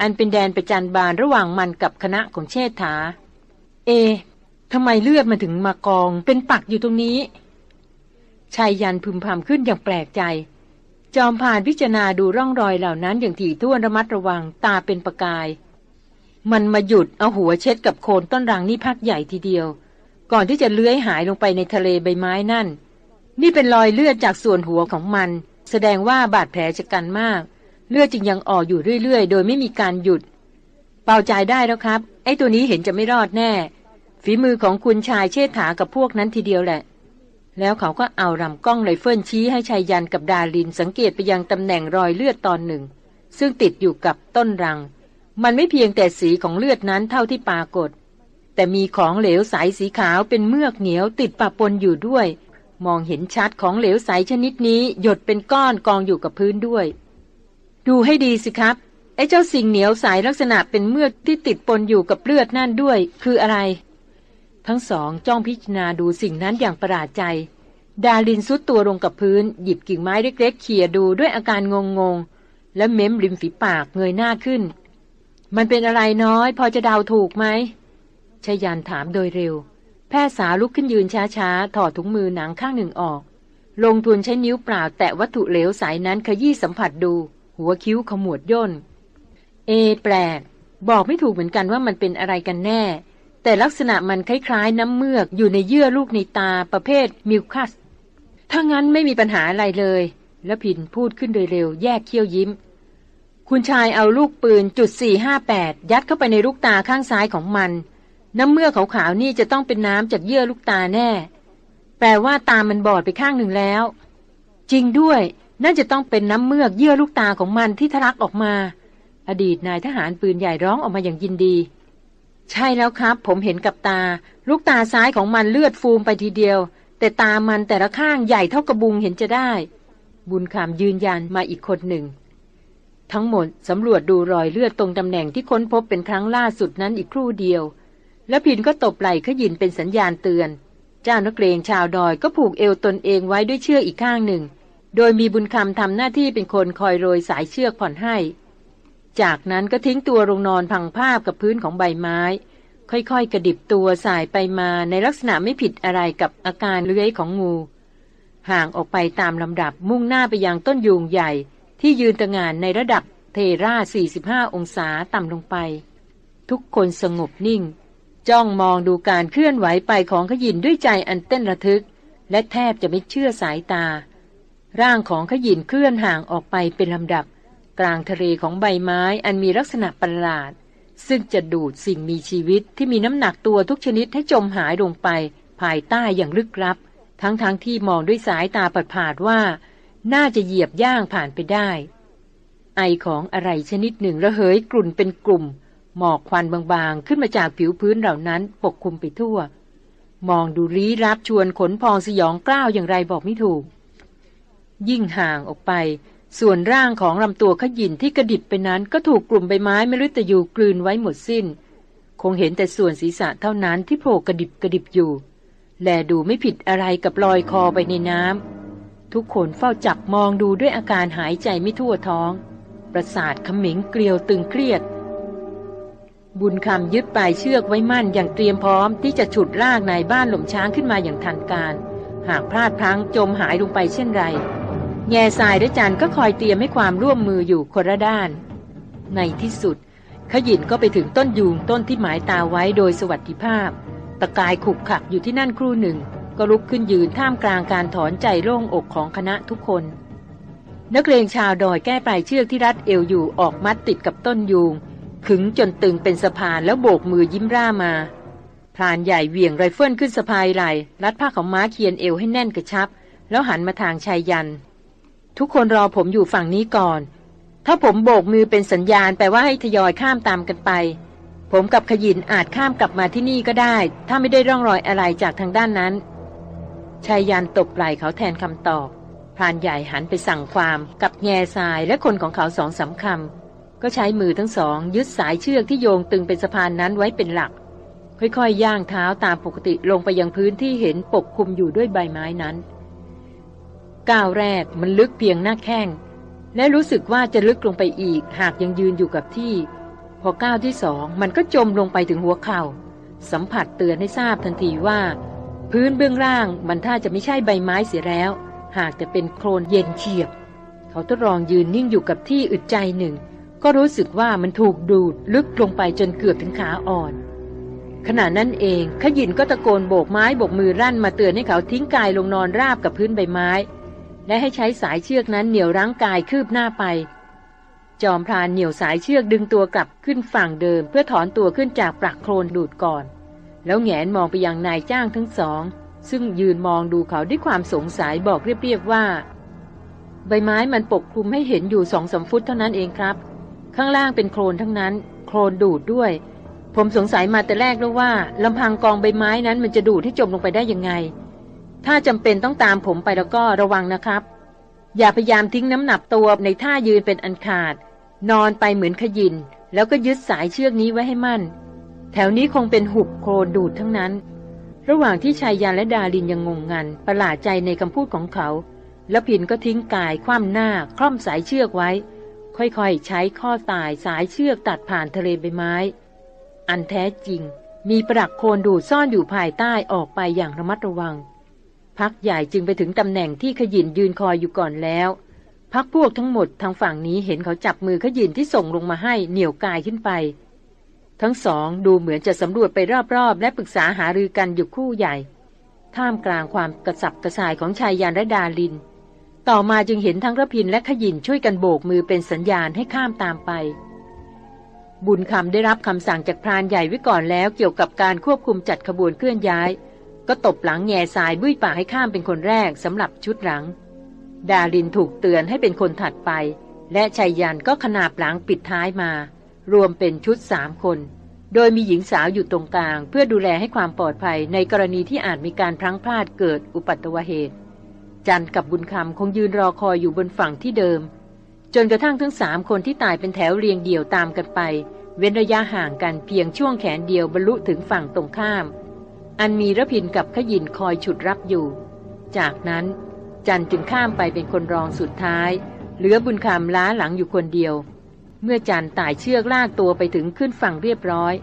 อันเป็นแดนประจันบานระหว่างมันกับคณะของเชษฐา เอทำไมเลือดมาถึงมากอง เป็นปักอยู่ตรงนี้ชายยันพึมพำขึ้นอย่างแปลกใจ จอมผ่านพิจารณาดูร่องรอยเหล่านั้นอย่างถี่ถ้วนระมัดระวังตาเป็นประกาย มันมาหยุดเอาหัวเช็ดกับโคนต้นรังนี่พักใหญ่ทีเดียว ก่อนที่จะเลื้อยหายลงไปในทะเลใบไม้นั่น นี่เป็นรอยเลือดจากส่วนหัวของมัน แสดงว่าบาดแผลชะกันมาก เลือดจึงยังออกอยู่เรื่อยๆ โดยไม่มีการหยุด เป่าใจได้แล้วครับ ไอ้ตัวนี้เห็นจะไม่รอดแน่ ฝีมือของคุณชายเชษฐากับพวกนั้นทีเดียวแหละ แล้วเขาก็เอาลำกล้องไรเฟิลชี้ให้ชายยันกับดาลินสังเกตไปยังตำแหน่งรอยเลือดตอนหนึ่ง ซึ่งติดอยู่กับต้นรัง มันไม่เพียงแต่สีของเลือดนั้นเท่าที่ปรากฏ แต่มีของเหลวใสสีขาวเป็นเมือกเหนียวติดปะปนอยู่ด้วย มองเห็นชัดของเหลวใสชนิดนี้หยดเป็นก้อนกองอยู่กับพื้นด้วย ดูให้ดีสิครับ ไอ้เจ้าสิ่งเหนียวใสลักษณะเป็นเมือกที่ติดปนอยู่กับเลือดนั่นด้วย คืออะไร ทั้งสองจ้องพิจารณาดูสิ่งนั้นอย่างประหลาดใจ ดาลินซุดตัวลงกับพื้น หยิบกิ่งไม้เล็กๆเขี่ยดูด้วยอาการงงๆและเม้มริมฝีปากเงยหน้าขึ้น มันเป็นอะไรน้อย พอจะเดาถูกไหมชยันถามโดยเร็ว แพทย์สาลุกขึ้นยืนช้าๆ ถอดถุงมือหนังข้างหนึ่งออก ลงทุนใช้นิ้วเปล่าแตะวัตถุเหลวสายนั้นขยี้สัมผัสดู หัวคิ้วขมวดย่น เอ แปลก บอกไม่ถูกเหมือนกันว่ามันเป็นอะไรกันแน่ แต่ลักษณะมันคล้ายๆ น้ำเมือกอยู่ในเยื่อลูกในตาประเภทมิวคัสถ้างั้นไม่มีปัญหาอะไรเลย แล้วผินพูดขึ้นโดยเร็วแยกเขี้ยวยิ้ม คุณชายเอาลูกปืนจุด458 ยัดเข้าไปในลูกตาข้างซ้ายของมัน น้ำเมือกขาวๆนี่จะต้องเป็นน้ำจากเยื่อลูกตาแน่ แปลว่าตามันบอดไปข้างหนึ่งแล้ว จริงด้วย น่าจะต้องเป็นน้ำเมือกเยื่อลูกตาของมันที่ทะลักออกมา อดีตนายทหารปืนใหญ่ร้องออกมาอย่างยินดี ใช่แล้วครับ ผมเห็นกับตา ลูกตาซ้ายของมันเลือดฟูมไปทีเดียว แต่ตามันแต่ละข้างใหญ่เท่ากระบุงเห็นจะได้ บุญคำยืนยันมาอีกคนหนึ่ง ทั้งหมดสำรวจดูรอยเลือดตรงตำแหน่งที่ค้นพบเป็นครั้งล่าสุดนั้นอีกครู่เดียว แล้วพินก็ตบไหล่ขยินเป็นสัญญาณเตือน เจ้านักเรงชาวดอยก็ผูกเอวตนเองไว้ด้วยเชือกอีกข้างหนึ่ง โดยมีบุญคำทำหน้าที่เป็นคนคอยโรยสายเชือกผ่อนให้ จากนั้นก็ทิ้งตัวลงนอนพังภาพกับพื้นของใบไม้ ค่อยๆ กระดิบตัวสายไปมาในลักษณะไม่ผิดอะไรกับอาการเลื้อยของงู ห่างออกไปตามลำดับมุ่งหน้าไปยังต้นยูงใหญ่ที่ยืนตะงานในระดับเทรา 45 องศาต่ำลงไป ทุกคนสงบนิ่ง จ้องมองดูการเคลื่อนไหวไปของขยินด้วยใจอันเต้นระทึก และแทบจะไม่เชื่อสายตา ร่างของขยินเคลื่อนห่างออกไปเป็นลำดับ กลางทะเลของใบไม้อันมีลักษณะประหลาด ซึ่งจะดูดสิ่งมีชีวิตที่มีน้ำหนักตัวทุกชนิดให้จมหายลงไป ภายใต้อย่างลึกลับ ทั้งๆทที่มองด้วยสายตาปัดผาดว่า น่าจะเหยียบย่างผ่านไปได้ ไอของอะไรชนิดหนึ่งระเหยกลุ่นเป็นกลุ่ม หมอกควันบางๆ ขึ้นมาจากผิวพื้นเหล่านั้นปกคลุมไปทั่ว มองดูรีรับชวนขนพองสยองกล้าวอย่างไรบอกไม่ถูกยิ่งห่างออกไป ส่วนร่างของลำตัวขยินที่กระดิบไปนั้นก็ถูกกลุ่มใบไม้ไมฤตยูกลืนไว้หมดสิ้น คงเห็นแต่ส่วนศีรษะเท่านั้นที่โผล่กระดิบกระดิบอยู่ แลดูไม่ผิดอะไรกับลอยคอไปในน้ำทุกคนเฝ้าจับมองดูด้วยอาการหายใจไม่ทั่วท้อง ประสาทขมิงเกลียวตึงเครียด บุญคำยึดปลายเชือกไว้มั่นอย่างเตรียมพร้อมที่จะฉุดลากนายบ้านหล่มช้างขึ้นมาอย่างทันการ หากพลาดพลั้งจมหายลงไปเช่นไร แง่ทรายและจันก็คอยเตรียมให้ความร่วมมืออยู่คนละด้าน ในที่สุด ขยินก็ไปถึงต้นยูงต้นที่หมายตาไว้โดยสวัสดิภาพ ตะกายขุกขักอยู่ที่นั่นครู่หนึ่ง ก็ลุกขึ้นยืนท่ามกลางการถอนใจโล่งอกของคณะทุกคน นักเรียงชาวดอยแก้ปลายเชือกที่รัดเอวอยู่ออกมัดติดกับต้นยูงขึงจนตึงเป็นสะพานแล้วโบกมือยิ้มร่ามาพรานใหญ่เหวี่ยงไรเฟิลขึ้นสะพายไหลรัดผ้าของม้าเคียนเอวให้แน่นกระชับ แล้วหันมาทางชายยัน ทุกคนรอผมอยู่ฝั่งนี้ก่อน ถ้าผมโบกมือเป็นสัญญาณแปลว่าให้ทยอยข้ามตามกันไป ผมกับขยินอาจข้ามกลับมาที่นี่ก็ได้ ถ้าไม่ได้ร่องรอยอะไรจากทางด้านนั้นชายยันตบไหล่เขาแทนคำตอบพรานใหญ่หันไปสั่งความกับแง่ทรายและคนของเขาสองสาคำก็ใช้มือทั้งสอง ยึดสายเชือกที่โยงตึงเป็นสะพานนั้นไว้เป็นหลัก ค่อยๆย่างเท้าตามปกติลงไปยังพื้นที่เห็นปกคลุมอยู่ด้วยใบไม้นั้น ก้าวแรกมันลึกเพียงหน้าแข้ง และรู้สึกว่าจะลึกลงไปอีก หากยังยืนอยู่กับที่ พอก้าวที่สองมันก็จมลงไปถึงหัวเขา่า สัมผัสเตือนให้ทราบทันทีว่า พื้นเบื้องล่างมันถ้าจะไม่ใช่ใบไม้เสียแล้ว หากจะเป็นโคลนเย็นเฉียบ เขาทดลองยืนนิ่งอยู่กับที่อึดใจหนึ่ง ก็รู้สึกว่ามันถูกดูดลึกลงไปจนเกือบถึงขาอ่อนขณะนั้นเองขยินก็ตะโกนโบกไม้โบกมือรั่นมาเตือนให้เขาทิ้งกายลงนอนราบกับพื้นใบไม้ และให้ใช้สายเชือกนั้นเหนี่ยวรั้งกายคืบหน้าไป จอมพรานเหนี่ยวสายเชือกดึงตัวกลับขึ้นฝั่งเดิม เพื่อถอนตัวขึ้นจากปลักโคลนดูดก่อน แล้วแงนมองไปยังนายจ้างทั้งสอง ซึ่งยืนมองดูเขาด้วยความสงสัยบอกเรียบๆว่า ใบไม้มันปกคลุมให้เห็นอยู่สองสาฟุตเท่านั้นเองครับ ข้างล่างเป็นโคลนทั้งนั้น โคลนดูดด้วย ผมสงสัยมาแต่แรกแล้วว่าลำพังกองใบไม้นั้นมันจะดูดให้จมลงไปได้ยังไง ถ้าจำเป็นต้องตามผมไปแล้วก็ระวังนะครับ อย่าพยายามทิ้งน้ำหนักตัวในท่ายืนเป็นอันขาด นอนไปเหมือนขยิน แล้วก็ยึดสายเชือกนี้ไว้ให้มั่น แถวนี้คงเป็นหุบโคลนดูดทั้งนั้น ระหว่างที่ชายยานและดาลินยังงงงัน ประหลาดใจในคำพูดของเขา แล้วพินก็ทิ้งกายคว่ำหน้าคล่อมสายเชือกไว้ ค่อยๆ ใช้ข้อตายสายเชือกตัดผ่านทะเลใบไม้ อันแท้จริง มีปรักโคลนดูดซ่อนอยู่ภายใต้ออกไปอย่างระมัดระวัง พักใหญ่จึงไปถึงตำแหน่งที่ขยินยืนคอยอยู่ก่อนแล้ว พักพวกทั้งหมดทางฝั่งนี้เห็นเขาจับมือขยินที่ส่งลงมาให้เหนี่ยวกายขึ้นไป ทั้งสองดูเหมือนจะสำรวจไปรอบๆ และปรึกษาหารือกันอยู่คู่ใหญ่ ท่ามกลางความกระสับกระส่ายของชายยานและดาลิน ต่อมาจึงเห็นทั้งระพินและขยินช่วยกันโบกมือเป็นสัญญาณให้ข้ามตามไปบุญคำได้รับคำสั่งจากพรานใหญ่ไว้ก่อนแล้วเกี่ยวกับการควบคุมจัดขบวนเคลื่อนย้าย ก็ตบหลังแง่สายบุ้ยป่าให้ข้ามเป็นคนแรกสำหรับชุดหลัง ดาลินถูกเตือนให้เป็นคนถัดไป และชายยันก็ขนาบหลังปิดท้ายมา รวมเป็นชุดสามคน โดยมีหญิงสาวอยู่ตรงกลาง เพื่อดูแลให้ความปลอดภัยในกรณีที่อาจมีการพลั้งพลาดเกิดอุปัตวเหตุ จันกับบุญคำคงยืนรอคอยอยู่บนฝั่งที่เดิม จนกระทั่งทั้งสามคนที่ตายเป็นแถวเรียงเดี่ยวตามกันไป เว้นระยะห่างกันเพียงช่วงแขนเดียวบรรลุถึงฝั่งตรงข้าม อันมีระพินกับขยินคอยฉุดรับอยู่ จากนั้นจันจึงข้ามไปเป็นคนรองสุดท้าย เหลือบุญคำล้าหลังอยู่คนเดียว เมื่อจันต่ายเชือกลากตัวไปถึงขึ้นฝั่งเรียบร้อย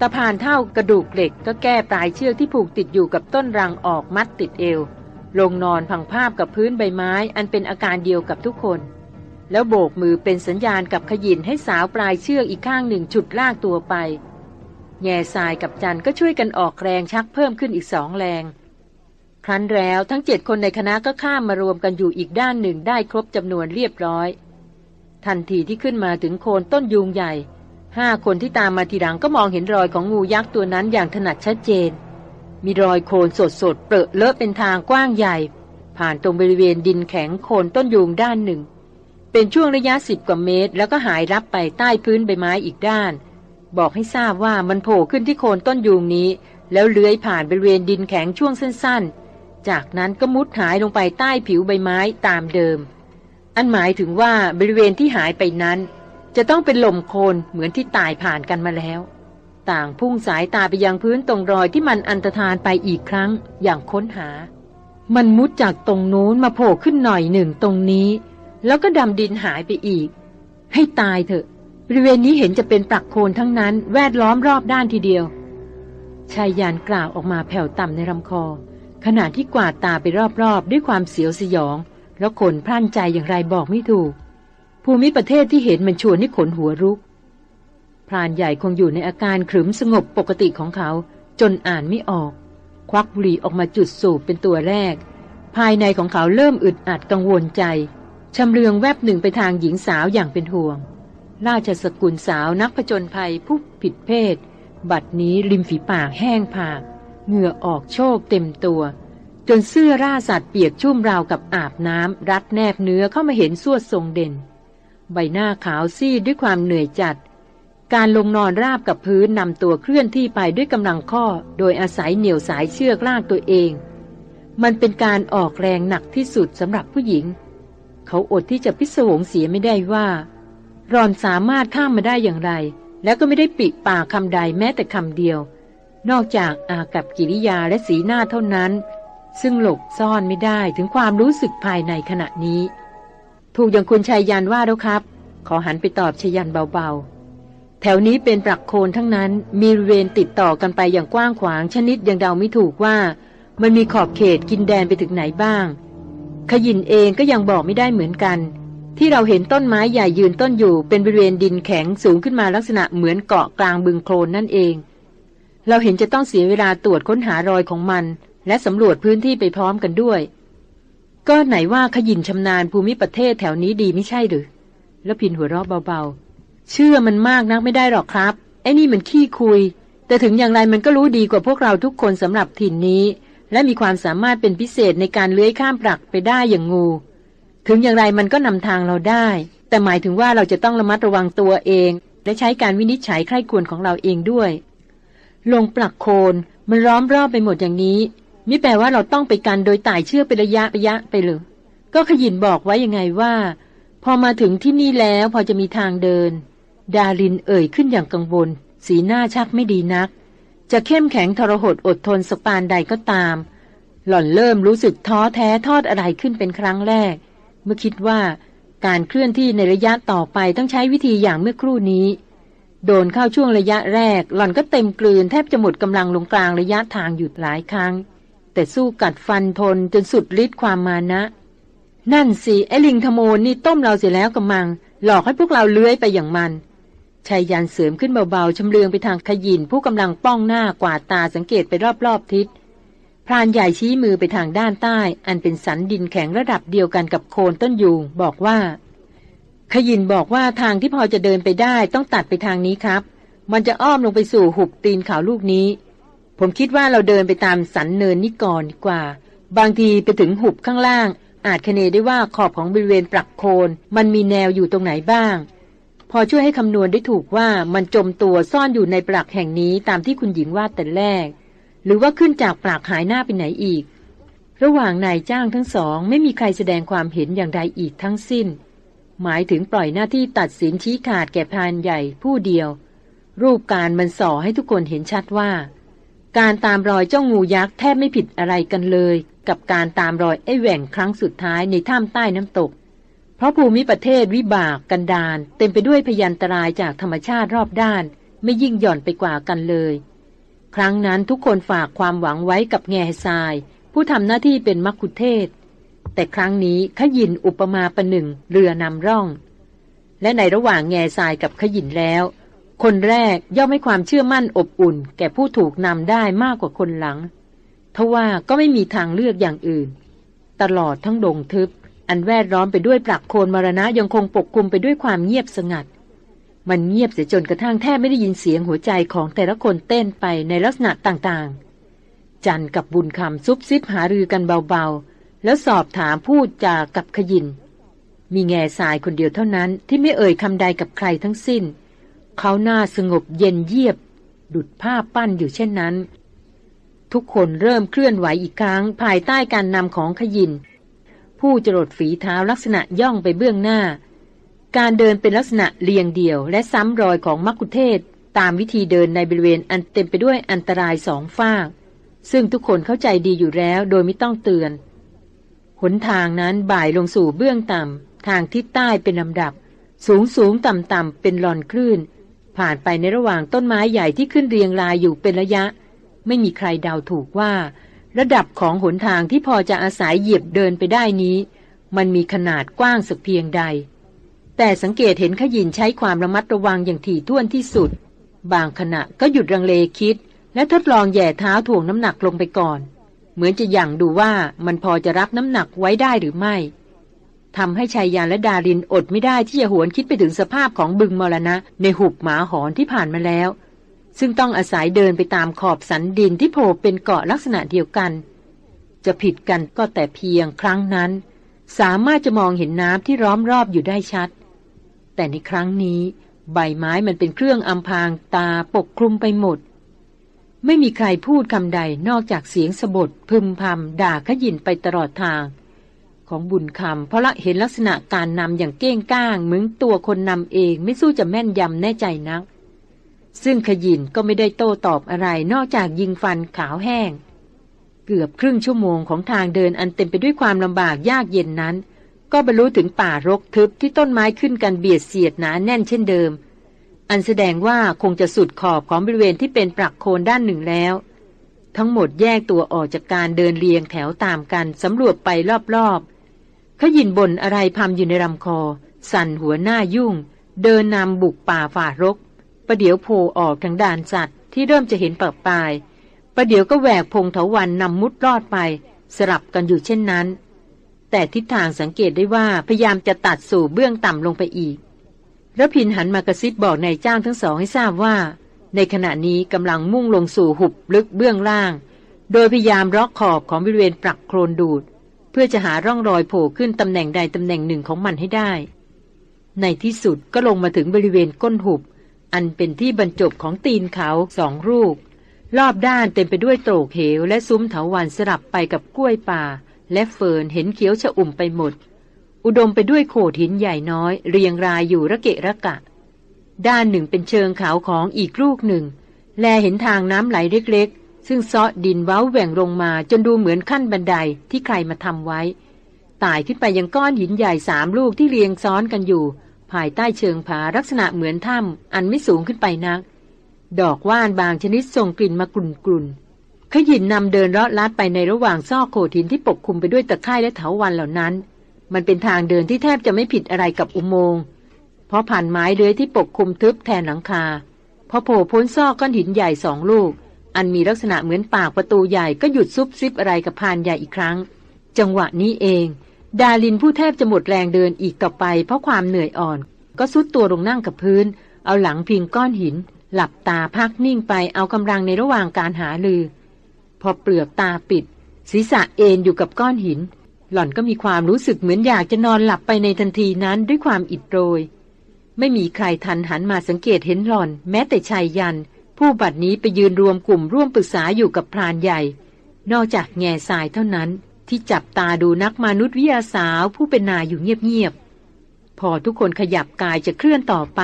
ตะพานเท่ากระดูกเหล็กก็แก้ปลายเชือกที่ผูกติดอยู่กับต้นรังออกมัดติดเอว ลงนอนพังภาพกับพื้นใบไม้อันเป็นอาการเดียวกับทุกคน แล้วโบกมือเป็นสัญญาณกับขยินให้สาวปลายเชือกอีกข้างหนึ่งฉุดลากตัวไป แง่ทรายกับจันก็ช่วยกันออกแรงชักเพิ่มขึ้นอีกสองแรง ครั้นแล้วทั้งเจ็ดคนในคณะก็ข้ามมารวมกันอยู่อีกด้านหนึ่งได้ครบจำนวนเรียบร้อย ทันทีที่ขึ้นมาถึงโคนต้นยูงใหญ่ห้าคนที่ตามมาทีหลังก็มองเห็นรอยของงูยักษ์ตัวนั้นอย่างถนัดชัดเจน มีรอยโคนสดสดเปรอะเลอะเป็นทางกว้างใหญ่ ผ่านตรงบริเวณดินแข็งโคนต้นยูงด้านหนึ่ง เป็นช่วงระยะสิบกว่าเมตร แล้วก็หายรับไปใต้พื้นใบไม้อีกด้าน บอกให้ทราบว่ามันโผล่ขึ้นที่โคนต้นยูงนี้ แล้วเลื้อยผ่านบริเวณดินแข็งช่วงสั้นๆ จากนั้นก็มุดหายลงไปใต้ผิวใบไม้ตามเดิม อันหมายถึงว่าบริเวณที่หายไปนั้น จะต้องเป็นหลมโคลนเหมือนที่ตายผ่านกันมาแล้ว ต่างพุ่งสายตาไปยังพื้นตรงรอยที่มันอันตรธานไปอีกครั้งอย่างค้นหา มันมุดจากตรงนู้นมาโผล่ขึ้นหน่อยหนึ่งตรงนี้ แล้วก็ดำดินหายไปอีก ให้ตายเถอะ บริเวณนี้เห็นจะเป็นปลักโคลนทั้งนั้น แวดล้อมรอบด้านทีเดียว ชายยานกล่าวออกมาแผ่วต่ำในลำคอ ขณะที่กวาดตาไปรอบๆ ด้วยความเสียวสยอง แล้วขนพร่านใจอย่างไรบอกไม่ถูก ภูมิประเทศที่เห็นมันชวนให้ขนหัวรุก พรานใหญ่คงอยู่ในอาการขรึมสงบปกติของเขา จนอ่านไม่ออก ควักบุหรี่ออกมาจุดสูบเป็นตัวแรก ภายในของเขาเริ่มอึดอัดกังวลใจชำเลืองแวบหนึ่งไปทางหญิงสาวอย่างเป็นห่วง ราชสกุลสาวนักผจญภัยผู้ผิดเพศ บัดนี้ริมฝีปากแห้งผาก เหงื่อออกโชกเต็มตัว จนเสื้อราสัตว์เปียกชุ่มราวกับอาบน้ำ รัดแนบเนื้อเข้ามาเห็นสวดทรงเด่น ใบหน้าขาวซีดด้วยความเหนื่อยจัด การลงนอนราบกับพื้นนำตัวเคลื่อนที่ไปด้วยกำลังข้อ โดยอาศัยเหนี่ยวสายเชือกลากตัวเอง มันเป็นการออกแรงหนักที่สุดสำหรับผู้หญิง เขาอดที่จะพิศวงเสียไม่ได้ว่า รอนสามารถข้ามมาได้อย่างไร แล้วก็ไม่ได้ปิปากคำใดแม้แต่คำเดียว นอกจากอากับกิริยาและสีหน้าเท่านั้น ซึ่งหลบซ่อนไม่ได้ถึงความรู้สึกภายในขณะนี้ ถูกอย่างคุณชายยันว่าแล้วครับ ขอหันไปตอบชยันเบาๆ แถวนี้เป็นปรักโคนทั้งนั้นมีเรติดต่อกันไปอย่างกว้างขวางชนิดยังเดาไม่ถูกว่า มันมีขอบเขตกินแดนไปถึงไหนบ้างขยินเองก็ยังบอกไม่ได้เหมือนกัน ที่เราเห็นต้นไม้ใหญ่ยืนต้นอยู่เป็นบริเวณดินแข็งสูงขึ้นมาลักษณะเหมือนเกาะกลางบึงโคลนนั่นเอง เราเห็นจะต้องเสียเวลาตรวจค้นหารอยของมัน และสำรวจพื้นที่ไปพร้อมกันด้วย ก็ไหนว่าขยินชำนาญภูมิประเทศแถวนี้ดีไม่ใช่หรือแล้วพินหัวเราะเบาๆ เชื่อมันมากนักไม่ได้หรอกครับ ไอ้นี่มันขี้คุย แต่ถึงอย่างไรมันก็รู้ดีกว่าพวกเราทุกคนสำหรับถิ่นนี้ และมีความสามารถเป็นพิเศษในการเลื้อยข้ามปรักไปได้อย่างงู ถึงอย่างไรมันก็นำทางเราได้ แต่หมายถึงว่าเราจะต้องระมัดระวังตัวเอง และใช้การวินิจฉัยใคร่ควรของเราเองด้วย ลงปลักโคนมันล้อมรอบไปหมดอย่างนี้มิแปลว่าเราต้องไปกันโดยต่ายเชือกเป็นระยะระยะไปเลยก็ขยินบอกไว้ยังไงว่า พอมาถึงที่นี่แล้วพอจะมีทางเดิน ดารินเอ่ยขึ้นอย่างกังวล สีหน้าชักไม่ดีนัก จะเข้มแข็งทรหดอดทนสปานใดก็ตาม หล่อนเริ่มรู้สึกท้อแท้ทอดอะไรขึ้นเป็นครั้งแรก มื่อคิดว่าการเคลื่อนที่ในระยะต่อไปต้องใช้วิธีอย่างเมื่อครู่นี้ โดนเข้าช่วงระยะแรก หล่อนก็เต็มกลืนแทบจะหมดกำลังลงกลางระยะทางหยุดหลายครั้ง แต่สู้กัดฟันทนจนสุดฤทธิ์ความมานะ นั่นสิไอลิงขโมนนี่ต้มเราเสียแล้วกำมัง หลอกให้พวกเราเลื้อยไปอย่างมันชายยันเสริมขึ้นเบาๆชำเลืองไปทางขยินผู้กำลังป้องหน้ากวาดตาสังเกตไปรอบๆทิศ พรานใหญ่ชี้มือไปทางด้านใต้ อันเป็นสันดินแข็งระดับเดียวกันกับโคนต้นยูงบอกว่า ขยินบอกว่าทางที่พอจะเดินไปได้ต้องตัดไปทางนี้ครับ มันจะอ้อมลงไปสู่หุบตีนเขาลูกนี้ ผมคิดว่าเราเดินไปตามสันเนินนี้ก่อนดีกว่า บางทีไปถึงหุบข้างล่าง อาจคเนได้ว่าขอบของบริเวณปรักโคน มันมีแนวอยู่ตรงไหนบ้าง พอช่วยให้คำนวณได้ถูกว่ามันจมตัวซ่อนอยู่ในปรักแห่งนี้ตามที่คุณหญิงว่าแต่แรก หรือว่าขึ้นจากปรักหายหน้าไปไหนอีก ระหว่างนายจ้างทั้งสอง ไม่มีใครแสดงความเห็นอย่างใดอีกทั้งสิ้น หมายถึงปล่อยหน้าที่ตัดสินชี้ขาดแก่พรานใหญ่ผู้เดียว รูปการมันส่อให้ทุกคนเห็นชัดว่า การตามรอยเจ้างูยักษ์แทบไม่ผิดอะไรกันเลย กับการตามรอยไอ้แหว่งครั้งสุดท้ายในถ้ำใต้น้ำตก เพราะภูมิประเทศวิบากกันดานเต็มไปด้วยพยันตรายจากธรรมชาติรอบด้าน ไม่ยิ่งหย่อนไปกว่ากันเลย ครั้งนั้นทุกคนฝากความหวังไว้กับแง่ทราย ผู้ทำหน้าที่เป็นมักคุเทศ แต่ครั้งนี้ขยินอุปมาประหนึ่งเรือนำร่อง และในระหว่างแง่ทรายกับขยินแล้ว คนแรกย่อมให้ความเชื่อมั่นอบอุ่น แก่ผู้ถูกนำได้มากกว่าคนหลังทว่าก็ไม่มีทางเลือกอย่างอื่น ตลอดทั้งดงทึบ อันแวดล้อมไปด้วยปลักโคนมรณะยังคงปกคลุมไปด้วยความเงียบสงัด มันเงียบเสียจนกระทั่งแทบไม่ได้ยินเสียงหัวใจของแต่ละคนเต้นไปในลักษณะต่างๆ จันกับบุญคำซุบซิบหารือกันเบาๆ แล้วสอบถามพูดจากับขยิน มีแง่สายคนเดียวเท่านั้นที่ไม่เอ่ยคำใดกับใครทั้งสิ้น เขาหน้าสงบเย็นเยียบ ดุดภาพปั้นอยู่เช่นนั้น ทุกคนเริ่มเคลื่อนไหวอีกครั้งภายใต้การนำของขยิน ผู้จรดฝีเท้าลักษณะย่องไปเบื้องหน้า การเดินเป็นลักษณะเรียงเดี่ยวและซ้ำรอยของมักคุเทศตามวิธีเดินในบริเวณอันเต็มไปด้วยอันตรายสองฝาก ซึ่งทุกคนเข้าใจดีอยู่แล้วโดยไม่ต้องเตือน หนทางนั้นบ่ายลงสู่เบื้องต่ำ ทางทิศใต้เป็นลำดับ สูงสูงต่ำต่ำเป็นหลอนคลื่น ผ่านไปในระหว่างต้นไม้ใหญ่ที่ขึ้นเรียงรายอยู่เป็นระยะ ไม่มีใครเดาถูกว่า ระดับของหนทางที่พอจะอาศัยเหยียบเดินไปได้นี้ มันมีขนาดกว้างสักเพียงใด แต่สังเกตเห็นขยินใช้ความระมัดระวังอย่างถี่ถ้วนที่สุด บางขณะก็หยุดรังเลคิด และทดลองแย่เท้าถ่วงน้ำหนักลงไปก่อน เหมือนจะยั่งดูว่ามันพอจะรับน้ำหนักไว้ได้หรือไม่ทำให้ชายยานและดารินอดไม่ได้ที่จะหวนคิดไปถึงสภาพของบึงมรณะ ในหุบหมาหอนที่ผ่านมาแล้ว ซึ่งต้องอาศัยเดินไปตามขอบสันดินที่โผล่เป็นเกาะลักษณะเดียวกัน จะผิดกันก็แต่เพียงครั้งนั้น สามารถจะมองเห็นน้ำที่ล้อมรอบอยู่ได้ชัด แต่ในครั้งนี้ ใบไม้มันเป็นเครื่องอำพรางตาปกคลุมไปหมด ไม่มีใครพูดคำใดนอกจากเสียงสะบดพึมพำด่าขยินไปตลอดทาง ของบุญคำเพราะละเห็นลักษณะการนำอย่างเก้งก้างเหมือนตัวคนนำเองไม่สู้จะแม่นยำแน่ใจนัก ซึ่งขยินก็ไม่ได้โต้ตอบอะไรนอกจากยิงฟันขาวแห้ง เกือบครึ่งชั่วโมงของทางเดินอันเต็มไปด้วยความลำบากยากเย็นนั้น ก็บรรลุถึงป่ารกทึบที่ต้นไม้ขึ้นกันเบียดเสียดหนาแน่นเช่นเดิม อันแสดงว่าคงจะสุดขอบของบริเวณที่เป็นปรักโคนด้านหนึ่งแล้ว ทั้งหมดแยกตัวออกจากการเดินเรียงแถวตามกันสำรวจไปรอบๆขยินบนอะไรพามอยู่ในลำคอ สั่นหัวหน้ายุ่ง เดินนำบุกป่าฝ่ารก ประเดี๋ยวโผล่ออกทางด่านสัตว์ที่เริ่มจะเห็นเปิดปลายประเดี๋ยวก็แหวกพงเถาวันนำมุดรอดไป สลับกันอยู่เช่นนั้น แต่ทิศทางสังเกตได้ว่าพยายามจะตัดสู่เบื้องต่ำลงไปอีกระพินหันมากระซิบบอกนายจ้างทั้งสองให้ทราบว่า ในขณะนี้กำลังมุ่งลงสู่หุบลึกเบื้องล่าง โดยพยายามล็อกขอบของบริเวณปรักโครนดูด เพื่อจะหาร่องรอยโผล่ขึ้นตำแหน่งใดตำแหน่งหนึ่งของมันให้ได้ ในที่สุดก็ลงมาถึงบริเวณก้นหุบ อันเป็นที่บรรจบของตีนเขาสองรูปรอบด้านเต็มไปด้วยโตรกเหวและซุ้มเถาวันสลับไปกับกล้วยป่า และเฟิร์นเห็นเขียวชะอุ่มไปหมด อุดมไปด้วยโขดหินใหญ่น้อย เรียงรายอยู่ระเกะระกะ ด้านหนึ่งเป็นเชิงเขาของอีกลูกหนึ่ง แลเห็นทางน้ำไหลเล็กๆ ซึ่งซาะดินเว้าแหว่งลงมาจนดูเหมือนขั้นบันไดที่ใครมาทำไว้ตายขึ้นไปยังก้อนหินใหญ่สามลูกที่เรียงซ้อนกันอยู่ ภายใต้เชิงผาลักษณะเหมือนถ้ำอันไม่สูงขึ้นไปนัก ดอกว่านบางชนิดส่งกลิ่นมากลุ่นกลุ่น ขยินนำเดินเลาะลัดไปในระหว่างซอกโขดหินที่ปกคลุมไปด้วยตะไคร่และเถาวันเหล่านั้น มันเป็นทางเดินที่แทบจะไม่ผิดอะไรกับอุโมงค์เพราะผ่านไม้เลื้อยที่ปกคลุมทึบแทนหลังคาพอโผล่พ้นซอกก้อนหินใหญ่สองลูก อันมีลักษณะเหมือนปากประตูใหญ่ก็หยุดซุบซิบอะไรกับพานใหญ่อีกครั้ง จังหวะนี้เอง ดาลินผู้แทบจะหมดแรงเดินอีกต่อไป เพราะความเหนื่อยอ่อน ก็ซุดตัวลงนั่งกับพื้น เอาหลังพิงก้อนหิน หลับตาพักนิ่งไปเอากำลังในระหว่างการหาลือ พอเปลือกตาปิด ศีรษะเอนอยู่กับก้อนหิน หล่อนก็มีความรู้สึกเหมือนอยากจะนอนหลับไปในทันทีนั้นด้วยความอิดโรย ไม่มีใครทันหันมาสังเกตเห็นหล่อน แม้แต่ชายยัน ผู้บัดนี้ไปยืนรวมกลุ่มร่วมปรึกษาอยู่กับพรานใหญ่ นอกจากแง่ทรายเท่านั้นที่จับตาดูนักมนุษยวิทยาสาวผู้เป็นนายอยู่เงียบๆ พอทุกคนขยับกายจะเคลื่อนต่อไป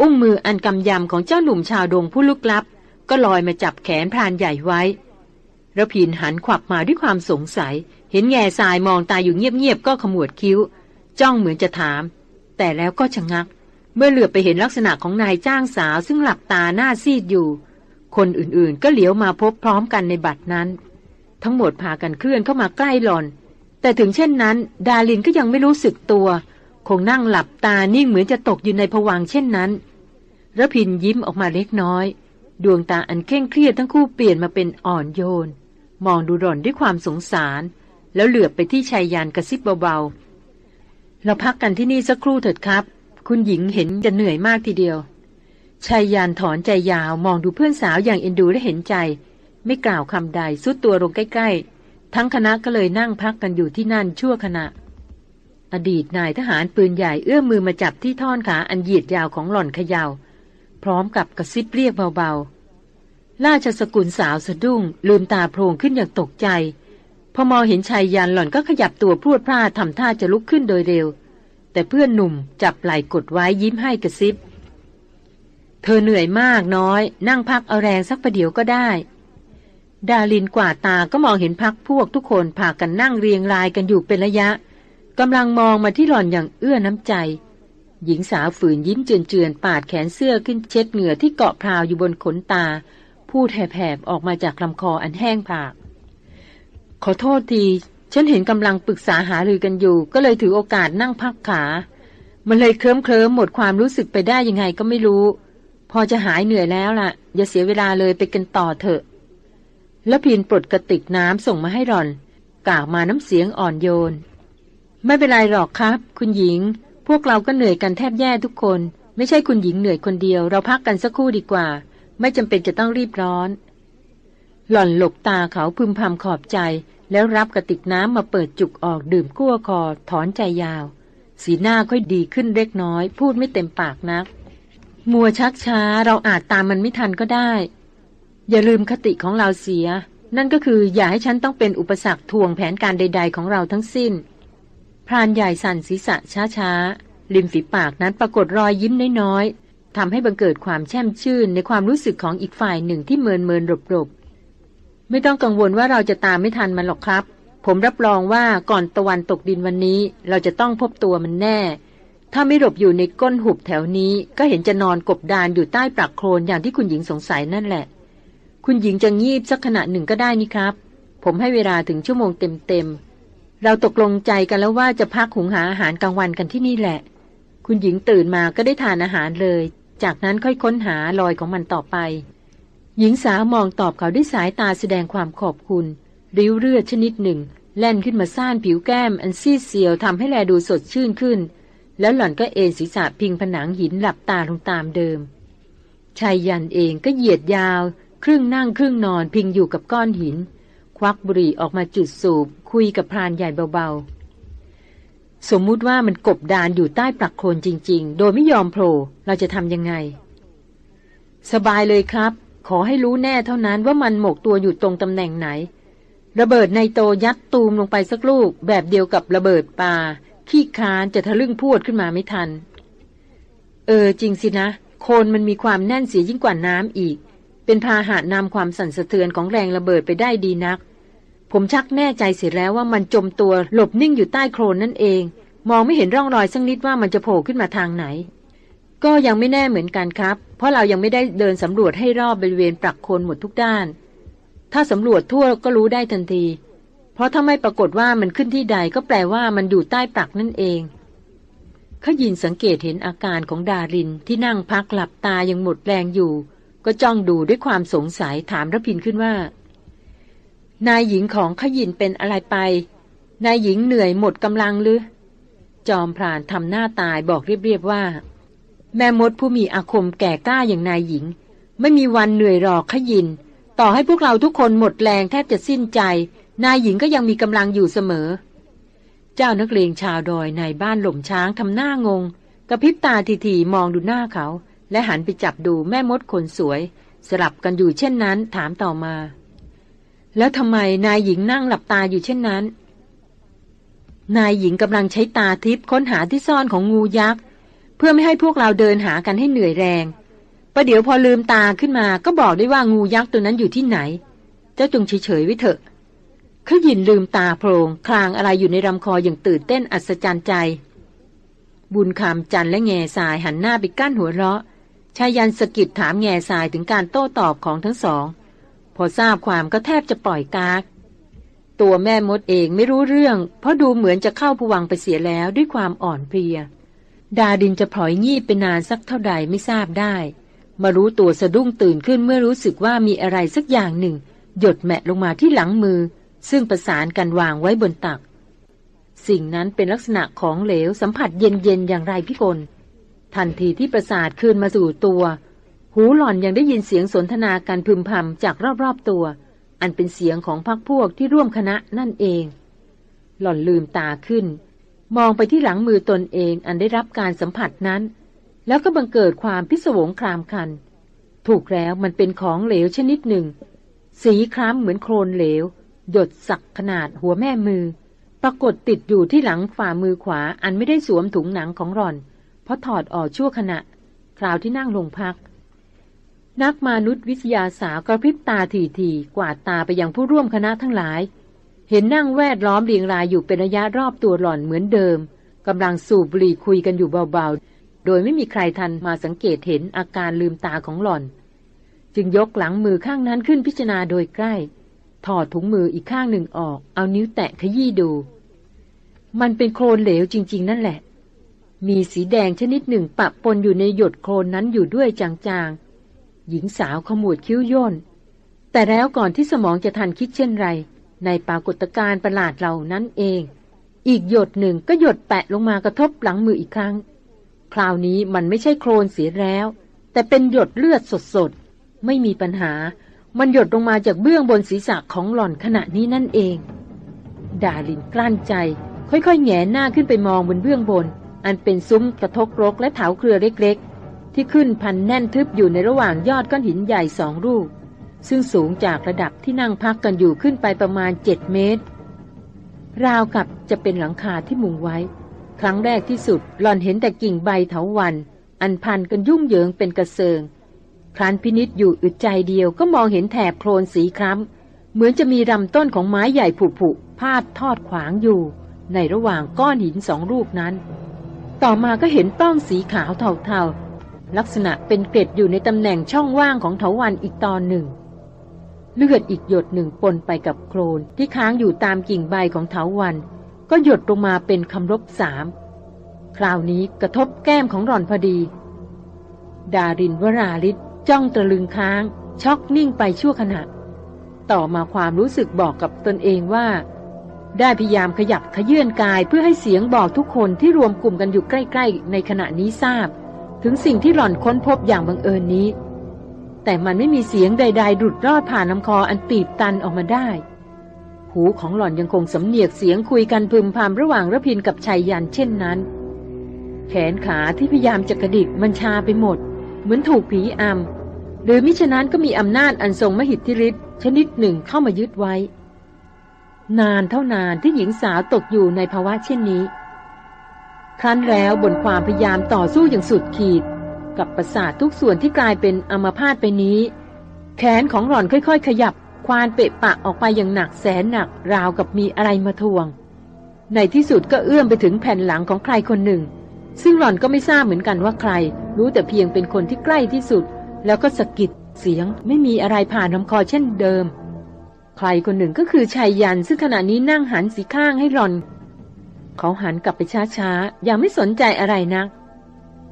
อุ้งมืออันกำยำของเจ้าหนุ่มชาวดงผู้ลุกลับ ก็ลอยมาจับแขนพรานใหญ่ไว้ ระพินหันขวับมาด้วยความสงสัย เห็นแง่ทรายมองตาอยู่เงียบๆก็ขมวดคิ้ว จ้องเหมือนจะถาม แต่แล้วก็ชะงัก เมื่อเหลือไปเห็นลักษณะของนายจ้างสาวซึ่งหลับตาหน้าซีดอยู่ คนอื่นๆก็เหลียวมาพบพร้อมกันในบัดนั้น ทั้งหมดพากันเคลื่อนเข้ามาใกล้หลอน แต่ถึงเช่นนั้น ดาลินก็ยังไม่รู้สึกตัว คงนั่งหลับตานิ่งเหมือนจะตกอยู่ในผวังเช่นนั้นระพินยิ้มออกมาเล็กน้อย ดวงตาอันเคร่งเครียดทั้งคู่เปลี่ยนมาเป็นอ่อนโยน มองดูหล่อนด้วยความสงสาร แล้วเหลือบไปที่ชายยานกระซิบเบาๆ เราพักกันที่นี่สักครู่เถิดครับ คุณหญิงเห็นจะเหนื่อยมากทีเดียว ชายยานถอนใจยาวมองดูเพื่อนสาวอย่างเอ็นดูและเห็นใจ ไม่กล่าวคำใดสุดตัวลงใกล้ ๆ ทั้งคณะก็เลยนั่งพักกันอยู่ที่นั่นชั่วขณะ อดีตนายทหารปืนใหญ่เอื้อมมือมาจับที่ท่อนขาอันเหยียดยาวของหล่อนเขยา่าพร้อมกับกระซิบเรียกเบาๆ ราชสกุลสาวสะดุ้ง ลืมตาโพลงขึ้นอย่างตกใจ พอมองเห็นชายยันหล่อนก็ขยับตัวพรวดพลาดทำท่าจะลุกขึ้นโดยเร็ว แต่เพื่อนหนุ่มจับไหล่กดไว้ยิ้มให้กระซิบ เธอเหนื่อยมากน้อย นั่งพักเอาแรงสักประเดี๋ยวก็ได้ ดาลินกว่าตาก็มองเห็นพักพวกทุกคนพากันนั่งเรียงรายกันอยู่เป็นระยะกำลังมองมาที่หล่อนอย่างเอื้อน้ำใจหญิงสาวฝืนยิ้มเจือนๆปาดแขนเสื้อขึ้นเช็ดเหงื่อที่เกาะพราวอยู่บนขนตา พูดแผบๆออกมาจากลำคออันแห้งผาก ขอโทษที ฉันเห็นกำลังปรึกษาหารือกันอยู่ ก็เลยถือโอกาสนั่งพักขา มันเลยเคลิ้มเคลิ้มหมดความรู้สึกไปได้ยังไงก็ไม่รู้ พอจะหายเหนื่อยแล้วล่ะ อย่าเสียเวลาเลยไปกันต่อเถอะ แล้วพินปลดกระติกน้ำส่งมาให้รอน กล่าวมาน้ำเสียงอ่อนโยน ไม่เป็นไรหรอกครับ คุณหญิง พวกเราก็เหนื่อยกันแทบแย่ทุกคน ไม่ใช่คุณหญิงเหนื่อยคนเดียว เราพักกันสักครู่ดีกว่า ไม่จำเป็นจะต้องรีบร้อน หล่อนหลบตาเขาพึมพำขอบใจ แล้วรับกระติกน้ำมาเปิดจุกออกดื่มกั้วคอถอนใจยาว สีหน้าค่อยดีขึ้นเล็กน้อย พูดไม่เต็มปากนัก มัวชักช้าเราอาจตามมันไม่ทันก็ได้ อย่าลืมคติของเราเสีย นั่นก็คืออย่าให้ฉันต้องเป็นอุปสรรคทวงแผนการใด ๆ ของเราทั้งสิ้นพรานใหญ่สั่นศีรษะช้าๆริมฝีปากนั้นปรากฏรอยยิ้มน้อย ทำให้บังเกิดความแช่มชื่นในความรู้สึกของอีกฝ่ายหนึ่งที่เมินเมินรบรบไม่ต้องกังวลว่าเราจะตามไม่ทันมันหรอกครับ ผมรับรองว่าก่อนตะวันตกดินวันนี้ เราจะต้องพบตัวมันแน่ ถ้าไม่หลบอยู่ในก้นหุบแถวนี้ ก็เห็นจะนอนกบดานอยู่ใต้ปลักโคลนอย่างที่คุณหญิงสงสัยนั่นแหละ คุณหญิงจะงีบสักขณะหนึ่งก็ได้นี่ครับ ผมให้เวลาถึงชั่วโมงเต็มๆ เราตกลงใจกันแล้วว่าจะพักหุงหาอาหารกลางวันกันที่นี่แหละ คุณหญิงตื่นมาก็ได้ทานอาหารเลย จากนั้นค่อยค้นหารอยของมันต่อไป หญิงสาวมองตอบเขาด้วยสายตาแสดงความขอบคุณ ริ้วเลือดชนิดหนึ่ง แล่นขึ้นมาซ่านผิวแก้ม อันซีดเซียวทำให้แลดูสดชื่นขึ้น แล้วหล่อนก็เอนศีรษะพิงผนังหินหลับตาลงตามเดิมชายยันเองก็เหยียดยาว ครึ่งนั่งครึ่งนอนพิงอยู่กับก้อนหิน ควักบุหรี่ออกมาจุดสูบ คุยกับพรานใหญ่เบา สมมุติว่ามันกบดานอยู่ใต้ปลักโคลนจริง ๆ โดยไม่ยอมโผล่เราจะทำยังไง สบายเลยครับ ขอให้รู้แน่เท่านั้นว่ามันหมกตัวอยู่ตรงตำแหน่งไหน ระเบิดในโตยัดตูมลงไปสักลูก แบบเดียวกับระเบิดปลาขี้คานจะทะลึ่งพูดขึ้นมาไม่ทัน เออจริงสินะ โคลนมันมีความแน่นเสียยิ่งกว่าน้ำอีก เป็นพาหะนำความสั่นสะเทือนของแรงระเบิดไปได้ดีนัก ผมชักแน่ใจเสียแล้วว่ามันจมตัวหลบนิ่งอยู่ใต้โคลนนั่นเอง มองไม่เห็นร่องรอยสักนิดว่ามันจะโผล่ขึ้นมาทางไหน ก็ยังไม่แน่เหมือนกันครับ เพราะเรายังไม่ได้เดินสำรวจให้รอบบริเวณปลักโคลนหมดทุกด้าน ถ้าสำรวจทั่วก็รู้ได้ทันที เพราะถ้าไม่ปรากฏว่ามันขึ้นที่ใดก็แปลว่ามันอยู่ใต้ปลักนั่นเองขยินสังเกตเห็นอาการของดารินที่นั่งพักหลับตายังหมดแรงอยู่ ก็จ้องดูด้วยความสงสัยถามระพินขึ้นว่า นายหญิงของขยินเป็นอะไรไป นายหญิงเหนื่อยหมดกำลังหรือ จอมพรานทำหน้าตายบอกเรียบๆว่า แม่มดผู้มีอาคมแก่กล้าอย่างนายหญิง ไม่มีวันเหนื่อยหรอกขยิน ต่อให้พวกเราทุกคนหมดแรงแทบจะสิ้นใจ นายหญิงก็ยังมีกำลังอยู่เสมอ เจ้านักเลงชาวดอยในบ้านหล่มช้างทำหน้างง กระพริบตาทีๆมองดูหน้าเขา และหันไปจับดูแม่มดคนสวย สลับกันอยู่เช่นนั้นถามต่อมา แล้วทำไมนายหญิงนั่งหลับตาอยู่เช่นนั้น นายหญิงกำลังใช้ตาทิพย์ค้นหาที่ซ่อนของงูยักษ์ เพื่อไม่ให้พวกเราเดินหากันให้เหนื่อยแรงประเดี๋ยวพอลืมตาขึ้นมาก็บอกได้ว่างูยักษ์ตัวนั้นอยู่ที่ไหน เจ้าจงเฉยๆไว้เถอะเขายินลืมตาโพลงคลางอะไรอยู่ในลำคออย่างตื่นเต้นอัศจรรย์ใจ บุญคำจันและแง่สายหันหน้าไปกั้นหัวเราะชายันสกิดถามแง่สายถึงการโต้ตอบของทั้งสอง อทราบความก็แทบจะปล่อยกาก ตัวแม่มดเองไม่รู้เรื่อง เพราะดูเหมือนจะเข้าผวังไปเสียแล้วด้วยความอ่อนเพลีย ดาดินจะพลอยงีบไปนานสักเท่าใดไม่ทราบได้ มารู้ตัวสะดุ้งตื่นขึ้นเมื่อรู้สึกว่ามีอะไรสักอย่างหนึ่ง หยดแมะลงมาที่หลังมือ ซึ่งประสานกันวางไว้บนตัก สิ่งนั้นเป็นลักษณะของเหลวสัมผัสเย็นๆอย่างไรพี่กลทันทีที่ประสาทคืนมาสู่ตัว หูหล่อนยังได้ยินเสียงสนทนาการพึมพำจากรอบๆตัว อันเป็นเสียงของพักพวกที่ร่วมคณะนั่นเอง หล่อนลืมตาขึ้น มองไปที่หลังมือตนเองอันได้รับการสัมผัสนั้น แล้วก็บังเกิดความพิศวงครามคัน ถูกแล้วมันเป็นของเหลวชนิดหนึ่ง สีคล้ำเหมือนโคลนเหลว หยดสักขนาดหัวแม่มือ ปรากฏติดอยู่ที่หลังฝ่ามือขวาอันไม่ได้สวมถุงหนังของหล่อน เพราะถอดออกชั่วขณะ คราวที่นั่งลงพัก นักมนุษยวิทยาสาวกระพริบตาทีๆกวาดตาไปยังผู้ร่วมคณะทั้งหลาย เห็นนั่งแวดล้อมเรียงรายอยู่เป็นระยะรอบตัวหล่อนเหมือนเดิมกำลังสูบบุหรี่คุยกันอยู่เบาๆ โดยไม่มีใครทันมาสังเกตเห็นอาการลืมตาของหล่อน จึงยกหลังมือข้างนั้นขึ้นพิจารณาโดยใกล้ ถอดถุงมืออีกข้างหนึ่งออก เอานิ้วแตะขยี้ดู มันเป็นโคลนเหลวจริง ๆ นั่นแหละ มีสีแดงชนิดหนึ่งปะปนอยู่ในหยดโคลนนั้นอยู่ด้วยจางๆ หญิงสาวขมวดคิ้วย่น แต่แล้วก่อนที่สมองจะทันคิดเช่นไร ในปรากฏการณ์ประหลาดเหล่านั้นเอง อีกหยดหนึ่งก็หยดแปะลงมากระทบหลังมืออีกครั้ง คราวนี้มันไม่ใช่โครนเสียแล้ว แต่เป็นหยดเลือดสดๆ ไม่มีปัญหา มันหยดลงมาจากเบื้องบนศีรษะของหล่อนขณะนี้นั่นเอง ดาลินกลั้นใจ ค่อยๆแงหน้าขึ้นไปมองบนเบื้องบน อันเป็นซุ้มกระทกรกและเถาเครือเล็กๆ ที่ขึ้นพันแน่นทึบอยู่ในระหว่างยอดก้อนหินใหญ่สองลูก ซึ่งสูงจากระดับที่นั่งพักกันอยู่ขึ้นไปประมาณเจ็ดเมตร ราวกับจะเป็นหลังคาที่มุงไว้ ครั้งแรกที่สุดหล่อนเห็นแต่กิ่งใบเถาวัน อันพันกันยุ่งเหยิงเป็นกระเซิงครั้นพินิษอยู่อึดใจเดียวก็มองเห็นแถบโคลนสีคล้ำเหมือนจะมีลำต้นของไม้ใหญ่ผุๆพาดทอดขวางอยู่ ในระหว่างก้อนหินสองลูกนั้น ต่อมาก็เห็นป้องสีขาวเทาๆ ลักษณะเป็นเกล็ดอยู่ในตำแหน่งช่องว่างของเถาวันอีกตอนหนึ่ง เลือดอีกหยดหนึ่งปนไปกับโคลนที่ค้างอยู่ตามกิ่งใบของเถาวัน ก็หยดลงมาเป็นคำรบสาม คราวนี้กระทบแก้มของหล่อนพอดี ดารินวราลิศจ้องตะลึงค้าง ช็อกนิ่งไปชั่วขณะ ต่อมาความรู้สึกบอกกับตนเองว่า ได้พยายามขยับขยื่นกายเพื่อให้เสียงบอกทุกคนที่รวมกลุ่มกันอยู่ใกล้ ๆ ในขณะนี้ทราบ ถึงสิ่งที่หล่อนค้นพบอย่างบังเอิญนี้ แต่มันไม่มีเสียงใด ๆ ดุดรอดผ่านลำคออันตีบตันออกมาได้ หูของหล่อนยังคงสำเนียกเสียงคุยกันพึมพำระหว่างระพินกับชัยยันเช่นนั้น แขนขาที่พยายามจะกระดิกมันชาไปหมด เหมือนถูกผีอำหรือมิฉะนั้นก็มีอำนาจอันทรงมหิทธิฤทธิ์ชนิดหนึ่งเข้ามายึดไว้ นานเท่านานที่หญิงสาวตกอยู่ในภาวะเช่นนี้ ครั้นแล้วบนความพยายามต่อสู้อย่างสุดขีด กับประสาททุกส่วนที่กลายเป็นอัมพาตไปนี้ แขนของหล่อนค่อยๆ ขยับ ควานเปะปะออกไปอย่างหนักแสนหนักราวกับมีอะไรมาทวง ในที่สุดก็เอื้อมไปถึงแผ่นหลังของใครคนหนึ่ง ซึ่งหล่อนก็ไม่ทราบเหมือนกันว่าใคร รู้แต่เพียงเป็นคนที่ใกล้ที่สุด แล้วก็สะกิดเสียงไม่มีอะไรผ่านลำคอเช่นเดิม ใครคนหนึ่งก็คือชายยันซึ่งขณะนี้นั่งหันสีข้างให้หล่อน เขาหันกลับไปช้าๆย่างไม่สนใจอะไรนัก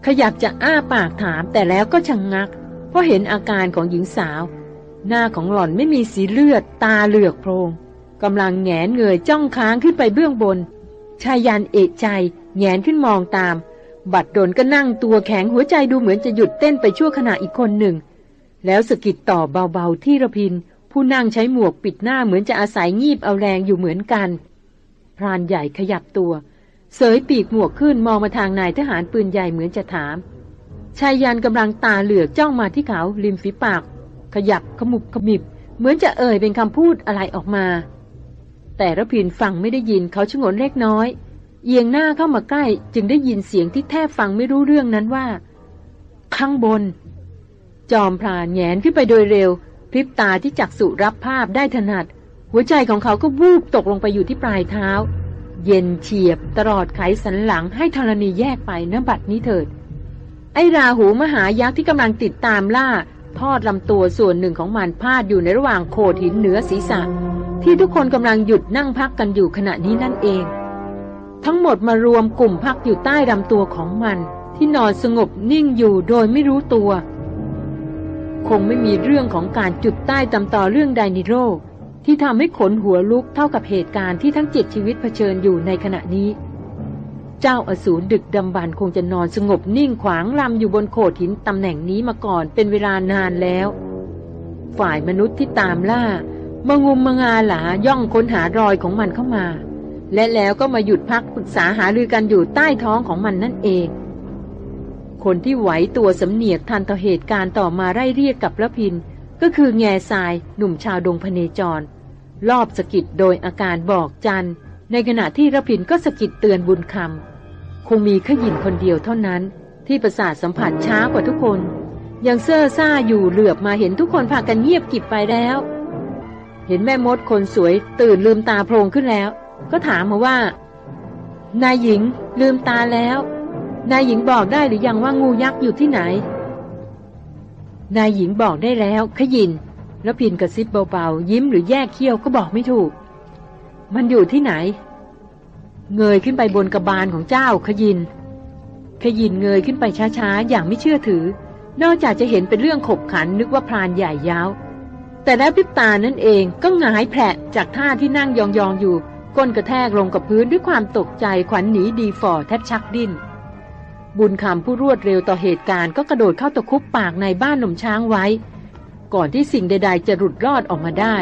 ขยับจะอ้าปากถามแต่แล้วก็ชะงงัก เพราะเห็นอาการของหญิงสาว หน้าของหล่อนไม่มีสีเลือด ตาเหลือกโพรงกำลังแงนเงยจ้องค้างขึ้นไปเบื้องบน ชายันเอกใจ แงนขึ้นมองตาม บัดดลก็นั่งตัวแข็งหัวใจดูเหมือนจะหยุดเต้นไปชั่วขณะอีกคนหนึ่ง แล้วสกิดต่อเบาๆที่ระพิน ผู้นั่งใช้หมวกปิดหน้าเหมือนจะอาศัยงีบเอาแรงอยู่เหมือนกัน พรานใหญ่ขยับตัว เสยปีกหมวกขึ้นมองมาทางนายทหารปืนใหญ่เหมือนจะถาม ชายยันกำลังตาเหลือกจ้องมาที่เขาริมฝีปาก ขยับขมุบขมิบ เหมือนจะเอ่ยเป็นคำพูดอะไรออกมา แต่ระพินฟังไม่ได้ยินเขาชงนเล็กน้อย เอียงหน้าเข้ามาใกล้ จึงได้ยินเสียงที่แทบฟังไม่รู้เรื่องนั้นว่า ข้างบน จอมพรานแงนขึ้นไปโดยเร็วพริบตาที่จักสุรับภาพได้ถนัด หัวใจของเขาก็วูบตกลงไปอยู่ที่ปลายเท้า เย็นเฉียบตลอดไขสันหลังให้ธรณีแยกไปนบัดนี้เถิด ไอราหูมหายักษ์ที่กำลังติดตามล่า ทอดลำตัวส่วนหนึ่งของมันพาดอยู่ในระหว่างโขดหินเหนือศีรษะ ที่ทุกคนกำลังหยุดนั่งพักกันอยู่ขณะนี้นั่นเอง ทั้งหมดมารวมกลุ่มพักอยู่ใต้ลำตัวของมัน ที่นอนสงบนิ่งอยู่โดยไม่รู้ตัว คงไม่มีเรื่องของการจุดใต้ตำต่อเรื่องไดนิโร ที่ทำให้ขนหัวลุกเท่ากับเหตุการณ์ที่ทั้งเจ็ดชีวิตเผชิญอยู่ในขณะนี้ เจ้าอสูรดึกดำบรรพคงจะนอนสงบนิ่งขวางลำอยู่บนโขดหินตำแหน่งนี้มาก่อนเป็นเวลานานแล้ว ฝ่ายมนุษย์ที่ตามล่ามางุมมางาหลาย่องค้นหารอยของมันเข้ามา และแล้วก็มาหยุดพักปรึกษาหารือกันอยู่ใต้ท้องของมันนั่นเอง คนที่ไหวตัวสำเนียกทันต่อเหตุการณ์ต่อมาไล่เรียกกับระพินก็คือแง่ทรายหนุ่มชาวดงพเนจร รอบสกิดโดยอาการบอกจัน ในขณะที่ระพินก็สกิดเตือนบุญคำคงมีขยินคนเดียวเท่านั้น ที่ประสาทสัมผัสช้ากว่าทุกคน ยังเซ่อซ่าอยู่เหลือบมาเห็นทุกคนพากันเงียบกิบไปแล้ว เห็นแม่มดคนสวยตื่นลืมตาโพลงขึ้นแล้ว ก็ถามมาว่า นายหญิงลืมตาแล้ว นายหญิงบอกได้หรือยังว่างูยักษ์อยู่ที่ไหน นายหญิงบอกได้แล้วขยิน แล้วพินกระซิบเบาๆ ยิ้มหรือแยกเขี้ยวก็บอกไม่ถูก มันอยู่ที่ไหน เงยขึ้นไปบนกระบาลของเจ้าขยิน ขยินเงยขึ้นไปช้าๆ อย่างไม่เชื่อถือ นอกจากจะเห็นเป็นเรื่องขบขันนึกว่าพรานใหญ่ยาว แต่แล้วพิบตานั่นเองก็หงายแผลจากท่าที่นั่งยองๆอยู่ ก้นกระแทกลงกับพื้นด้วยความตกใจขวัญหนีดีฟอแทบชักดิ้นบุญคำผู้รวดเร็วต่อเหตุการณ์ก็กระโดดเข้าตะคุบปากในบ้านหนุ่มช้างไว้ ก่อนที่สิ่งใด ๆ จะหลุดรอดออกมาได้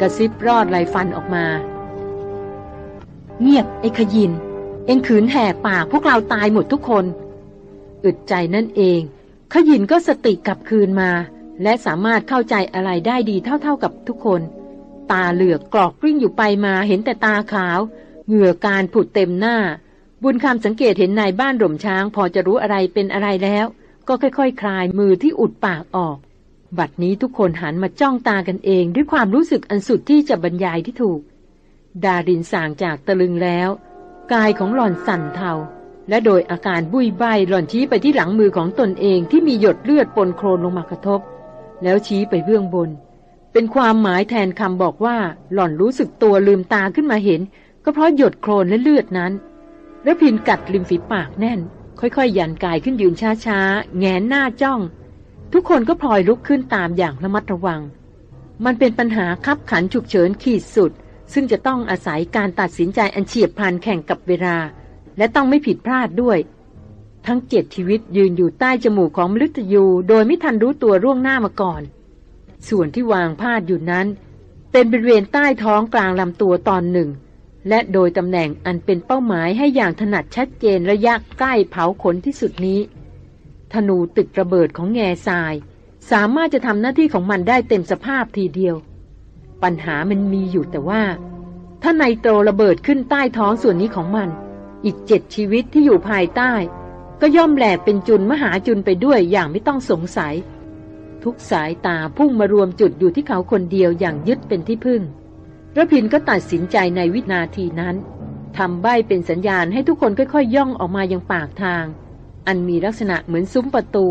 กระซิบรอดไหลฟันออกมา เงียบไอ้ขยิน เอ็งขืนแหกปากพวกเราตายหมดทุกคน อึดใจนั่นเอง ขยินก็สติกลับคืนมา และสามารถเข้าใจอะไรได้ดีเท่าๆกับทุกคน ตาเหลือกกรอกกริ้งอยู่ไปมาเห็นแต่ตาขาว เหงื่อการผุดเต็มหน้า บุญคำสังเกตเห็นนายบ้านหล่มช้าง พอจะรู้อะไรเป็นอะไรแล้ว ก็ค่อยๆคคลายมือที่อุดปากออก บัดนี้ทุกคนหันมาจ้องตากันเองด้วยความรู้สึกอันสุดที่จะบรรยายที่ถูก ดารินสางจากตะลึงแล้ว กายของหล่อนสั่นเทา และโดยอาการบุยใบหล่อนชี้ไปที่หลังมือของตนเองที่มีหยดเลือดปนโครนลงมากระทบ แล้วชี้ไปเบื้องบน เป็นความหมายแทนคำบอกว่าหล่อนรู้สึกตัวลืมตาขึ้นมาเห็น ก็เพราะหยดโครนและเลือดนั้นระพินกัดริมฝีปากแน่น ค่อยๆ ยันกายขึ้นยืนช้าๆ แงนหน้าจ้อง ทุกคนก็พลอยลุกขึ้นตามอย่างระมัดระวัง มันเป็นปัญหาคับขันฉุกเฉินขีดสุด ซึ่งจะต้องอาศัยการตัดสินใจอันเฉียบพลันแข่งกับเวลา และต้องไม่ผิดพลาดด้วย ทั้งเจ็ดชีวิตยืนอยู่ใต้จมูกของมฤตยู โดยไม่ทันรู้ตัวร่วงหน้ามาก่อน ส่วนที่วางพาดอยู่นั้น เป็นบริเวณใต้ท้องกลางลำตัวตอนหนึ่ง และโดยตำแหน่งอันเป็นเป้าหมายให้อย่างถนัดชัดเจนระยะใกล้เผาขนที่สุดนี้ ธนูตึกระเบิดของแง่ทราย สามารถจะทำหน้าที่ของมันได้เต็มสภาพทีเดียว ปัญหามันมีอยู่แต่ว่า ถ้าไนโตรระเบิดขึ้นใต้ท้องส่วนนี้ของมัน อีกเจ็ดชีวิตที่อยู่ภายใต้ ก็ย่อมแหลกเป็นจุนมหาจุนไปด้วยอย่างไม่ต้องสงสัย ทุกสายตาพุ่งมารวมจุดอยู่ที่เขาคนเดียวอย่างยึดเป็นที่พึ่งระพินก็ตัดสินใจในวินาทีนั้นทำใบเป็นสัญญาณให้ทุกคนค่อยๆย่องออกมายังปากทาง อันมีลักษณะเหมือนซุ้มประตู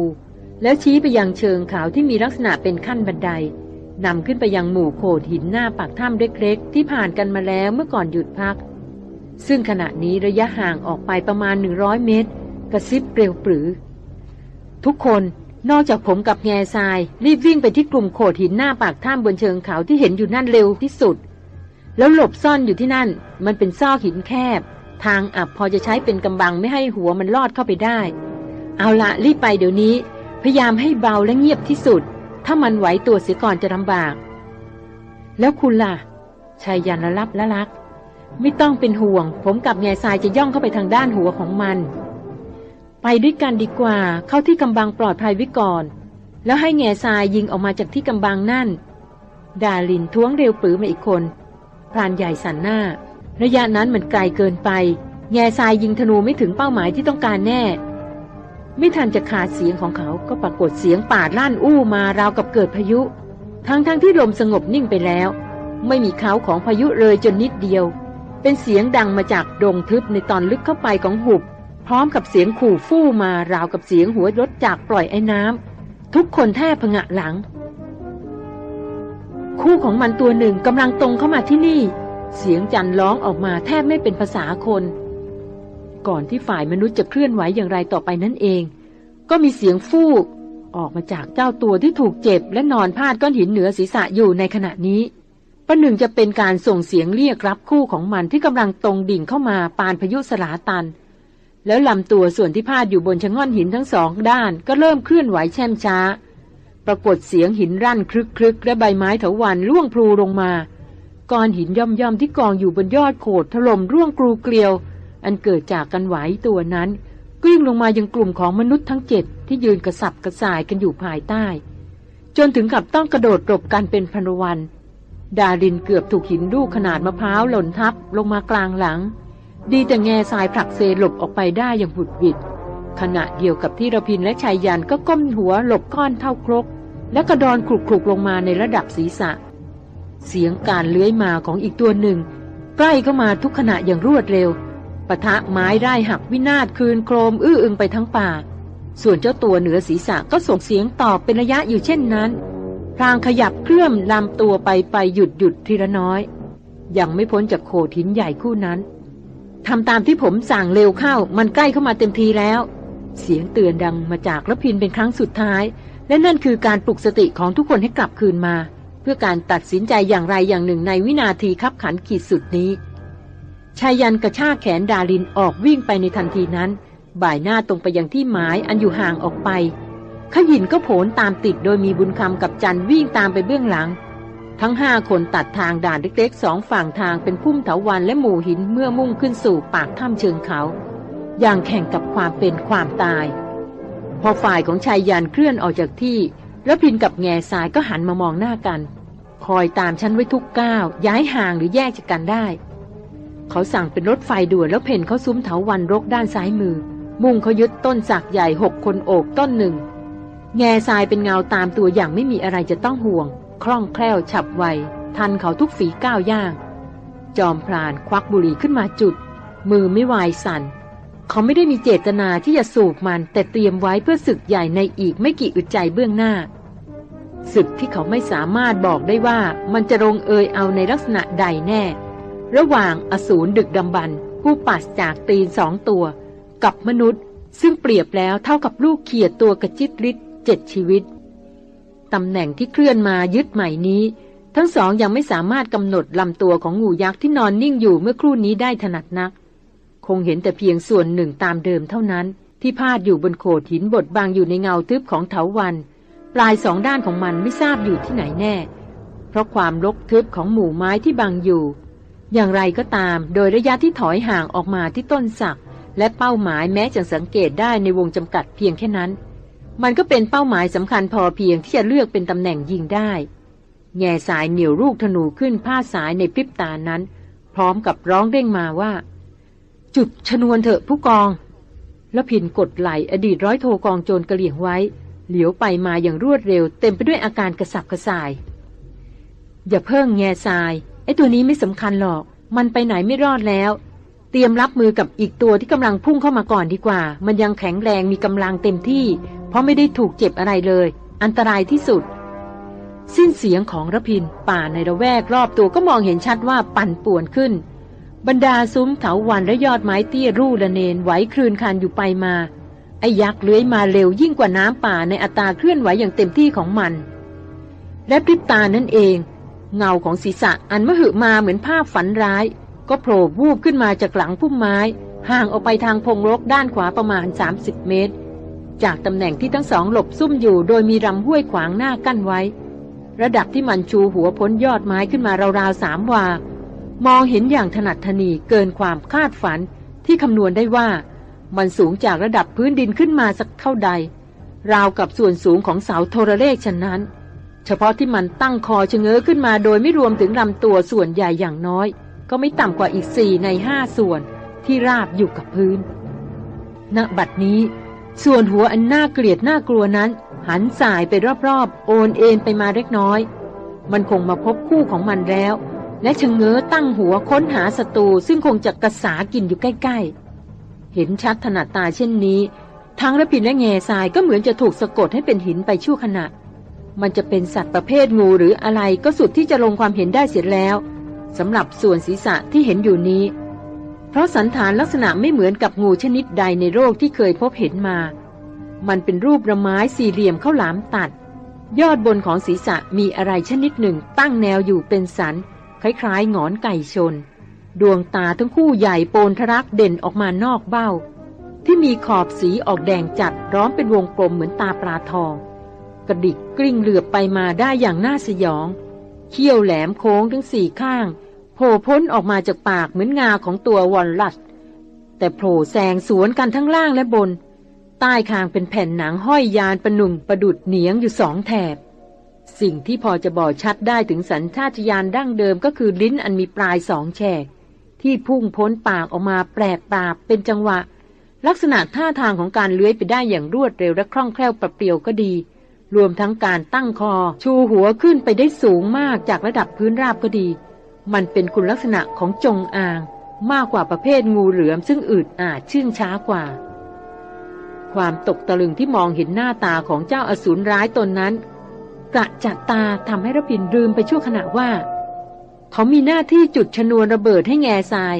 แล้วชี้ไปยังเชิงเขาที่มีลักษณะเป็นขั้นบันไดนำขึ้นไปยังหมู่โขดหินหน้าปากถ้ำเล็กๆที่ผ่านกันมาแล้วเมื่อก่อนหยุดพัก ซึ่งขณะนี้ระยะห่างออกไปประมาณหนึ่งร้อยเมตร กระซิบเร็วปรือ ทุกคนนอกจากผมกับแง่ทราย รีบวิ่งไปที่กลุ่มโขดหินหน้าปากถ้ำบนเชิงเขาที่เห็นอยู่นั่นเร็วที่สุด แล้วหลบซ่อนอยู่ที่นั่น มันเป็นซอกหินแคบ ทางอับพอจะใช้เป็นกำบังไม่ให้หัวมันลอดเข้าไปได้ เอาละรีบไปเดี๋ยวนี้ พยายามให้เบาและเงียบที่สุด ถ้ามันไหวตัวเสียก่อนจะลำบาก แล้วคุณล่ะชายยันละลับละลัก ไม่ต้องเป็นห่วง ผมกับแง่ทรายจะย่องเข้าไปทางด้านหัวของมัน ไปด้วยกันดีกว่า เข้าที่กำบังปลอดภัยไว้ก่อน แล้วให้แง่ทรายยิงออกมาจากที่กำบังนั่น ดาลินท้วงเร็วปื้อมาอีกคนพรานใหญ่สันหน้า ระยะนั้นมันไกลเกินไป แง่ทรายยิงธนูไม่ถึงเป้าหมายที่ต้องการแน่ ไม่ทันจะขาดเสียงของเขาก็ปรากฏเสียงป่าดลั่นอู้มาราวกับเกิดพายุ ทั้งทั้งที่ลมสงบนิ่งไปแล้ว ไม่มีเขาของพายุเลยจนนิดเดียว เป็นเสียงดังมาจากดงทึบในตอนลึกเข้าไปของหุบ พร้อมกับเสียงขู่ฟู่มาราวกับเสียงหัวรถจากปล่อยไอ้น้ำทุกคนแทบผงะหลัง คู่ของมันตัวหนึ่งกำลังตรงเข้ามาที่นี่ เสียงจันร้องออกมาแทบไม่เป็นภาษาคน ก่อนที่ฝ่ายมนุษย์จะเคลื่อนไหวอย่างไรต่อไปนั่นเอง ก็มีเสียงฟูก ออกมาจากเจ้าตัวที่ถูกเจ็บ และนอนพาดก้อนหินเหนือศีรษะอยู่ในขณะนี้ประหนึ่งจะเป็นการส่งเสียงเรียกรับคู่ของมันที่กำลังตรงดิ่งเข้ามาปานพายุสลาตัน แล้วลำตัวส่วนที่พาดอยู่บนชะง่อนหินทั้งสองด้านก็เริ่มเคลื่อนไหวแช่มช้า ปรากฏเสียงหินรั่นคลึกคลึกและใบไม้เถาวันร่วงพลูลงมา ก้อนหินย่อมย่อมที่กองอยู่บนยอดโขดถล่มร่วงกรูเกลียว อันเกิดจากกันไหวตัวนั้นกลิ้งลงมายังกลุ่มของมนุษย์ทั้งเจ็ดที่ยืนกระสับกระส่ายกันอยู่ภายใต้ จนถึงกับต้องกระโดดหลบกันเป็นพันวัน ดารินเกือบถูกหินลูกขนาดมะพร้าวหล่นทับลงมากลางหลัง ดีแต่แง่ทรายผลักเซหลบออกไปได้อย่างบุดวิดขณะเดียวกับที่ระพินและชายยันก็ก้มหัวหลบก้อนเท่าครก และกระดอนคลุกๆลงมาในระดับศีรษะ เสียงการเลื้อยมาของอีกตัวหนึ่ง ใกล้เข้ามาทุกขณะอย่างรวดเร็วปะทะไม้ได้หักวินาศคืนโครมอื้ออึงไปทั้งป่า ส่วนเจ้าตัวเหนือศีรษะก็ส่งเสียงตอบเป็นระยะอยู่เช่นนั้นพรางขยับเคลื่อมลำตัวไปไปหยุดหยุดทีละน้อย ยังไม่พ้นจากโขดหินใหญ่คู่นั้นทำตามที่ผมสั่งเร็วเข้ามันใกล้เข้ามาเต็มทีแล้ว เสียงเตือนดังมาจากระพินเป็นครั้งสุดท้าย และนั่นคือการปลุกสติของทุกคนให้กลับคืนมา พื่อการตัดสินใจอย่างไรอย่างหนึ่งในวินาทีคับขันขีดสุดนี้ชายยันกระชากแขนดาลินออกวิ่งไปในทันทีนั้น บ่ายหน้าตรงไปยังที่หมายอันอยู่ห่างออกไปขยินก็โผลตามติดโดยมีบุญคำกับจันวิ่งตามไปเบื้องหลัง ทั้งห้าคนตัดทางด่านเล็กๆสองฝั่งทางเป็นพุ่มเถาวันและหมู่หินเมื่อมุ่งขึ้นสู่ปากถ้ำเชิงเขา อย่างแข่งกับความเป็นความตาย พอฝ่ายของชายยันเคลื่อนออกจากที่ แล้วพินกับแง่สายก็หันมามองหน้ากัน คอยตามฉันไว้ทุกก้าว ย้ายห่างหรือแยกจากกันได้ เขาสั่งเป็นรถไฟด่วนแล้วเพ่นเขาซุ้มเถาวันรกด้านซ้ายมือ มุ่งเขายึดต้นสักใหญ่หกคนโอบต้นหนึ่ง แง่ทรายเป็นเงาตามตัวอย่างไม่มีอะไรจะต้องห่วง คล่องแคล่วฉับไว ทันเขาทุกฝีก้าวย่าง จอมพรานควักบุหรี่ขึ้นมาจุด มือไม่วายสั่นเขาไม่ได้มีเจตนาที่จะสูบมันแต่เตรียมไว้เพื่อศึกใหญ่ในอีกไม่กี่อึดใจเบื้องหน้า ศึกที่เขาไม่สามารถบอกได้ว่ามันจะลงเอยเอาในลักษณะใดแน่ ระหว่างอสูรดึกดำบรรพ์ผู้ปัสจากตีนสองตัว กับมนุษย์ ซึ่งเปรียบแล้วเท่ากับลูกเขียดตัวกระจิตริดเจ็ดชีวิตตำแหน่งที่เคลื่อนมายึดใหม่นี้ ทั้งสองยังไม่สามารถกำหนดลำตัวของงูยักษ์ที่นอนนิ่งอยู่เมื่อครู่นี้ได้ถนัดนัก คงเห็นแต่เพียงส่วนหนึ่งตามเดิมเท่านั้น ที่พาดอยู่บนโขดหินบดบางอยู่ในเงาทึบของเถาวัน ปลายสองด้านของมันไม่ทราบอยู่ที่ไหนแน่ เพราะความรกทึบของหมู่ไม้ที่บังอยู่ อย่างไรก็ตาม โดยระยะที่ถอยห่างออกมาที่ต้นสัก และเป้าหมายแม้จะสังเกตได้ในวงจำกัดเพียงแค่นั้น มันก็เป็นเป้าหมายสำคัญพอเพียงที่จะเลือกเป็นตำแหน่งยิงได้ แง่สายเหนียวลูกธนูขึ้นผ้าสายในพริบตานั้น พร้อมกับร้องเร่งมาว่า จุดชนวนเถอะผู้กองแล้วพินกดไหลอดีตร้อยโทกองโจรกระเหลี่ยงไว้ เหลียวไปมาอย่างรวดเร็ว เต็มไปด้วยอาการกระสับกระส่าย อย่าเพิ่งแง่ทรายไอ้ตัวนี้ไม่สำคัญหรอก มันไปไหนไม่รอดแล้ว เตรียมรับมือกับอีกตัวที่กำลังพุ่งเข้ามาก่อนดีกว่า มันยังแข็งแรงมีกำลังเต็มที่ เพราะไม่ได้ถูกเจ็บอะไรเลย อันตรายที่สุด สิ้นเสียงของระพิน ป่าในระแวกรอบตัวก็มองเห็นชัดว่าปั่นป่วนขึ้น บรรดาซุ้มเถาวันและยอดไม้เตี้ยรูระเนนไหวคลืนคานอยู่ไปมา ไอ้ยักษ์เลื้อยมาเร็วยิ่งกว่าน้ำป่าในอัตราเคลื่อนไหวอย่างเต็มที่ของมัน และพริบตานั่นเอง เงาของศีรษะอันมหึมาเหมือนภาพฝันร้าย ก็โผล่วูบขึ้นมาจากหลังพุ่มไม้ ห่างออกไปทางพงรกด้านขวาประมาณ 30 เมตร จากตำแหน่งที่ทั้งสองหลบซุ่มอยู่ โดยมีลำห้วยขวางหน้ากั้นไว้ ระดับที่มันชูหัวพ้นยอดไม้ขึ้นมาราวๆสามวามองเห็นอย่างถนัดทนีเกินความคาดฝันที่คำนวณได้ว่า มันสูงจากระดับพื้นดินขึ้นมาสักเท่าใด ราวกับส่วนสูงของเสาโทรเลขฉะนั้น เฉพาะที่มันตั้งคอชะเง้อขึ้นมาโดยไม่รวมถึงลำตัวส่วนใหญ่อย่างน้อย ก็ไม่ต่ำกว่าอีกสี่ในห้าส่วนที่ราบอยู่กับพื้น ณ บัดนี้ ส่วนหัวอันน่าเกลียดน่ากลัวนั้น หันสายไปรอบๆ โอนเอ็นไปมาเล็กน้อย มันคงมาพบคู่ของมันแล้ว และชะเง้อตั้งหัวค้นหาศัตรูซึ่งคงจะกระสากินอยู่ใกล้ๆ เห็นชัดถนัดตาเช่นนี้ ทั้งระพินและแง่ทรายก็เหมือนจะถูกสะกดให้เป็นหินไปชั่วขณะ มันจะเป็นสัตว์ประเภทงูหรืออะไรก็สุดที่จะลงความเห็นได้เสียแล้วสำหรับส่วนศีรษะที่เห็นอยู่นี้ เพราะสันฐานลักษณะไม่เหมือนกับงูชนิดใดในโลกที่เคยพบเห็นมา มันเป็นรูประไม้สี่เหลี่ยมเข้าหลามตัด ยอดบนของศีรษะมีอะไรชนิดหนึ่งตั้งแนวอยู่เป็นสัน คล้ายๆงอนไก่ชน ดวงตาทั้งคู่ใหญ่โปนทรักเด่นออกมานอกเบ้า ที่มีขอบสีออกแดงจัดร้อมเป็นวงกลมเหมือนตาปลาทอง กระดิกกลิ้งเหลือบไปมาได้อย่างน่าสยองเขี้ยวแหลมโค้งทั้งสี่ข้างโผล่พ้นออกมาจากปากเหมือนงาของตัววอลลัสแต่โผล่แซงสวนกันทั้งล่างและบน ใต้คางเป็นแผ่นหนังห้อยยานประนุ่งประดุดเหนียงอยู่สองแถบ สิ่งที่พอจะบอกชัดได้ถึงสัญชาตญาณดั้งเดิมก็คือลิ้นอันมีปลายสองแฉก ที่พุ่งพ้นปากออกมาแปลกปาเป็นจังหวะ ลักษณะท่าทางของการเลื้อยไปได้อย่างรวดเร็วและคล่องแคล่วประเปรียวก็ดี รวมทั้งการตั้งคอ ชูหัวขึ้นไปได้สูงมากจากระดับพื้นราบก็ดี มันเป็นคุณลักษณะของจงอาง มากกว่าประเภทงูเหลือมซึ่งอืดอาดเชื่องช้ากว่า ความตกตะลึงที่มองเห็นหน้าตาของเจ้าอสูรร้ายตนนั้นกระจะตาทำให้รพินทร์ลืมไปชั่วขณะว่า เขามีหน้าที่จุดชนวนระเบิดให้แง่ทราย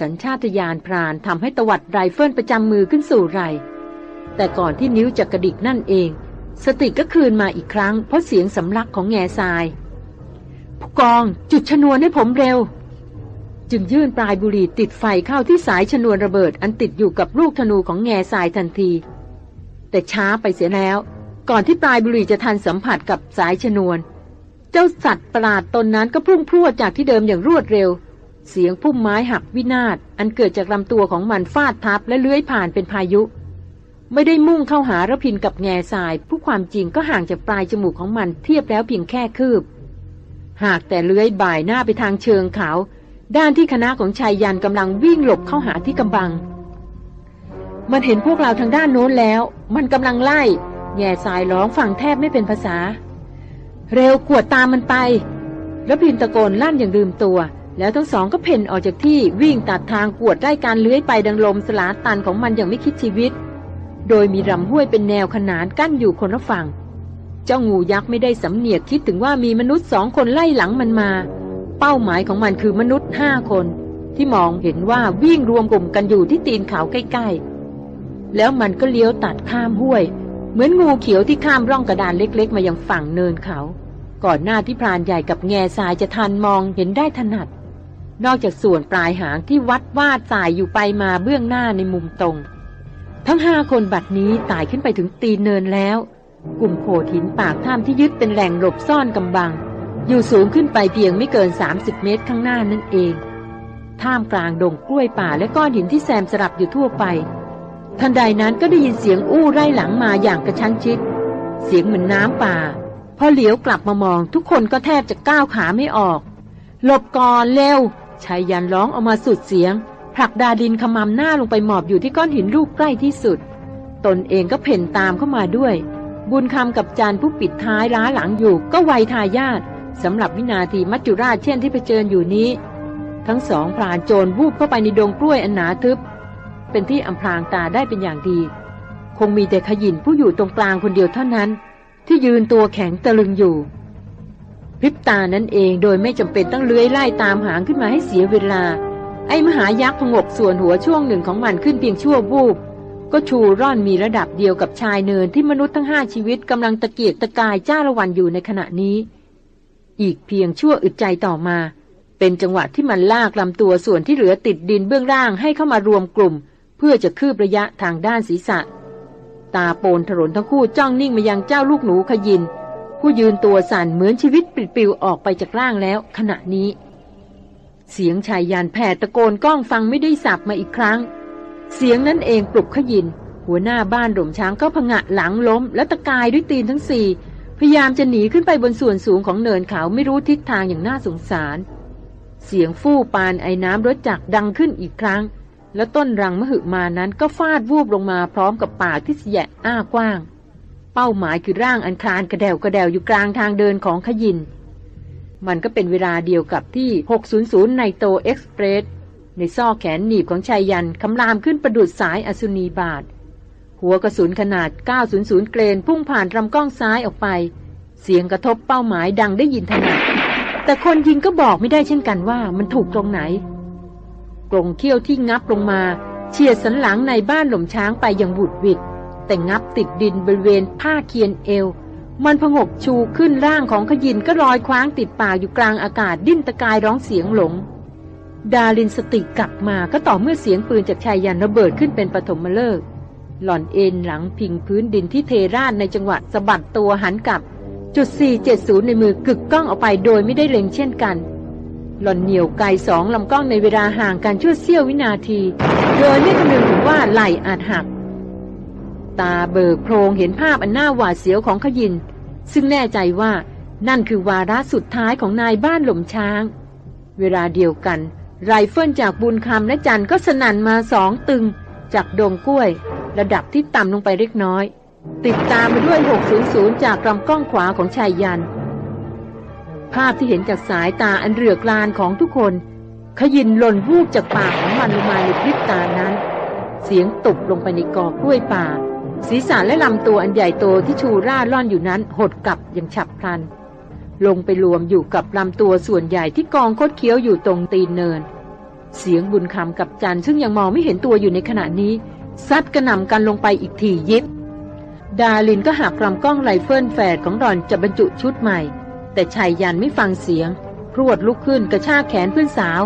สัญชาตญาณพรานทำให้ตวัดไรเฟิลประจำมือขึ้นสู่ไหล่ แต่ก่อนที่นิ้วจะกระดิกนั่นเอง สติก็คืนมาอีกครั้ง เพราะเสียงสำลักของแง่ทรายผู้กองจุดชนวนให้ผมเร็ว จึงยื่นปลายบุหรี่ติดไฟเข้าที่สายชนวนระเบิดอันติดอยู่กับลูกธนูของแง่ทรายทันที แต่ช้าไปเสียแล้ว ก่อนที่ปลายบุหรี่จะทันสัมผัสกับสายชนวน เจ้าสัตว์ประหลาดตนนั้นก็พุ่งพรวดจากที่เดิมอย่างรวดเร็ว เสียงพุ่มไม้หักวินาศอันเกิดจากลำตัวของมันฟาดทับและเลื้อยผ่านเป็นพายุ ไม่ได้มุ่งเข้าหาระพินกับแง่ทราย ผู้ความจริงก็ห่างจากปลายจมูกของมันเทียบแล้วเพียงแค่คืบ หากแต่เลื้อยบ่ายหน้าไปทางเชิงเขา ด้านที่คณะของชายยันกำลังวิ่งหลบเข้าหาที่กำบัง มันเห็นพวกเราทางด้านโน้นแล้ว มันกำลังไล่แง่สายร้องฟังแทบไม่เป็นภาษา เร็วกวดตามมันไปแล้วพินตะโกนลั่นอย่างลืมตัว แล้วทั้งสองก็เพ่นออกจากที่วิ่งตัดทางกวดได้การเลื้อยไปดังลมสลาตันของมันอย่างไม่คิดชีวิต โดยมีลำห้วยเป็นแนวขนานกั้นอยู่คนละฝั่ง เจ้างูยักษ์ไม่ได้สำเนียกคิดถึงว่ามีมนุษย์สองคนไล่หลังมันมา เป้าหมายของมันคือมนุษย์ห้าคน ที่มองเห็นว่าวิ่งรวมกลุ่มกันอยู่ที่ตีนเขาใกล้ๆ แล้วมันก็เลี้ยวตัดข้ามห้วย เหมือนงูเขียวที่ข้ามร่องกระดานเล็ก ๆ มายังฝั่งเนินเขา ก่อนหน้าที่พรานใหญ่กับแง่ทรายจะทันมองเห็นได้ถนัด นอกจากส่วนปลายหางที่วัดวาดสายอยู่ไปมาเบื้องหน้าในมุมตรง ทั้งห้าคนบัดนี้ตายขึ้นไปถึงตีเนินแล้ว กลุ่มโขดหินปากถ้ำที่ยึดเป็นแหล่งหลบซ่อนกำบัง อยู่สูงขึ้นไปเพียงไม่เกิน 30 เมตรข้างหน้านั่นเองท่ามกลางดงกล้วยป่าและก้อนหินที่แซมสลับอยู่ทั่วไป ทันใดนั้นก็ได้ยินเสียงอู้ไร่หลังมาอย่างกระชั้นชิด เสียงเหมือนน้ำป่า พอเหลียวกลับมามองทุกคนก็แทบจะก้าวขาไม่ออก หลบก่อนเร็วชายยันร้องออกมาสุดเสียง ผลักดาดินขมำหน้าลงไปหมอบอยู่ที่ก้อนหินลูกใกล้ที่สุด ตนเองก็เพ่นตามเข้ามาด้วย บุญคำกับจานผู้ปิดท้ายล้าหลังอยู่ก็ไวทายาทสำหรับวินาทีมัจจุราชเช่นที่เผชิญอยู่นี้ ทั้งสองพรานโจรวูบเข้าไปในดงกล้วยอันหนาทึบ เป็นที่อำพรางตาได้เป็นอย่างดี คงมีแต่ขยินผู้อยู่ตรงกลางคนเดียวเท่านั้น ที่ยืนตัวแข็งตะลึงอยู่พริบตานั้นเองโดยไม่จำเป็นต้องเลื้อยไล่ตามหางขึ้นมาให้เสียเวลา ไอ้มหายักษ์พงกส่วนหัวช่วงหนึ่งของมันขึ้นเพียงชั่ววูบก็ชูร่อนมีระดับเดียวกับชายเนินที่มนุษย์ทั้งห้าชีวิตกำลังตะเกียกตะกายจ้าละวันอยู่ในขณะนี้ อีกเพียงชั่วอึดใจต่อมา เป็นจังหวะที่มันลากลำตัวส่วนที่เหลือติดดินเบื้องล่างให้เข้ามารวมกลุ่ม เพื่อจะคืบระยะทางด้านศีรษะ ตาโปนถลนทั้งคู่จ้องนิ่งมายังเจ้าลูกหนูขยิน ผู้ยืนตัวสั่นเหมือนชีวิตปลิดปิวออกไปจากร่างแล้ว ขณะนี้ เสียงชายยานแผ่ตะโกนก้องฟังไม่ได้สับมาอีกครั้ง เสียงนั้นเองปลุกขยิน หัวหน้าบ้านหล่มช้างก็ผงะหลังล้ม และตะกายด้วยตีนทั้งสี่พยายามจะหนีขึ้นไปบนส่วนสูงของเนินเขาไม่รู้ทิศทางอย่างน่าสงสาร เสียงฟู่ปานไอ้น้ำรถจักดังขึ้นอีกครั้ง แล้วต้นรังมหึมานั้นก็ฟาดวูบลงมาพร้อมกับปากที่เสียอ้ากว้าง เป้าหมายคือร่างอันคลานกระเดวกระเดวอยู่กลางทางเดินของขยิน มันก็เป็นเวลาเดียวกับที่ 600 ในโตเอ็กซ์เพรสในซอกแขนหนีบของชายยันคำรามขึ้นประดุดสายอสุนีบาท หัวกระสุนขนาด 900 เกรนพุ่งผ่านลำกล้องซ้ายออกไป เสียงกระทบเป้าหมายดังได้ยินถนัดแต่คนยิงก็บอกไม่ได้เช่นกันว่ามันถูกตรงไหน กรงเขี้ยวที่งับลงมาเฉียดสันหลังในบ้านหล่มช้างไปอย่างบุดวิดแต่งับติดดินบริเวณผ้าเคียนเอว มันพงกชูขึ้นร่างของขยินก็ลอยคว้างติดปากอยู่กลางอากาศดิ้นตะกายร้องเสียงหลง ดาลินสติกลับมาก็ต่อเมื่อเสียงปืนจากชายยันระเบิดขึ้นเป็นปฐมฤกษ์หล่อนเอ็นหลังพิงพื้นดินที่เทราดในจังหวะสะบัดตัวหันกลับ จุด 470 ในมือกึกก้องออกไปโดยไม่ได้เล็งเช่นกัน หล่อนเหนี่ยวไกสองลำกล้องในเวลาห่างกันชั่วเสี้ยววินาที โดยไม่คำนึงถึงว่าไหลอาจหัก ตาเบิกโพรงเห็นภาพอันน่าหวาดเสียวของขยิน ซึ่งแน่ใจว่านั่นคือวาระสุดท้ายของนายบ้านหล่มช้าง เวลาเดียวกัน ไรเฟิลจากบุญคำและจันก็สนั่นมาสองตึง จากดงกล้วย ระดับที่ต่ำลงไปเล็กน้อย ติดตามมาด้วย 600 จากลำกล้องขวาของชายยัน ภาพที่เห็นจากสายตาอันเรือกลานของทุกคน ขยินหล่นวูบจากปากของมันลงมาในพริบตานั้น เสียงตกลงไปในกอกล้วยป่า ศีรษะและลำตัวอันใหญ่โตที่ชูร่าล่อนอยู่นั้นหดกลับอย่างฉับพลัน ลงไปรวมอยู่กับลำตัวส่วนใหญ่ที่กองคดเคี้ยวอยู่ตรงตีนเนิน เสียงบุญคำกับจันซึ่งยังมองไม่เห็นตัวอยู่ในขณะนี้ซัดกระหน่ำกันลงไปอีกถี่ยิบดารินก็หักลำกล้องไรเฟิลแฝดของหล่อนจะบรรจุชุดใหม่ แต่ชายยันไม่ฟังเสียง พรวดลุกขึ้นกระชากแขนเพื่อนสาว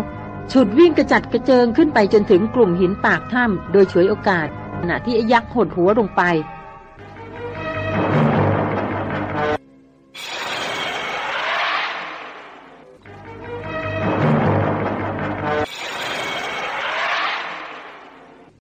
ฉุดวิ่งกระจัดกระเจิงขึ้นไปจนถึงกลุ่มหินปากถ้ำโดยฉวยโอกาสขณะที่ไอ้ยักษ์หดหัวลงไป